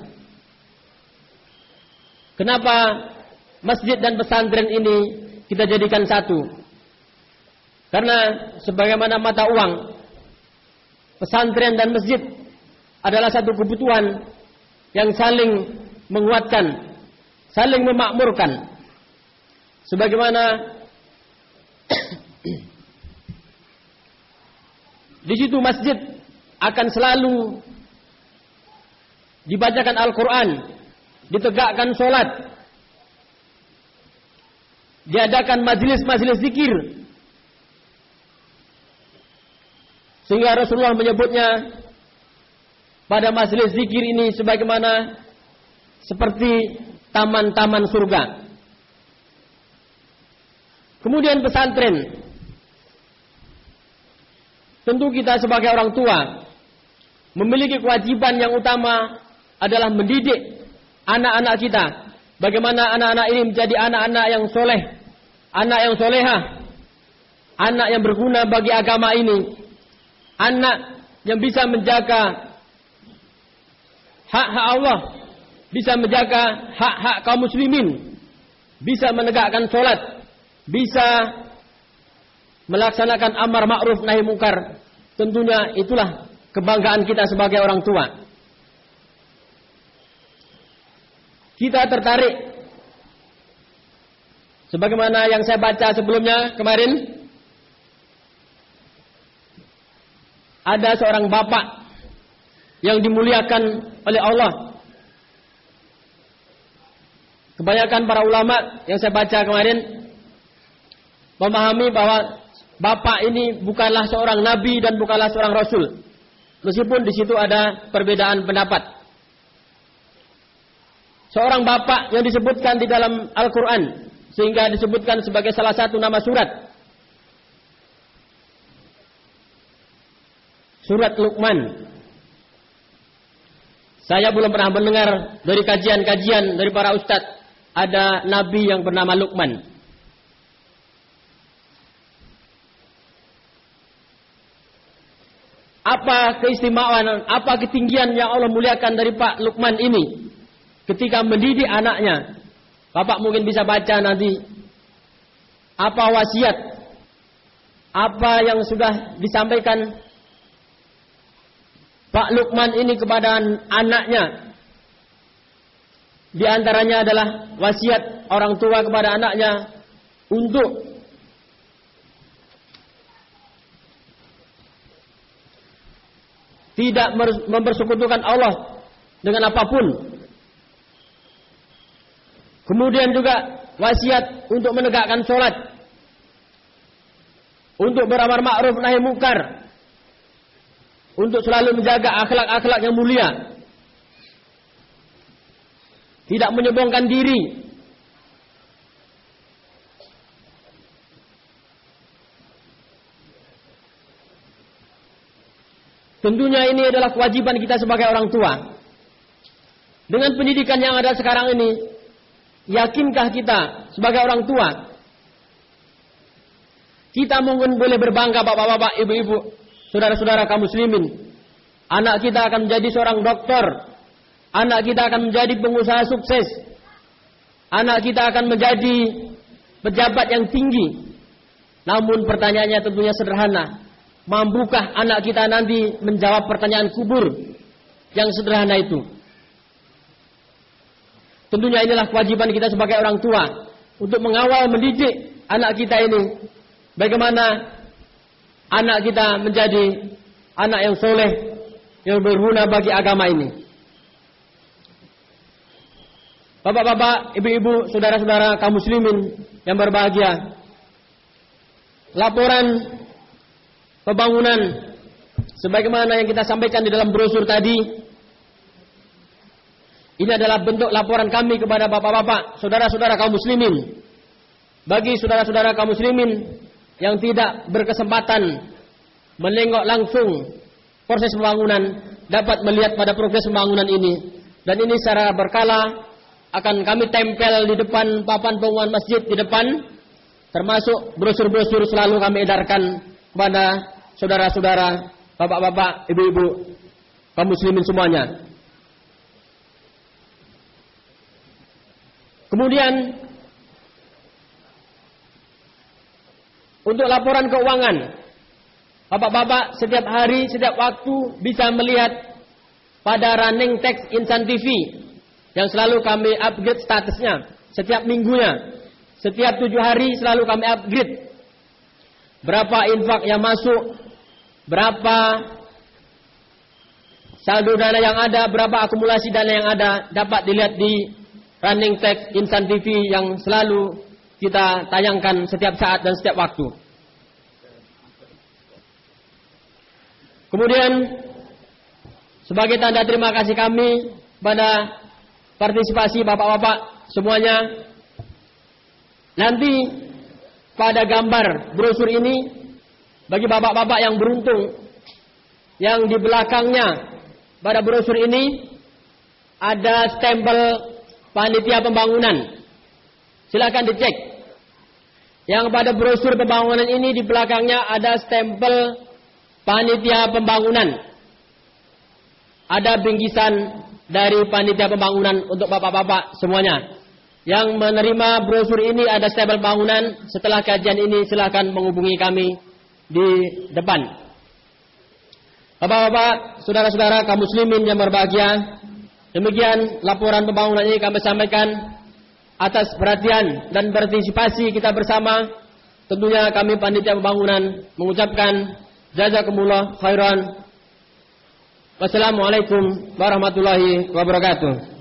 Kenapa masjid dan pesantren ini kita jadikan satu? Karena sebagaimana mata uang, pesantren dan masjid adalah satu kebutuhan yang saling menguatkan, saling memakmurkan. Sebagaimana di situ masjid akan selalu dibacakan Al-Quran, ditegakkan sholat, diadakan majelis-majelis zikir. Sehingga Rasulullah menyebutnya pada majelis zikir ini sebagaimana seperti taman-taman surga. Kemudian pesantren. Tentu kita sebagai orang tua memiliki kewajiban yang utama adalah mendidik anak-anak kita. Bagaimana anak-anak ini menjadi anak-anak yang soleh, anak yang soleha, anak yang berguna bagi agama ini, anak yang bisa menjaga hak-hak Allah, bisa menjaga hak-hak kaum muslimin, bisa menegakkan sholat, bisa melaksanakan amar ma'ruf nahi mungkar. Tentunya itulah kebanggaan kita sebagai orang tua. Kita tertarik sebagaimana yang saya baca sebelumnya kemarin ada seorang bapak yang dimuliakan oleh Allah. Kebanyakan para ulama yang saya baca kemarin memahami bahwa bapak ini bukanlah seorang nabi dan bukanlah seorang rasul. Meskipun di situ ada perbedaan pendapat. Seorang bapak yang disebutkan di dalam Al-Quran. Sehingga disebutkan sebagai salah satu nama surat. Surat Luqman. Saya belum pernah mendengar dari kajian-kajian dari para ustadz. Ada nabi yang bernama Luqman. Apa keistimewaan, apa ketinggian yang Allah muliakan dari Pak Luqman ini? ketika mendidik anaknya. Bapak mungkin bisa baca nanti apa wasiat apa yang sudah disampaikan Pak Lukman ini kepada anaknya. Di antaranya adalah wasiat orang tua kepada anaknya untuk tidak mempersekutukan Allah dengan apa pun Kemudian juga wasiat untuk menegakkan sholat. Untuk beramar ma'ruf nahi mungkar. Untuk selalu menjaga akhlak-akhlak yang mulia. Tidak menyombongkan diri. Tentunya ini adalah kewajiban kita sebagai orang tua. Dengan pendidikan yang ada sekarang ini, Yakinkah kita sebagai orang tua? Kita mungkin boleh berbangga bapak-bapak, ibu-ibu, saudara-saudara kaum muslimin. Anak kita akan menjadi seorang dokter. Anak kita akan menjadi pengusaha sukses. Anak kita akan menjadi pejabat yang tinggi. Namun pertanyaannya tentunya sederhana. Mampukah anak kita nanti menjawab pertanyaan kubur yang sederhana itu? Tentunya inilah kewajiban kita sebagai orang tua untuk mengawal mendidik anak kita ini. Bagaimana anak kita menjadi anak yang soleh, yang berguna bagi agama ini. Bapak-bapak, ibu-ibu, saudara-saudara kaum muslimin yang berbahagia. Laporan pembangunan sebagaimana yang kita sampaikan di dalam brosur tadi ini adalah bentuk laporan kami kepada bapak-bapak, saudara-saudara kaum muslimin. Bagi saudara-saudara kaum muslimin yang tidak berkesempatan menengok langsung proses pembangunan dapat melihat pada progres pembangunan ini. Dan ini secara berkala akan kami tempel di depan papan pengumuman masjid di depan termasuk brosur-brosur selalu kami edarkan kepada saudara-saudara, bapak-bapak, ibu-ibu, kaum muslimin semuanya. Kemudian untuk laporan keuangan, bapak-bapak setiap hari, setiap waktu bisa melihat pada running text insan TV yang selalu kami upgrade statusnya setiap minggunya. Setiap tujuh hari selalu kami upgrade berapa infak yang masuk, berapa saldo dana yang ada, berapa akumulasi dana yang ada dapat dilihat di running text Insan TV yang selalu kita tayangkan setiap saat dan setiap waktu. Kemudian sebagai tanda terima kasih kami pada partisipasi bapak-bapak semuanya nanti pada gambar brosur ini bagi bapak-bapak yang beruntung yang di belakangnya pada brosur ini ada stempel panitia pembangunan. Silakan dicek. Yang pada brosur pembangunan ini di belakangnya ada stempel panitia pembangunan. Ada bingkisan dari panitia pembangunan untuk bapak-bapak semuanya. Yang menerima brosur ini ada stempel bangunan. Setelah kajian ini silakan menghubungi kami di depan. Bapak-bapak, saudara-saudara kaum muslimin yang berbahagia, Demikian laporan pembangunan ini kami sampaikan atas perhatian dan partisipasi kita bersama. Tentunya kami panitia pembangunan mengucapkan jazakumullah khairan. Wassalamualaikum warahmatullahi wabarakatuh.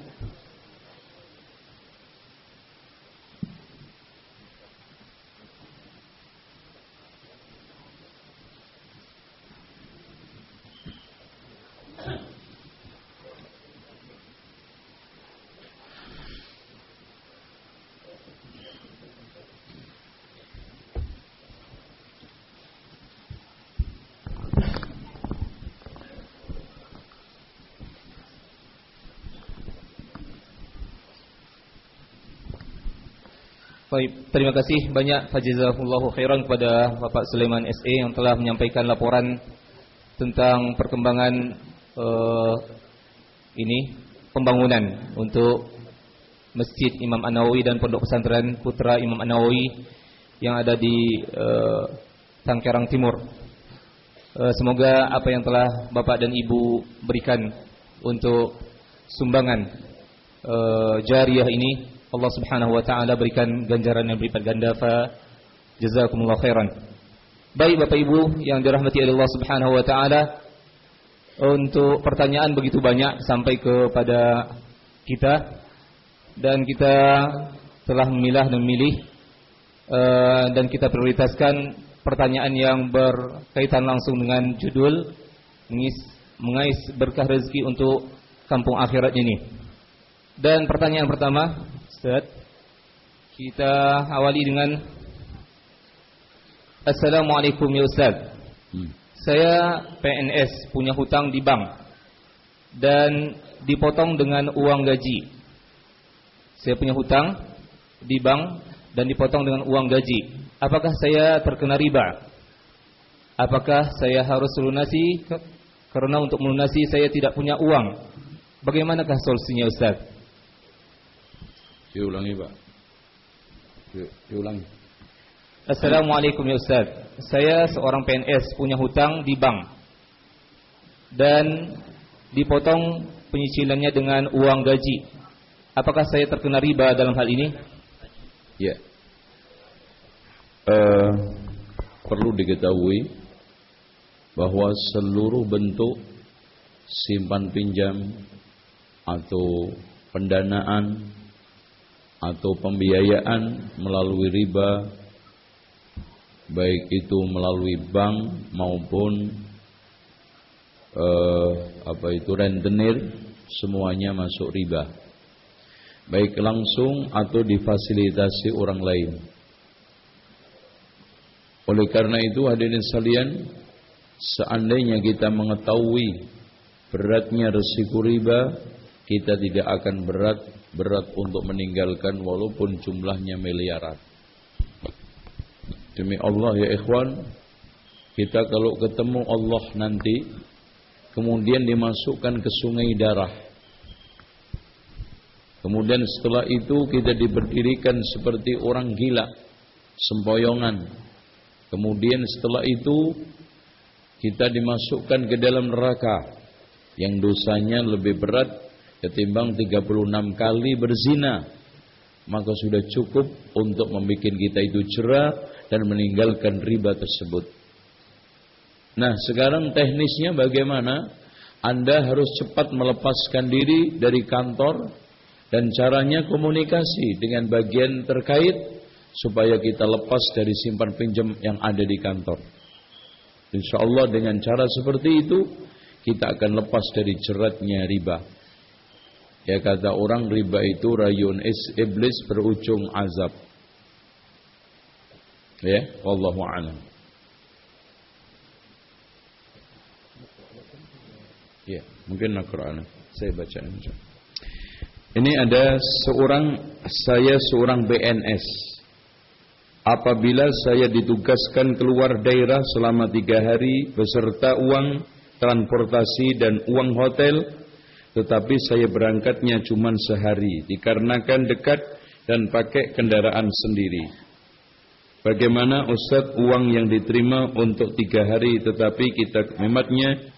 Baik, terima kasih banyak Fajizahullahu khairan kepada Bapak Sulaiman SE yang telah menyampaikan laporan tentang perkembangan uh, ini pembangunan untuk Masjid Imam An-Nawawi dan Pondok Pesantren Putra Imam An-Nawawi yang ada di uh, Tangkerang Timur. Uh, semoga apa yang telah Bapak dan Ibu berikan untuk sumbangan uh, jariah ini Allah Subhanahu wa taala berikan ganjaran yang berlipat ganda fa jazakumullah khairan. Baik Bapak Ibu yang dirahmati oleh Allah Subhanahu wa taala, untuk pertanyaan begitu banyak sampai kepada kita dan kita telah memilah dan memilih uh, dan kita prioritaskan pertanyaan yang berkaitan langsung dengan judul mengis, mengais berkah rezeki untuk kampung akhirat ini. Dan pertanyaan pertama Ustaz. Kita awali dengan Assalamualaikum ya Ustaz. Hmm. Saya PNS punya hutang di bank. Dan dipotong dengan uang gaji. Saya punya hutang di bank Dan dipotong dengan uang gaji. Apakah saya terkena riba? Apakah saya harus lunasi Karena untuk melunasi saya tidak punya uang. Bagaimanakah solusinya Ustaz? Diulangi Pak. Diulangi. Assalamualaikum ya Ustaz. Saya seorang PNS punya hutang di bank. Dan dipotong penyicilannya dengan uang gaji. Apakah saya terkena riba dalam hal ini? Ya. Uh, perlu diketahui bahwa seluruh bentuk simpan pinjam atau pendanaan atau pembiayaan melalui riba baik itu melalui bank maupun eh, apa itu rentenir semuanya masuk riba. Baik langsung atau difasilitasi orang lain. Oleh karena itu hadirin sekalian seandainya kita mengetahui beratnya resiko riba kita tidak akan berat berat untuk meninggalkan walaupun jumlahnya miliaran. Demi Allah ya ikhwan, kita kalau ketemu Allah nanti kemudian dimasukkan ke sungai darah. Kemudian setelah itu kita diberdirikan seperti orang gila, sempoyongan. Kemudian setelah itu kita dimasukkan ke dalam neraka yang dosanya lebih berat ketimbang 36 kali berzina maka sudah cukup untuk membuat kita itu cerah dan meninggalkan riba tersebut. Nah, sekarang teknisnya bagaimana? Anda harus cepat melepaskan diri dari kantor dan caranya komunikasi dengan bagian terkait supaya kita lepas dari simpan pinjam yang ada di kantor. Insya Allah dengan cara seperti itu kita akan lepas dari jeratnya riba. Ya kata orang riba itu rayun iblis berujung azab. Ya, wallahu a'lam. Ya, mungkin Al-Qur'an. Saya baca Ini ada seorang saya seorang BNS. Apabila saya ditugaskan keluar daerah selama tiga hari beserta uang transportasi dan uang hotel, tetapi saya berangkatnya cuma sehari dikarenakan dekat dan pakai kendaraan sendiri. Bagaimana Ustaz uang yang diterima untuk tiga hari tetapi kita mematnya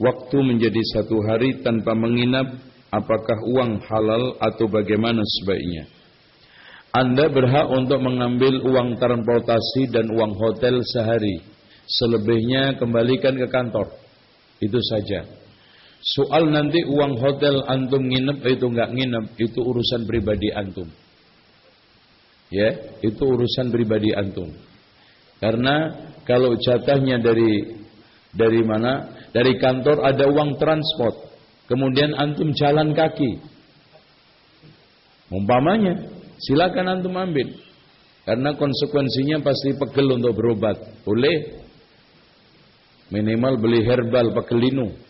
waktu menjadi satu hari tanpa menginap apakah uang halal atau bagaimana sebaiknya? Anda berhak untuk mengambil uang transportasi dan uang hotel sehari. Selebihnya kembalikan ke kantor. Itu saja. Soal nanti uang hotel antum nginep itu enggak nginep itu urusan pribadi antum. Ya, itu urusan pribadi antum. Karena kalau jatahnya dari dari mana? Dari kantor ada uang transport. Kemudian antum jalan kaki. Umpamanya, silakan antum ambil. Karena konsekuensinya pasti pegel untuk berobat. Boleh. Minimal beli herbal pegelinu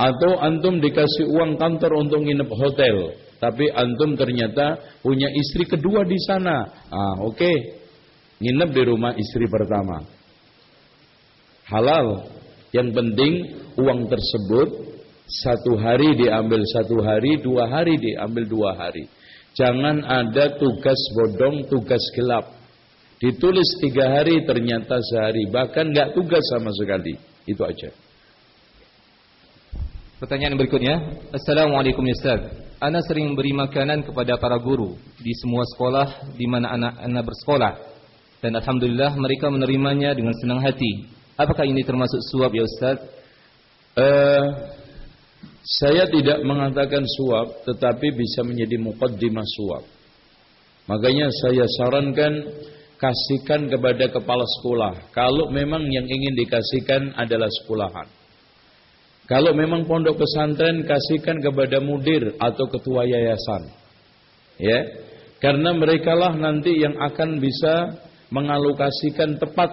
atau antum dikasih uang kantor untuk nginep hotel Tapi antum ternyata punya istri kedua di sana. Ah, oke. Okay. Nginep di rumah istri pertama. Halal. Yang penting uang tersebut satu hari diambil satu hari, dua hari diambil dua hari. Jangan ada tugas bodong, tugas gelap. Ditulis tiga hari ternyata sehari, bahkan nggak tugas sama sekali. Itu aja. Pertanyaan berikutnya, Assalamualaikum Ustaz. Ana sering beri makanan kepada para guru di semua sekolah di mana anak-anak bersekolah dan alhamdulillah mereka menerimanya dengan senang hati. Apakah ini termasuk suap ya Ustaz? Uh, saya tidak mengatakan suap tetapi bisa menjadi muqaddimah suap. Makanya saya sarankan kasihkan kepada kepala sekolah kalau memang yang ingin dikasihkan adalah sekolahan. Kalau memang pondok pesantren kasihkan kepada mudir atau ketua yayasan. Ya. Karena merekalah nanti yang akan bisa mengalokasikan tepat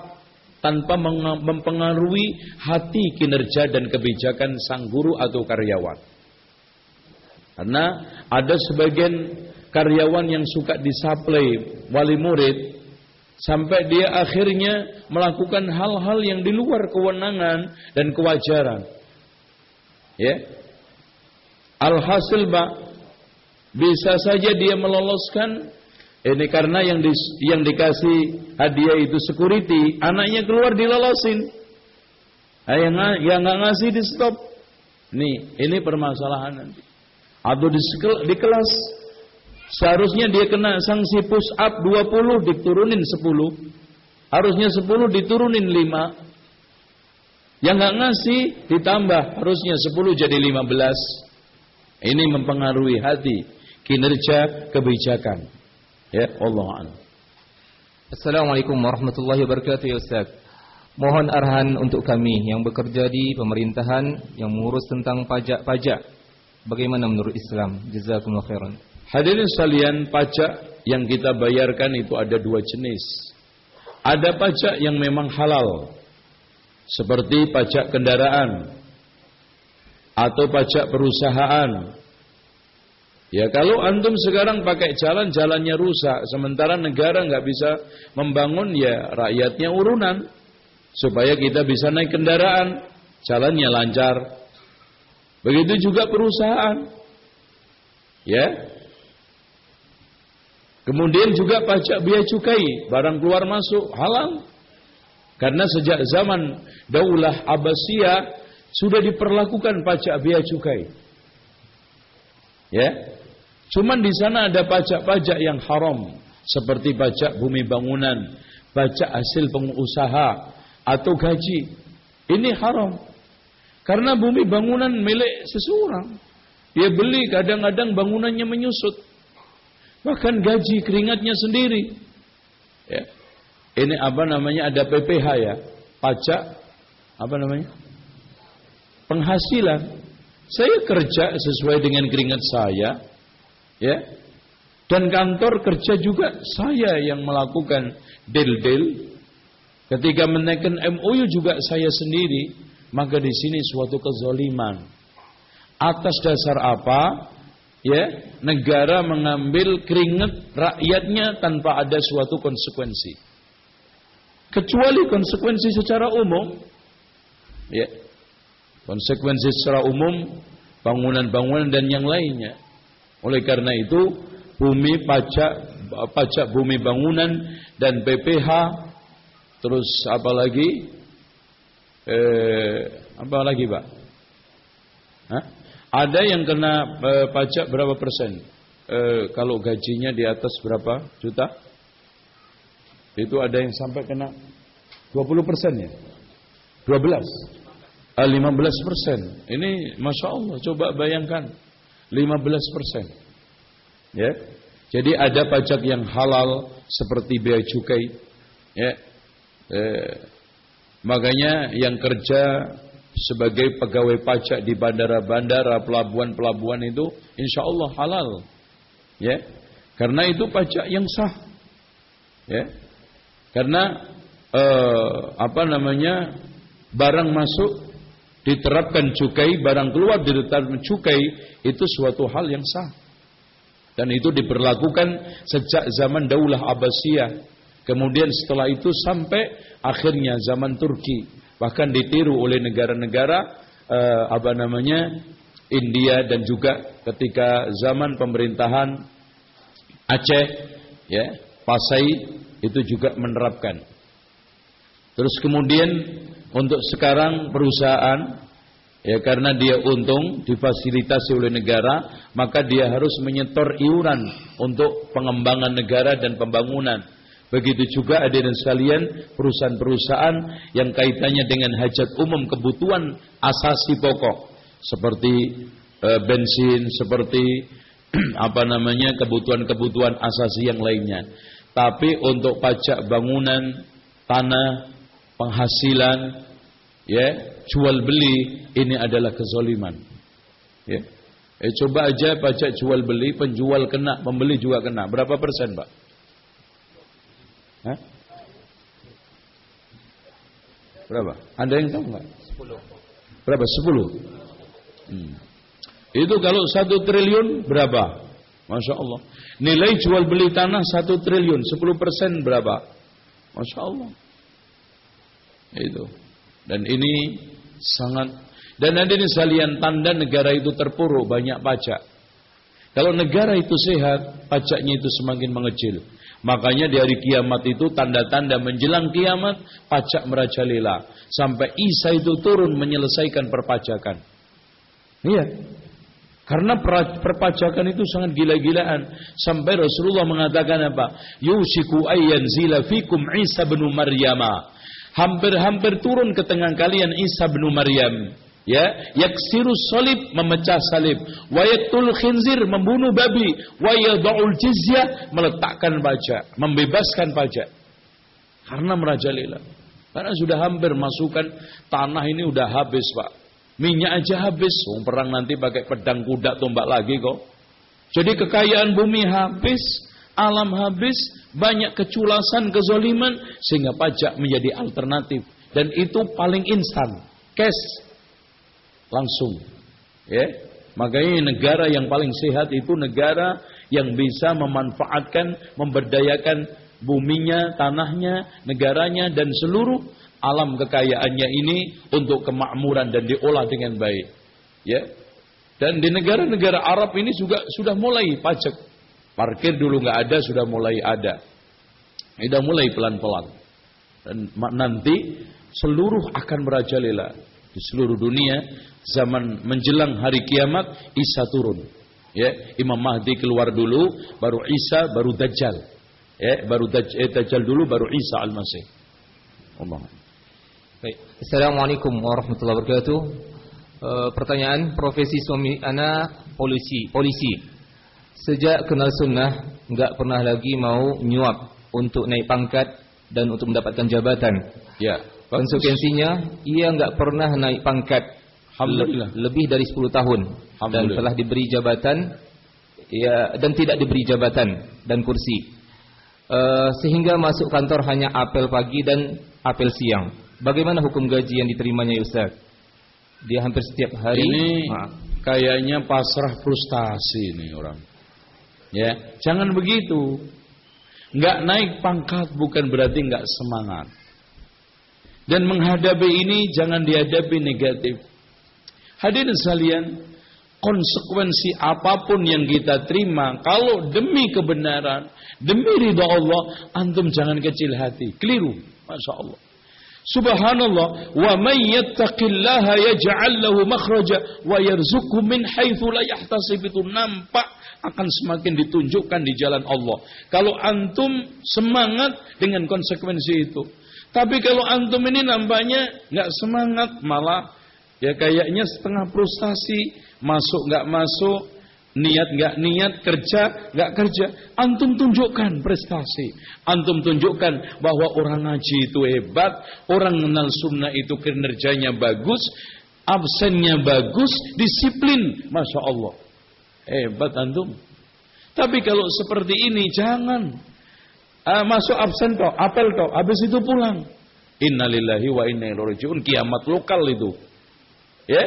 tanpa mempengaruhi hati kinerja dan kebijakan sang guru atau karyawan. Karena ada sebagian karyawan yang suka disuplai wali murid sampai dia akhirnya melakukan hal-hal yang di luar kewenangan dan kewajaran. Ya. Alhasil, Pak, bisa saja dia meloloskan ini karena yang di, yang dikasih hadiah itu security, anaknya keluar dilolosin. Nah, yang yang nggak ngasih di stop. Nih, ini permasalahan nanti. Atau di, di kelas seharusnya dia kena sanksi push up 20 diturunin 10. Harusnya 10 diturunin 5. Yang nggak ngasih ditambah harusnya 10 jadi 15. Ini mempengaruhi hati, kinerja, kebijakan. Ya, Allah Assalamualaikum warahmatullahi wabarakatuh ya Ustaz. Mohon arahan untuk kami yang bekerja di pemerintahan yang mengurus tentang pajak-pajak. Bagaimana menurut Islam? Jazakumullah khairan. Hadirin sekalian, pajak yang kita bayarkan itu ada dua jenis. Ada pajak yang memang halal. Seperti pajak kendaraan atau pajak perusahaan Ya kalau antum sekarang pakai jalan jalannya rusak, sementara negara nggak bisa membangun ya rakyatnya urunan supaya kita bisa naik kendaraan, jalannya lancar. Begitu juga perusahaan. Ya. Kemudian juga pajak biaya cukai, barang keluar masuk halal. Karena sejak zaman Daulah Abbasiyah sudah diperlakukan pajak biaya cukai. Ya, Cuman di sana ada pajak-pajak yang haram seperti pajak bumi bangunan, pajak hasil pengusaha atau gaji. Ini haram. Karena bumi bangunan milik seseorang. Dia beli kadang-kadang bangunannya menyusut. Bahkan gaji keringatnya sendiri. Ya. Ini apa namanya? Ada PPH ya. Pajak apa namanya? Penghasilan. Saya kerja sesuai dengan keringat saya, Ya. Dan kantor kerja juga saya yang melakukan deal-deal. Ketika menaikkan MOU juga saya sendiri, maka di sini suatu kezoliman. Atas dasar apa? Ya, negara mengambil keringat rakyatnya tanpa ada suatu konsekuensi. Kecuali konsekuensi secara umum. Ya. Konsekuensi secara umum bangunan-bangunan dan yang lainnya. Oleh karena itu, bumi pajak pajak bumi bangunan dan BPH terus apa lagi? Eh, apa lagi, Pak? Hah? Ada yang kena eh, pajak berapa persen? Eh, kalau gajinya di atas berapa juta? Itu ada yang sampai kena 20 persen ya? 12? Ah, 15 persen. Ini Masya Allah, coba bayangkan. 15 persen. Ya. Jadi ada pajak yang halal seperti bea cukai. Ya. Eh, makanya yang kerja sebagai pegawai pajak di bandara-bandara, pelabuhan-pelabuhan itu insya Allah halal. Ya. Karena itu pajak yang sah. Ya. Karena eh, apa namanya? barang masuk diterapkan cukai, barang keluar diterapkan cukai, itu suatu hal yang sah. Dan itu diberlakukan sejak zaman Daulah Abbasiyah. Kemudian setelah itu sampai akhirnya zaman Turki. Bahkan ditiru oleh negara-negara eh, apa namanya India dan juga ketika zaman pemerintahan Aceh, ya Pasai itu juga menerapkan. Terus kemudian untuk sekarang perusahaan Ya karena dia untung difasilitasi oleh negara, maka dia harus menyetor iuran untuk pengembangan negara dan pembangunan. Begitu juga hadirin sekalian perusahaan-perusahaan yang kaitannya dengan hajat umum kebutuhan asasi pokok seperti e, bensin, seperti apa namanya kebutuhan-kebutuhan asasi yang lainnya. Tapi untuk pajak bangunan, tanah, penghasilan, ya jual beli ini adalah kezoliman ya eh, coba aja pajak jual beli penjual kena pembeli juga kena berapa persen pak Hah? berapa anda yang tahu nggak Sepuluh. berapa Sepuluh. hmm. itu kalau satu triliun berapa Masya Allah nilai jual beli tanah satu triliun sepuluh persen berapa Masya Allah itu dan ini sangat dan nanti ini salian tanda negara itu terpuruk banyak pajak. Kalau negara itu sehat, pajaknya itu semakin mengecil. Makanya di hari kiamat itu tanda-tanda menjelang kiamat pajak merajalela sampai Isa itu turun menyelesaikan perpajakan. Iya. Karena perpajakan itu sangat gila-gilaan. Sampai Rasulullah mengatakan apa? Yusiku ayyan zila fikum Isa bin Maryama hampir-hampir turun ke tengah kalian Isa bin Maryam. Ya yaksiru salib memecah salib. Wa yaqtul khinzir membunuh babi. Wa yad'ul jizyah meletakkan pajak membebaskan pajak. Karena merajalela. Karena sudah hampir masukkan tanah ini udah habis Pak minyak aja habis. Oh, perang nanti pakai pedang kuda tombak lagi kok. Jadi kekayaan bumi habis alam habis, banyak keculasan, kezoliman, sehingga pajak menjadi alternatif. Dan itu paling instan, cash, langsung. Ya, makanya negara yang paling sehat itu negara yang bisa memanfaatkan, memberdayakan buminya, tanahnya, negaranya, dan seluruh alam kekayaannya ini untuk kemakmuran dan diolah dengan baik. Ya, dan di negara-negara Arab ini juga sudah mulai pajak Parkir dulu nggak ada, sudah mulai ada. Sudah mulai pelan-pelan. Dan nanti seluruh akan merajalela di seluruh dunia. Zaman menjelang hari kiamat, Isa turun. Ya, Imam Mahdi keluar dulu, baru Isa, baru Dajjal. Ya, baru Dajjal, eh, Dajjal dulu, baru Isa Al-Masih. Allah. Baik. Assalamualaikum warahmatullahi wabarakatuh. E, pertanyaan profesi suami anak polisi polisi. Sejak kenal sunnah Enggak pernah lagi mau nyuap Untuk naik pangkat Dan untuk mendapatkan jabatan. Ya Konsekuensinya Ia enggak pernah naik pangkat Alhamdulillah. Lebih dari 10 tahun. Dan telah diberi jabatan ya, Dan tidak diberi jabatan Dan kursi. Uh, Sehingga masuk kantor hanya apel pagi dan apel siang Bagaimana hukum gaji yang diterimanya Ustaz? Dia hampir setiap hari Ini maaf. kayaknya pasrah frustasi nih orang Ya, jangan begitu. Enggak naik pangkat bukan berarti enggak semangat. Dan menghadapi ini jangan dihadapi negatif. Hadirin sekalian, konsekuensi apa pun yang kita terima, kalau demi kebenaran, demi ridha Allah, antum jangan kecil hati. Keliru, masya Allah. Subhanallah, wa man yattaqillaha yaj'al lahu makhraja wa yarzuqhu min haitsu la yahtasib. Itu nampak akan semakin ditunjukkan di jalan Allah. Kalau antum semangat dengan konsekuensi itu. Tapi kalau antum ini nampaknya nggak semangat, malah ya kayaknya setengah frustasi, masuk nggak masuk, niat nggak niat, kerja nggak kerja. Antum tunjukkan prestasi. Antum tunjukkan bahwa orang ngaji itu hebat, orang mengenal sunnah itu kinerjanya bagus, absennya bagus, disiplin, masya Allah. Hebat antum. Tapi kalau seperti ini jangan. Uh, masuk absen toh, apel toh, habis itu pulang. Innalillahi wa inna ilaihi rajiun. Kiamat lokal itu. Ya.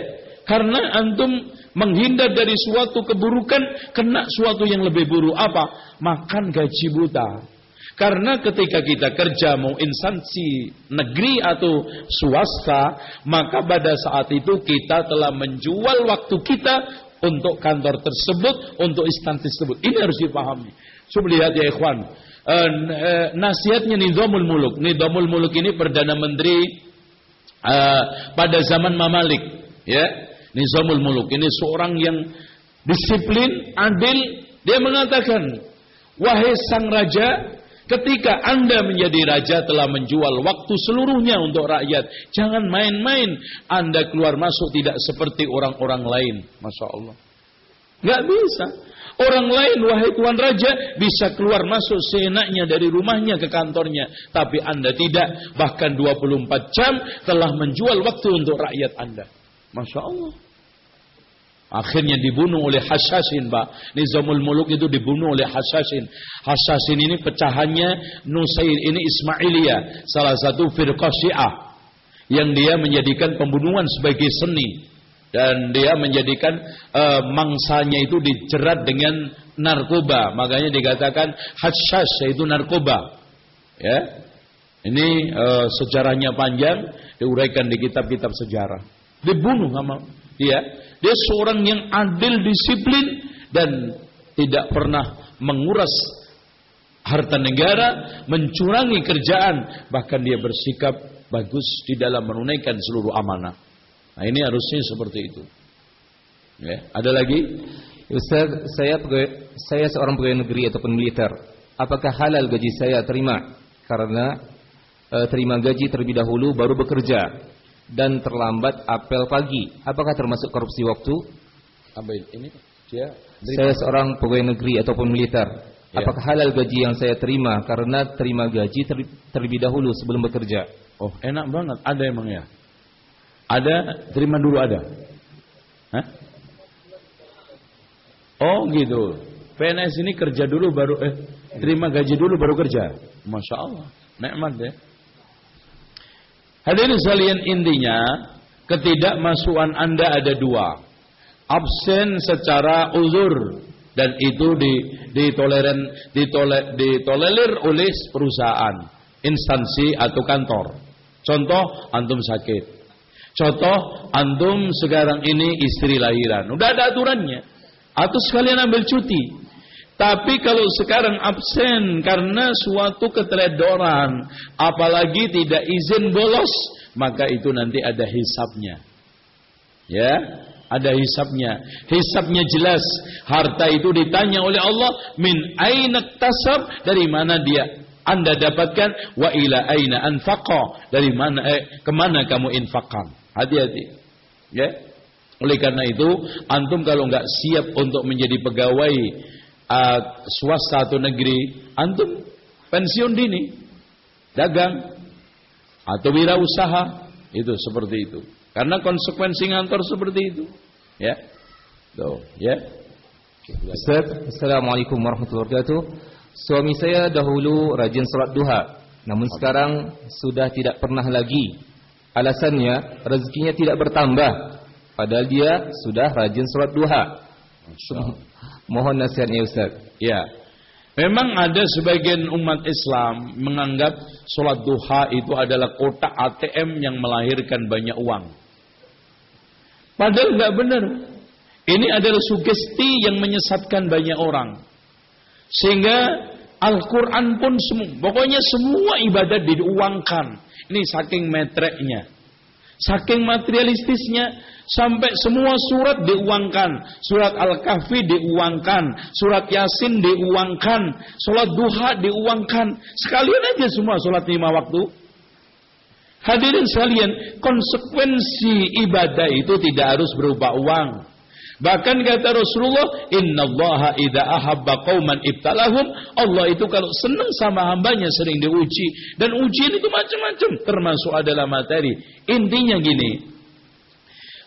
Karena antum menghindar dari suatu keburukan, kena suatu yang lebih buruk. Apa? Makan gaji buta. Karena ketika kita kerja mau instansi negeri atau swasta, maka pada saat itu kita telah menjual waktu kita untuk kantor tersebut, untuk instansi tersebut. Ini harus dipahami. Coba lihat ya ikhwan. Uh, uh, nasihatnya Nizamul Muluk. Nizamul Muluk ini Perdana Menteri uh, pada zaman Mamalik. Ya, Nizamul Muluk. Ini seorang yang disiplin, adil. Dia mengatakan, Wahai sang raja, Ketika Anda menjadi raja telah menjual waktu seluruhnya untuk rakyat. Jangan main-main. Anda keluar masuk tidak seperti orang-orang lain. Masya Allah. Gak bisa. Orang lain, wahai Tuan Raja, bisa keluar masuk seenaknya dari rumahnya ke kantornya. Tapi Anda tidak. Bahkan 24 jam telah menjual waktu untuk rakyat Anda. Masya Allah. Akhirnya dibunuh oleh Hasasin, Pak. Nizamul Muluk itu dibunuh oleh Hasasin. Hasasin ini pecahannya Nusair ini Ismailia, salah satu firqah Syiah yang dia menjadikan pembunuhan sebagai seni dan dia menjadikan uh, mangsanya itu dijerat dengan narkoba. Makanya dikatakan Hassas yaitu narkoba. Ya. Ini uh, sejarahnya panjang, diuraikan di kitab-kitab sejarah. Dibunuh sama dia dia seorang yang adil, disiplin dan tidak pernah menguras harta negara, mencurangi kerjaan, bahkan dia bersikap bagus di dalam menunaikan seluruh amanah. Nah, ini harusnya seperti itu. Ya, ada lagi? Ustaz, saya saya seorang pegawai negeri ataupun militer. Apakah halal gaji saya terima? Karena e, terima gaji terlebih dahulu baru bekerja dan terlambat apel pagi. Apakah termasuk korupsi waktu? Apa ini? Dia saya seorang pegawai negeri ataupun militer. Ya. Apakah halal gaji yang saya terima karena terima gaji ter terlebih dahulu sebelum bekerja? Oh, enak banget. Ada emang ya? Ada, terima dulu ada. Hah? Oh, gitu. PNS ini kerja dulu baru eh terima gaji dulu baru kerja. Masya Allah, nikmat ya. Hadirin sekalian intinya ketidakmasukan Anda ada dua. Absen secara uzur dan itu ditoleran ditole, ditolerir oleh perusahaan, instansi atau kantor. Contoh antum sakit. Contoh antum sekarang ini istri lahiran. Udah ada aturannya. Atau sekalian ambil cuti. Tapi kalau sekarang absen karena suatu keteledoran, apalagi tidak izin bolos, maka itu nanti ada hisapnya. Ya, ada hisapnya. Hisapnya jelas. Harta itu ditanya oleh Allah, min ainak tasab, dari mana dia anda dapatkan wa ila aina anfaqa dari mana eh, ke mana kamu infakkan hati-hati ya oleh karena itu antum kalau nggak siap untuk menjadi pegawai uh, swasta atau negeri, antum pensiun dini, dagang atau wirausaha, itu seperti itu. Karena konsekuensi ngantor seperti itu. Ya. Tuh, ya. Ustaz, Assalamualaikum warahmatullahi wabarakatuh. Suami saya dahulu rajin salat duha, namun sekarang sudah tidak pernah lagi. Alasannya rezekinya tidak bertambah, padahal dia sudah rajin salat duha. Mohon nasihatnya Ustaz. Ya. Memang ada sebagian umat Islam menganggap sholat duha itu adalah kotak ATM yang melahirkan banyak uang. Padahal nggak benar. Ini adalah sugesti yang menyesatkan banyak orang. Sehingga Al-Quran pun semua, pokoknya semua ibadat diuangkan. Ini saking metreknya. Saking materialistisnya, Sampai semua surat diuangkan. Surat Al-Kahfi diuangkan. Surat Yasin diuangkan. Sholat duha diuangkan. Sekalian aja semua sholat lima waktu. Hadirin sekalian, konsekuensi ibadah itu tidak harus berupa uang. Bahkan kata Rasulullah, Inna Allah idha ahabba qawman ibtalahum. Allah itu kalau senang sama hambanya sering diuji. Dan ujian itu macam-macam. Termasuk adalah materi. Intinya gini,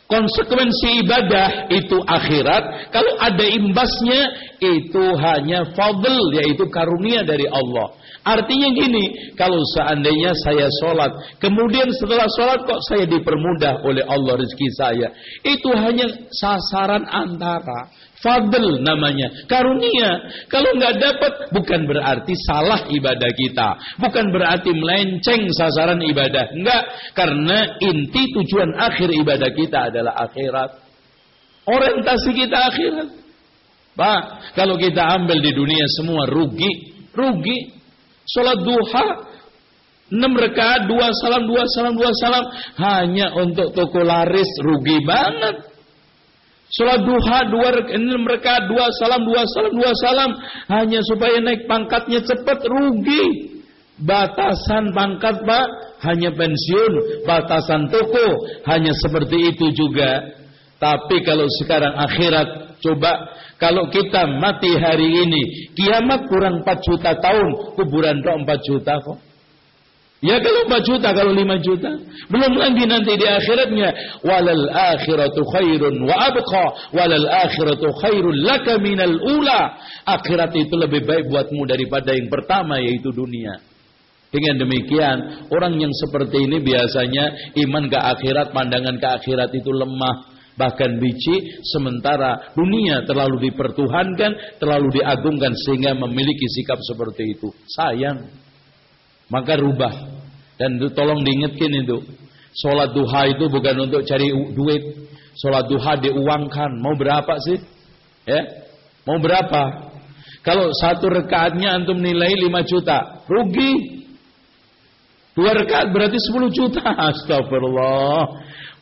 Konsekuensi ibadah itu akhirat, kalau ada imbasnya itu hanya fadl yaitu karunia dari Allah. Artinya gini, kalau seandainya saya sholat, kemudian setelah sholat kok saya dipermudah oleh Allah rezeki saya. Itu hanya sasaran antara. Fadl namanya, karunia. Kalau nggak dapat, bukan berarti salah ibadah kita. Bukan berarti melenceng sasaran ibadah. Enggak, karena inti tujuan akhir ibadah kita adalah akhirat. Orientasi kita akhirat. Pak, kalau kita ambil di dunia semua rugi, rugi. Sholat duha enam rakaat dua salam dua salam dua salam hanya untuk toko laris rugi banget. Sholat duha dua rakaat dua salam dua salam dua salam hanya supaya naik pangkatnya cepat rugi. Batasan pangkat pak hanya pensiun, batasan toko hanya seperti itu juga. Tapi kalau sekarang akhirat coba kalau kita mati hari ini, kiamat kurang 4 juta tahun, kuburan kok 4 juta kok. Ya kalau 4 juta, kalau 5 juta. Belum lagi nanti di akhiratnya. Walal akhiratu khairun wa abqa. Walal akhiratu khairun laka minal ula. Akhirat itu lebih baik buatmu daripada yang pertama yaitu dunia. Dengan demikian, orang yang seperti ini biasanya iman ke akhirat, pandangan ke akhirat itu lemah bahkan biji sementara dunia terlalu dipertuhankan, terlalu diagungkan sehingga memiliki sikap seperti itu. Sayang. Maka rubah. Dan tolong diingatkan itu. Sholat duha itu bukan untuk cari duit. Sholat duha diuangkan. Mau berapa sih? Ya? Mau berapa? Kalau satu rekaatnya antum nilai 5 juta. Rugi. Dua rekaat berarti 10 juta. Astagfirullah.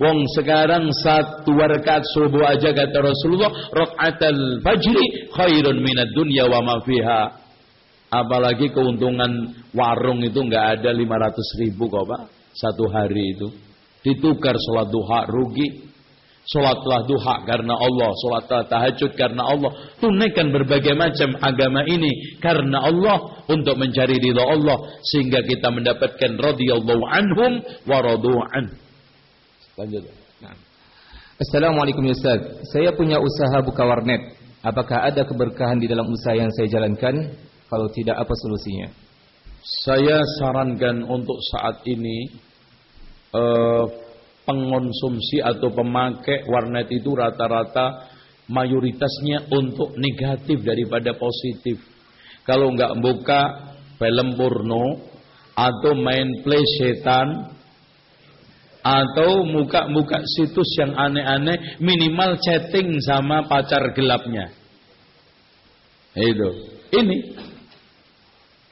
Wong sekarang satu rakaat subuh aja kata Rasulullah, rakaatul fajri khairun minad dunya wa ma fiha. Apalagi keuntungan warung itu nggak ada 500 ribu kok Pak. Satu hari itu. Ditukar sholat duha rugi. Sholatlah duha karena Allah. Sholatlah tahajud karena Allah. Tunaikan berbagai macam agama ini karena Allah. Untuk mencari ridha Allah. Sehingga kita mendapatkan radiyallahu anhum wa radu'an. Lanjut. Nah. Assalamualaikum Ustaz. Saya punya usaha buka warnet. Apakah ada keberkahan di dalam usaha yang saya jalankan? Kalau tidak, apa solusinya? Saya sarankan untuk saat ini eh, pengonsumsi atau pemakai warnet itu rata-rata mayoritasnya untuk negatif daripada positif. Kalau nggak buka film porno atau main play setan atau muka-muka situs yang aneh-aneh minimal chatting sama pacar gelapnya. Itu. Ini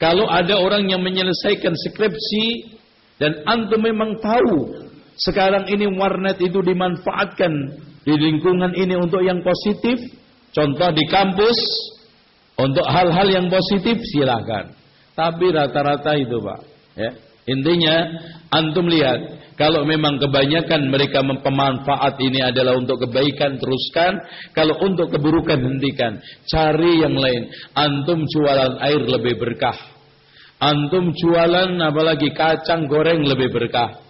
kalau ada orang yang menyelesaikan skripsi dan antum memang tahu sekarang ini warnet itu dimanfaatkan di lingkungan ini untuk yang positif, contoh di kampus untuk hal-hal yang positif silahkan. Tapi rata-rata itu pak, ya intinya antum lihat kalau memang kebanyakan mereka mempemanfaat ini adalah untuk kebaikan teruskan. Kalau untuk keburukan hentikan. Cari yang lain. Antum jualan air lebih berkah. Antum jualan apalagi kacang goreng lebih berkah.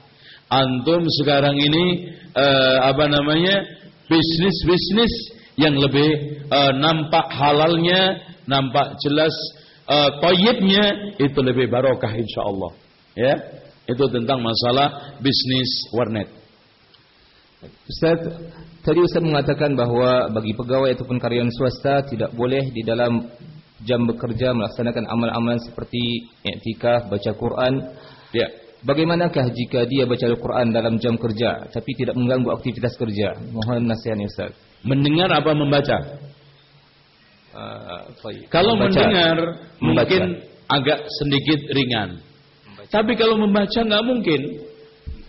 Antum sekarang ini uh, apa namanya bisnis-bisnis yang lebih uh, nampak halalnya, nampak jelas uh, toyibnya itu lebih barokah insya Allah. Ya. Itu tentang masalah bisnis warnet. Ustaz, tadi Ustaz mengatakan bahwa bagi pegawai ataupun karyawan swasta tidak boleh di dalam jam bekerja melaksanakan amal-amalan seperti i'tikaf, baca Quran. Ya. Bagaimanakah jika dia baca Al-Quran dalam jam kerja tapi tidak mengganggu aktivitas kerja? Mohon nasihatnya Ustaz. Mendengar apa membaca? Uh, Kalau membaca. mendengar membaca. mungkin agak sedikit ringan. Tapi kalau membaca nggak mungkin,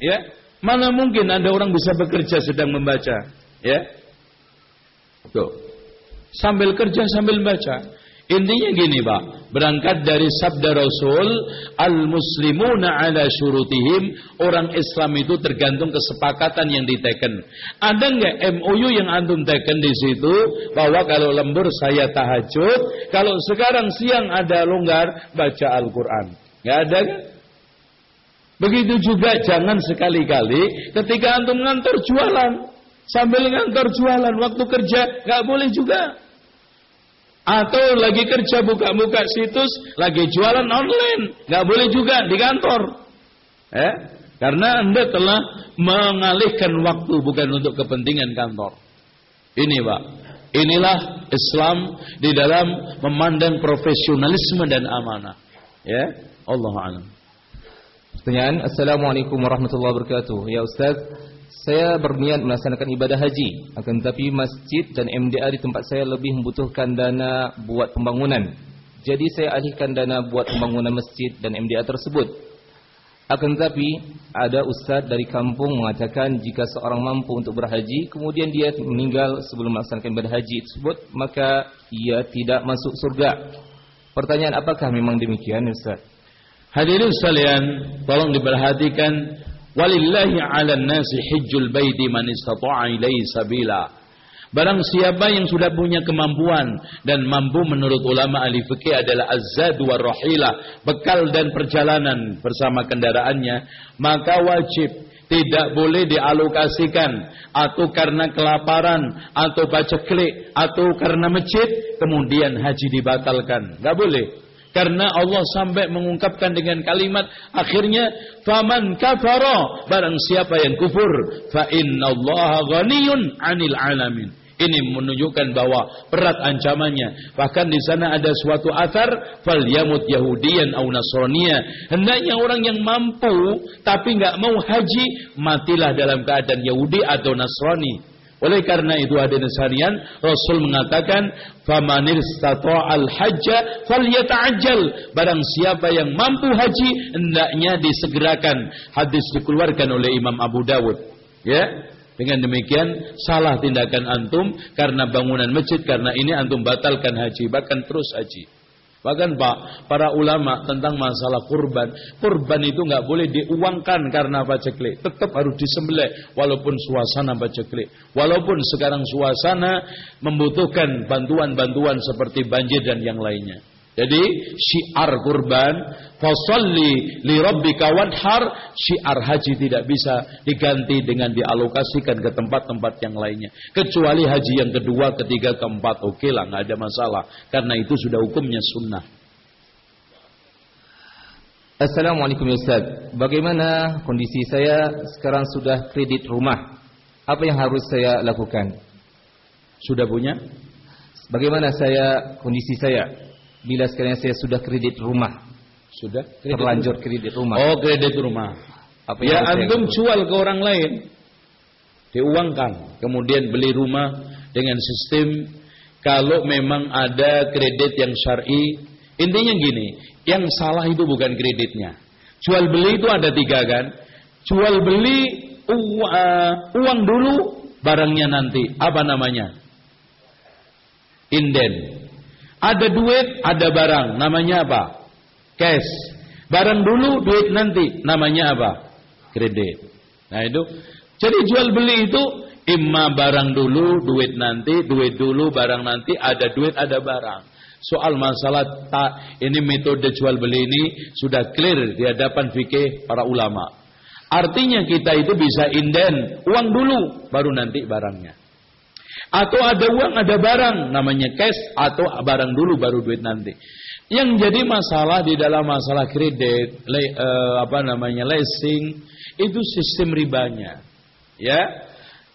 ya mana mungkin ada orang bisa bekerja sedang membaca, ya? Tuh. Sambil kerja sambil baca. Intinya gini Pak, berangkat dari sabda Rasul, al-muslimuna ala syurutihim, orang Islam itu tergantung kesepakatan yang diteken. Ada nggak MOU yang antum teken di situ bahwa kalau lembur saya tahajud, kalau sekarang siang ada longgar baca Al-Qur'an. Nggak ada kan? Begitu juga jangan sekali-kali ketika antum ngantor jualan. Sambil ngantor jualan waktu kerja nggak boleh juga. Atau lagi kerja buka-buka situs, lagi jualan online, nggak boleh juga di kantor. Eh? Karena Anda telah mengalihkan waktu bukan untuk kepentingan kantor. Ini Pak. Inilah Islam di dalam memandang profesionalisme dan amanah. Ya, Allah alam. Pertanyaan, Assalamualaikum warahmatullahi wabarakatuh. Ya Ustaz, saya berniat melaksanakan ibadah haji, akan tetapi masjid dan MDA di tempat saya lebih membutuhkan dana buat pembangunan. Jadi saya alihkan dana buat pembangunan masjid dan MDA tersebut. Akan tetapi ada ustaz dari kampung mengatakan jika seorang mampu untuk berhaji kemudian dia meninggal sebelum melaksanakan ibadah haji tersebut maka ia tidak masuk surga. Pertanyaan apakah memang demikian ustaz? Hadirin sekalian, tolong diperhatikan walillahi 'alan nasi hajjul baiti man istata'a ilaihi sabila. Barang siapa yang sudah punya kemampuan dan mampu menurut ulama ahli fikih adalah azad wa rahila, bekal dan perjalanan bersama kendaraannya, maka wajib tidak boleh dialokasikan atau karena kelaparan atau baca klik atau karena masjid kemudian haji dibatalkan. Enggak boleh. Karena Allah sampai mengungkapkan dengan kalimat akhirnya faman kafara barang siapa yang kufur fa innallaha ghaniyun 'anil alamin ini menunjukkan bahwa berat ancamannya. Bahkan di sana ada suatu athar, fal yamut Yahudiyan au Nasraniya. Hendaknya orang yang mampu tapi nggak mau haji, matilah dalam keadaan Yahudi atau Nasrani. Oleh karena itu ada nasarian Rasul mengatakan famanir al hajja falyata'ajjal. Barang siapa yang mampu haji hendaknya disegerakan. Hadis dikeluarkan oleh Imam Abu Dawud. Ya? Dengan demikian salah tindakan antum karena bangunan masjid karena ini antum batalkan haji bahkan terus haji. Bahkan Pak, para ulama tentang masalah kurban, kurban itu nggak boleh diuangkan karena paceklik, tetap harus disembelih walaupun suasana paceklik. Walaupun sekarang suasana membutuhkan bantuan-bantuan seperti banjir dan yang lainnya. Jadi syiar kurban, fasalli li rabbika wanhar, syiar haji tidak bisa diganti dengan dialokasikan ke tempat-tempat yang lainnya. Kecuali haji yang kedua, ketiga, keempat, oke okay lah, nggak ada masalah. Karena itu sudah hukumnya sunnah. Assalamualaikum Ustaz. Bagaimana kondisi saya sekarang sudah kredit rumah? Apa yang harus saya lakukan? Sudah punya? Bagaimana saya kondisi saya? Bila sekarang saya sudah kredit rumah. Sudah? Kredit Terlanjur rumah. kredit rumah. Oh, kredit rumah. Apa ya antum jual ke orang lain. Diuangkan. Kemudian beli rumah dengan sistem kalau memang ada kredit yang syar'i. Intinya gini, yang salah itu bukan kreditnya. Jual beli itu ada tiga kan. Jual beli uh, uang dulu, barangnya nanti. Apa namanya? Inden. Ada duit, ada barang. Namanya apa? Cash. Barang dulu, duit nanti. Namanya apa? Kredit. Nah itu. Jadi jual beli itu imma barang dulu, duit nanti, duit dulu, barang nanti, ada duit, ada barang. Soal masalah tak ini metode jual beli ini sudah clear di hadapan fikih para ulama. Artinya kita itu bisa inden uang dulu baru nanti barangnya. Atau ada uang, ada barang, namanya cash, atau barang dulu baru duit nanti. Yang jadi masalah di dalam masalah kredit, le, uh, apa namanya leasing, itu sistem ribanya. Ya,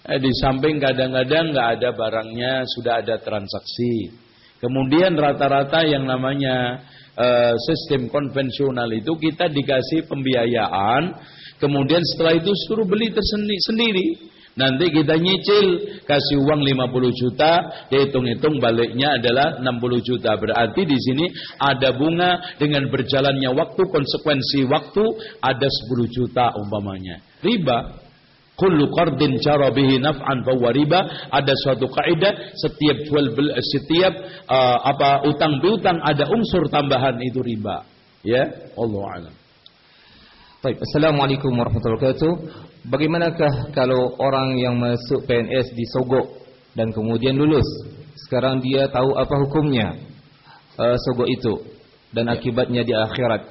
eh, di samping kadang-kadang nggak ada barangnya, sudah ada transaksi. Kemudian rata-rata yang namanya uh, sistem konvensional itu kita dikasih pembiayaan, kemudian setelah itu suruh beli tersendiri sendiri. Nanti kita nyicil, kasih uang 50 juta, dihitung-hitung baliknya adalah 60 juta. Berarti di sini ada bunga dengan berjalannya waktu, konsekuensi waktu ada 10 juta umpamanya. Riba. Kullu qardin cara bihi naf'an fahuwa riba. Ada suatu kaidah setiap jual beli, setiap uh, apa utang piutang ada unsur tambahan itu riba. Ya, Allah a'lam. Baik, Assalamualaikum warahmatullahi wabarakatuh. Bagaimanakah kalau orang yang masuk PNS disogok dan kemudian lulus? Sekarang dia tahu apa hukumnya uh, sogok itu dan akibatnya di akhirat.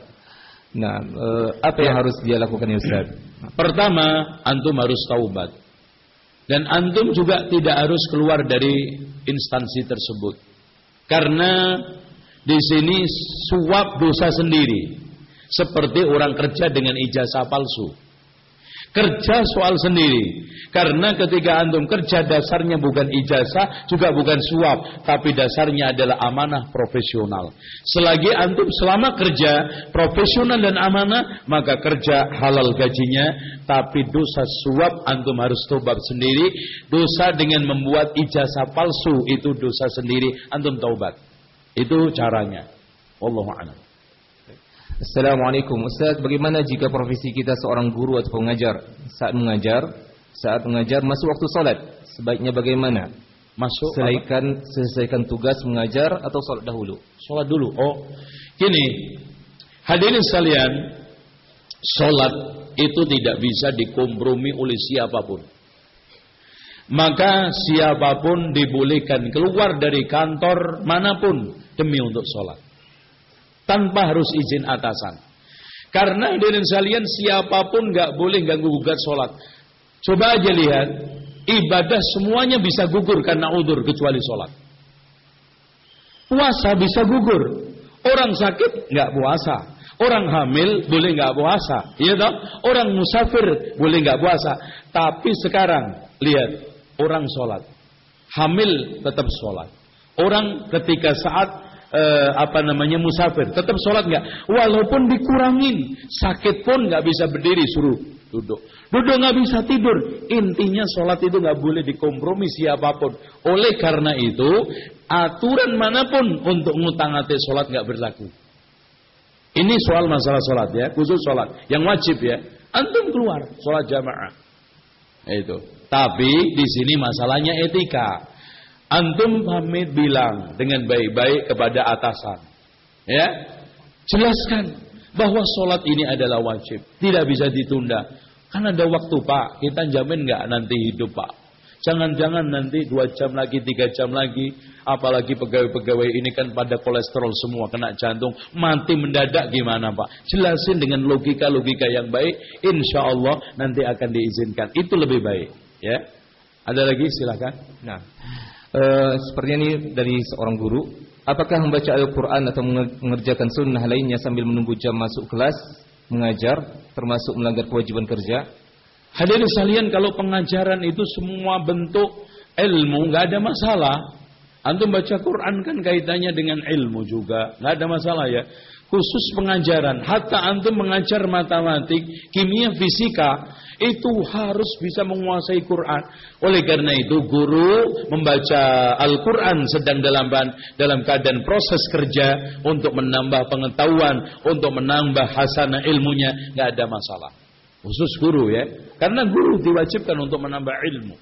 Nah, uh, apa yang harus dia lakukan ya Ustaz? Pertama, antum harus taubat. Dan antum juga tidak harus keluar dari instansi tersebut. Karena di sini suap dosa sendiri. Seperti orang kerja dengan ijazah palsu. Kerja soal sendiri. Karena ketika antum kerja dasarnya bukan ijazah, juga bukan suap, tapi dasarnya adalah amanah profesional. Selagi antum selama kerja profesional dan amanah, maka kerja halal gajinya, tapi dosa suap antum harus tobat sendiri. Dosa dengan membuat ijazah palsu itu dosa sendiri, antum taubat. Itu caranya. Wallahu a'lam. Assalamualaikum. Ustaz, bagaimana jika profesi kita seorang guru atau pengajar? Saat mengajar, saat mengajar masuk waktu salat Sebaiknya bagaimana? Masuk Selesaikan, selesaikan tugas mengajar atau salat dahulu? Salat dulu. Oh, gini. Hadirin sekalian Salat itu tidak bisa dikompromi oleh siapa pun. Maka siapa pun dibolehkan keluar dari kantor mana pun Demi untuk salat tanpa harus izin atasan. Karena hadirin sekalian siapa pun nggak boleh ganggu gugat sholat. Coba aja lihat, ibadah semuanya bisa gugur karena udur kecuali sholat. Puasa bisa gugur. Orang sakit nggak puasa. Orang hamil boleh nggak puasa, iya toh? Orang musafir boleh nggak puasa. Tapi sekarang lihat orang sholat, hamil tetap sholat. Orang ketika saat eh, apa namanya musafir, tetap sholat nggak? Walaupun dikurangin, sakit pun nggak bisa berdiri, suruh duduk. Duduk nggak bisa tidur. Intinya sholat itu nggak boleh dikompromi siapa pun. Oleh karena itu, aturan mana pun untuk ngutang hati sholat nggak berlaku. Ini soal masalah sholat ya, khusus sholat yang wajib ya. Antum keluar sholat jamaah. Itu. Tapi di sini masalahnya etika. Antum pamit bilang dengan baik-baik kepada atasan. Ya. Jelaskan bahwa sholat ini adalah wajib. Tidak bisa ditunda. Kan ada waktu pak. Kita jamin nggak nanti hidup pak. Jangan-jangan nanti dua jam lagi, tiga jam lagi. Apalagi pegawai-pegawai ini kan pada kolesterol semua. Kena jantung. Mati mendadak gimana pak. Jelasin dengan logika-logika yang baik. Insya Allah nanti akan diizinkan. Itu lebih baik. Ya. Ada lagi silahkan. Nah. Uh, sepertinya ini dari seorang guru. Apakah membaca Al-Quran atau mengerjakan sunnah lainnya sambil menunggu jam masuk kelas mengajar, termasuk melanggar kewajiban kerja? Hadirin sekalian, kalau pengajaran itu semua bentuk ilmu, nggak ada masalah. Antum baca Quran kan kaitannya dengan ilmu juga, nggak ada masalah ya. Khusus pengajaran, hatta antum mengajar matematik, kimia, fisika, itu harus bisa menguasai Quran. Oleh karena itu guru membaca Al-Quran sedang dalam dalam keadaan proses kerja untuk menambah pengetahuan, untuk menambah hasanah ilmunya, nggak ada masalah. Khusus guru ya, karena guru diwajibkan untuk menambah ilmu.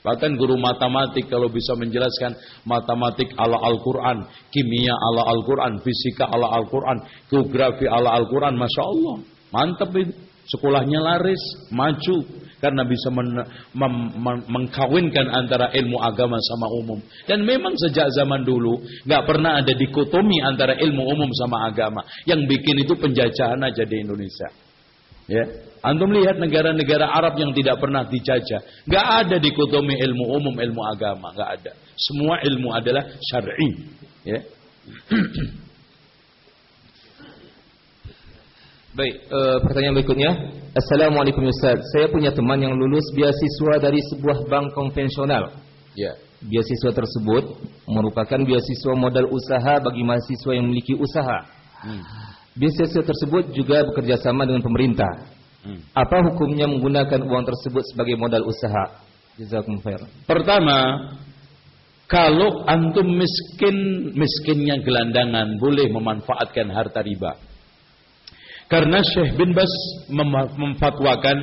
Bahkan guru matematik kalau bisa menjelaskan matematik ala Al-Quran, kimia ala Al-Quran, fisika ala Al-Quran, geografi ala Al-Quran, Masya Allah. Mantap itu. Sekolahnya laris, maju karena bisa men, mem, mem, mengkawinkan antara ilmu agama sama umum. Dan memang sejak zaman dulu nggak pernah ada dikotomi antara ilmu umum sama agama. Yang bikin itu penjajahan aja di Indonesia. Ya, antum lihat negara-negara Arab yang tidak pernah dijajah, nggak ada dikotomi ilmu umum, ilmu agama, nggak ada. Semua ilmu adalah syar'i. Ya. Baik, uh, pertanyaan berikutnya. Assalamualaikum Ustaz. Saya punya teman yang lulus beasiswa dari sebuah bank konvensional. Ya. Beasiswa tersebut merupakan beasiswa modal usaha bagi mahasiswa yang memiliki usaha. Hmm. Beasiswa tersebut juga bekerja sama dengan pemerintah. Hmm. Apa hukumnya menggunakan uang tersebut sebagai modal usaha? Jazakumullah khair. Pertama, kalau antum miskin, miskinnya gelandangan boleh memanfaatkan harta riba. Karena Syekh bin Bas memfatwakan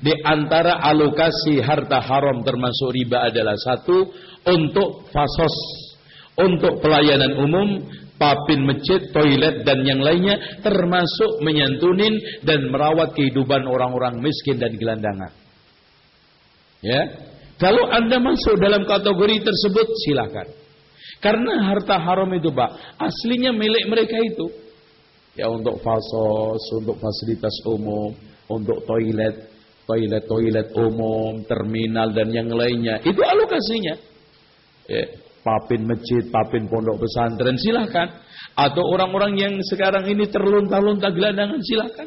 di antara alokasi harta haram termasuk riba adalah satu untuk fasos, untuk pelayanan umum, papin masjid, toilet dan yang lainnya termasuk menyantunin dan merawat kehidupan orang-orang miskin dan gelandangan. Ya. Kalau Anda masuk dalam kategori tersebut silakan. Karena harta haram itu, Pak, aslinya milik mereka itu ya untuk fasos, untuk fasilitas umum, untuk toilet. toilet-toilet umum, terminal dan yang lainnya. Itu alokasinya. Ya, papin masjid, papin pondok pesantren silahkan. Atau orang-orang yang sekarang ini terlunta-lunta gelandangan silahkan.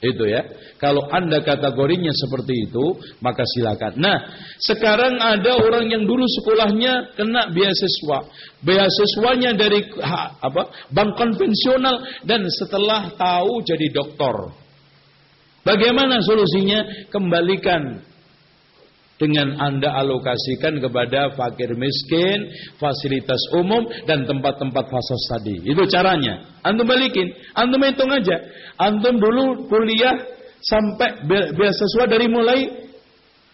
Itu ya. Kalau anda kategorinya seperti itu, maka silakan. Nah, sekarang ada orang yang dulu sekolahnya kena beasiswa. Beasiswanya dari apa? Bank konvensional dan setelah tahu jadi doktor. Bagaimana solusinya? Kembalikan dengan Anda alokasikan kepada fakir miskin, fasilitas umum dan tempat-tempat fasos tadi. Itu caranya. Antum balikin, antum hitung aja. Antum dulu kuliah sampai beasiswa dari mulai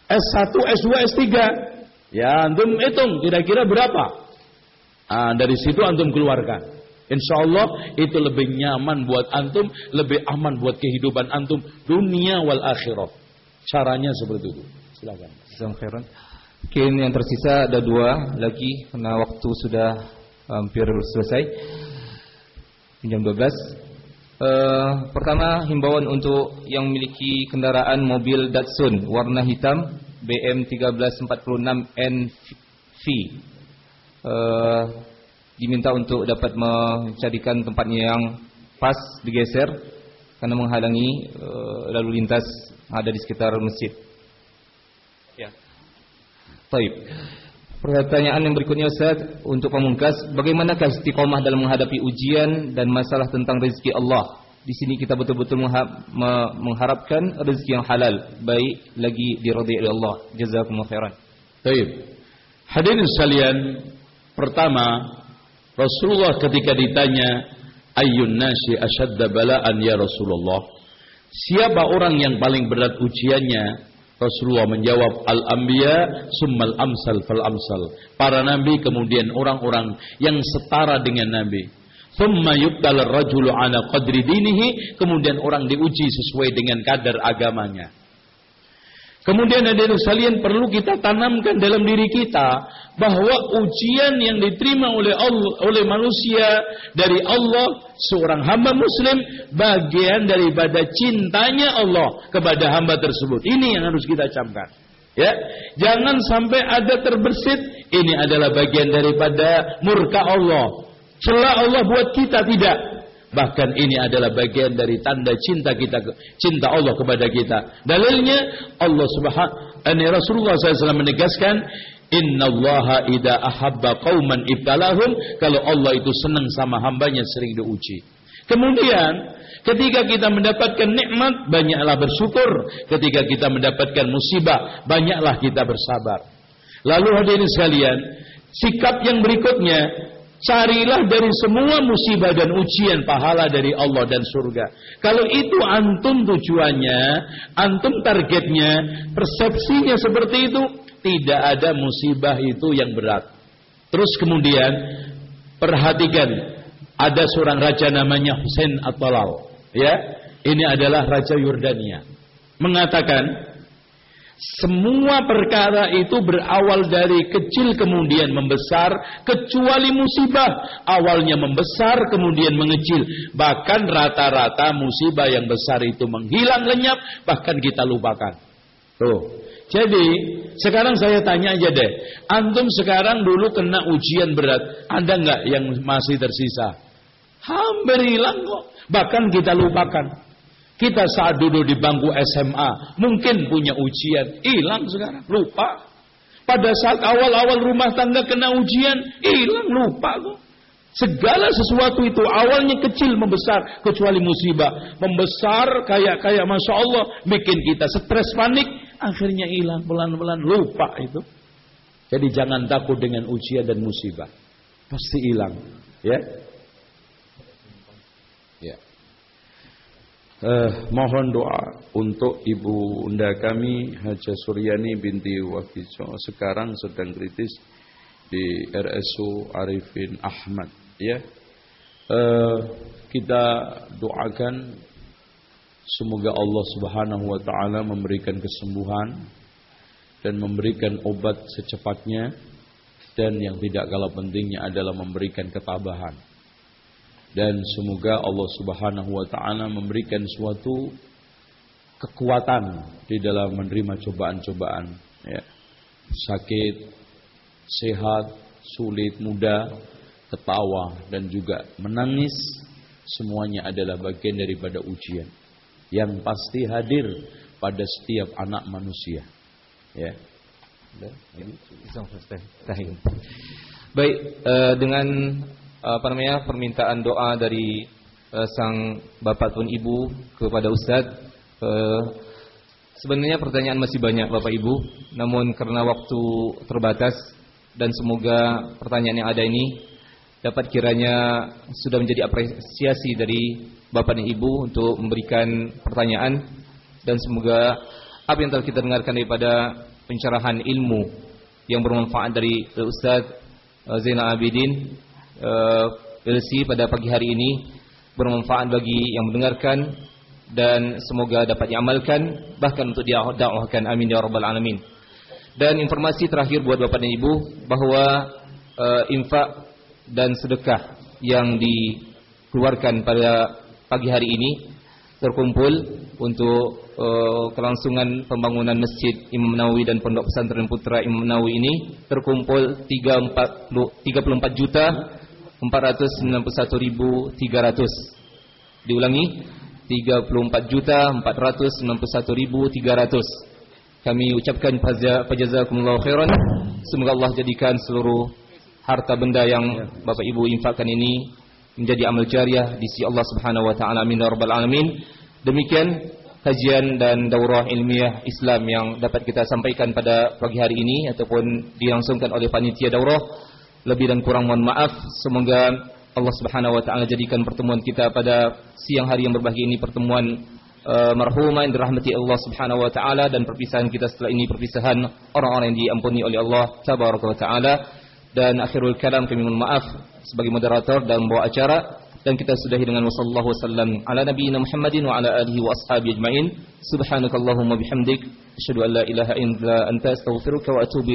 S1, S2, S3. Ya, antum hitung kira-kira berapa? Nah, dari situ antum keluarkan. Insya Allah itu lebih nyaman buat antum, lebih aman buat kehidupan antum dunia wal akhirat. Caranya seperti itu. Silakan. Khairan. Mungkin yang tersisa ada dua lagi karena waktu sudah hampir selesai. Jam 12. Uh, eh, pertama himbauan untuk yang memiliki kendaraan mobil Datsun warna hitam BM 1346 NV. Uh, diminta untuk dapat mencarikan tempatnya yang pas digeser karena menghalangi uh, lalu lintas ada di sekitar masjid. Taib. Pertanyaan yang berikutnya Ustaz untuk pemungkas, bagaimanakah istiqomah dalam menghadapi ujian dan masalah tentang rezeki Allah? Di sini kita betul-betul mengharapkan rezeki yang halal, baik lagi diridhai oleh Allah. Jazakumullah khairan. Taib. Hadirin sekalian, pertama Rasulullah ketika ditanya ayyun nasi asyadda bala'an ya Rasulullah Siapa orang yang paling berat ujiannya Rasulullah menjawab al-anbiya summal amsal fal amsal. Para nabi kemudian orang-orang yang setara dengan nabi. Thumma yubtal rajulu ala qadri dinihi, kemudian orang diuji sesuai dengan kadar agamanya. Kemudian ada sekalian perlu kita tanamkan dalam diri kita bahwa ujian yang diterima oleh Allah, oleh manusia dari Allah seorang hamba muslim bagian daripada cintanya Allah kepada hamba tersebut. Ini yang harus kita camkan. Ya, jangan sampai ada terbersit ini adalah bagian daripada murka Allah. Celah Allah buat kita tidak. Bahkan ini adalah bagian dari tanda cinta kita cinta Allah kepada kita. Dalilnya Allah Subhanahu Rasulullah SAW menegaskan Inna Allah ida ahabba qauman ibtalahum kalau Allah itu senang sama hambanya sering diuji. Kemudian ketika kita mendapatkan nikmat banyaklah bersyukur, ketika kita mendapatkan musibah banyaklah kita bersabar. Lalu hadirin sekalian, sikap yang berikutnya Carilah dari semua musibah dan ujian pahala dari Allah dan surga. Kalau itu antum tujuannya, antum targetnya, persepsinya seperti itu, tidak ada musibah itu yang berat. Terus kemudian perhatikan ada seorang raja namanya Hussein At-Talal, ya. Ini adalah raja Yordania. Mengatakan semua perkara itu berawal dari kecil kemudian membesar kecuali musibah. Awalnya membesar kemudian mengecil. Bahkan rata-rata musibah yang besar itu menghilang lenyap bahkan kita lupakan. Tuh. Jadi sekarang saya tanya aja deh. Antum sekarang dulu kena ujian berat ada nggak yang masih tersisa? Hampir hilang kok. Bahkan kita lupakan kita saat duduk di bangku SMA, mungkin punya ujian, hilang sekarang, lupa. Pada saat awal-awal rumah tangga kena ujian, hilang, lupa kok. Segala sesuatu itu awalnya kecil membesar kecuali musibah. Membesar kayak kayak masya Allah bikin kita stres panik akhirnya hilang pelan-pelan lupa itu. Jadi jangan takut dengan ujian dan musibah. Pasti hilang. Ya. Eh, mohon doa untuk ibu unda kami Haja Suryani binti Wafiso sekarang sedang kritis di RSU Arifin Ahmad ya. Eh, kita doakan semoga Allah Subhanahu wa taala memberikan kesembuhan dan memberikan obat secepatnya dan yang tidak kalah pentingnya adalah memberikan ketabahan dan semoga Allah Subhanahu wa taala memberikan suatu kekuatan di dalam menerima cobaan-cobaan ya. sakit sehat sulit muda ketawa dan juga menangis semuanya adalah bagian daripada ujian yang pasti hadir pada setiap anak manusia ya Baik, uh, dengan apa namanya permintaan doa dari uh, sang bapak pun ibu kepada Ustadz. Uh, sebenarnya pertanyaan masih banyak bapak ibu, namun karena waktu terbatas dan semoga pertanyaan yang ada ini dapat kiranya sudah menjadi apresiasi dari bapak dan ibu untuk memberikan pertanyaan dan semoga apa yang telah kita dengarkan daripada pencerahan ilmu yang bermanfaat dari Ustaz uh, Zainal Abidin LC pada pagi hari ini bermanfaat bagi yang mendengarkan dan semoga dapat diamalkan bahkan untuk didakwahkan amin ya rabbal alamin. Dan informasi terakhir buat Bapak dan Ibu bahwa uh, infak dan sedekah yang dikeluarkan pada pagi hari ini terkumpul untuk uh, kelangsungan pembangunan Masjid Imam Nawawi dan Pondok Pesantren Putra Imam Nawawi ini terkumpul 34 juta 491.300. Diulangi 34 juta 491.300. Kami ucapkan pajazakumullah khairan. Semoga Allah jadikan seluruh harta benda yang Bapak Ibu infakkan ini menjadi amal jariah di sisi Allah Subhanahu wa taala amin ya alamin. Demikian kajian dan daurah ilmiah Islam yang dapat kita sampaikan pada pagi hari ini ataupun dilangsungkan oleh panitia daurah. Lebih dan kurang mohon maaf. Semoga Allah Subhanahu wa taala jadikan pertemuan kita pada siang hari yang berbahagia ini pertemuan uh, marhumah yang dirahmati Allah Subhanahu wa taala dan perpisahan kita setelah ini perpisahan orang-orang yang diampuni oleh Allah tabaraka wa taala. Dan akhirul kalam kami mohon maaf sebagai moderator dan membawa acara. Dan kita sudahi dengan wasallallahu wasallam ala nabiyina Muhammadin wa ala alihi wa ashabihi ajmain. Subhanakallahumma bihamdik. Asyhadu an la ilaha illa anta astaghfiruka wa atubu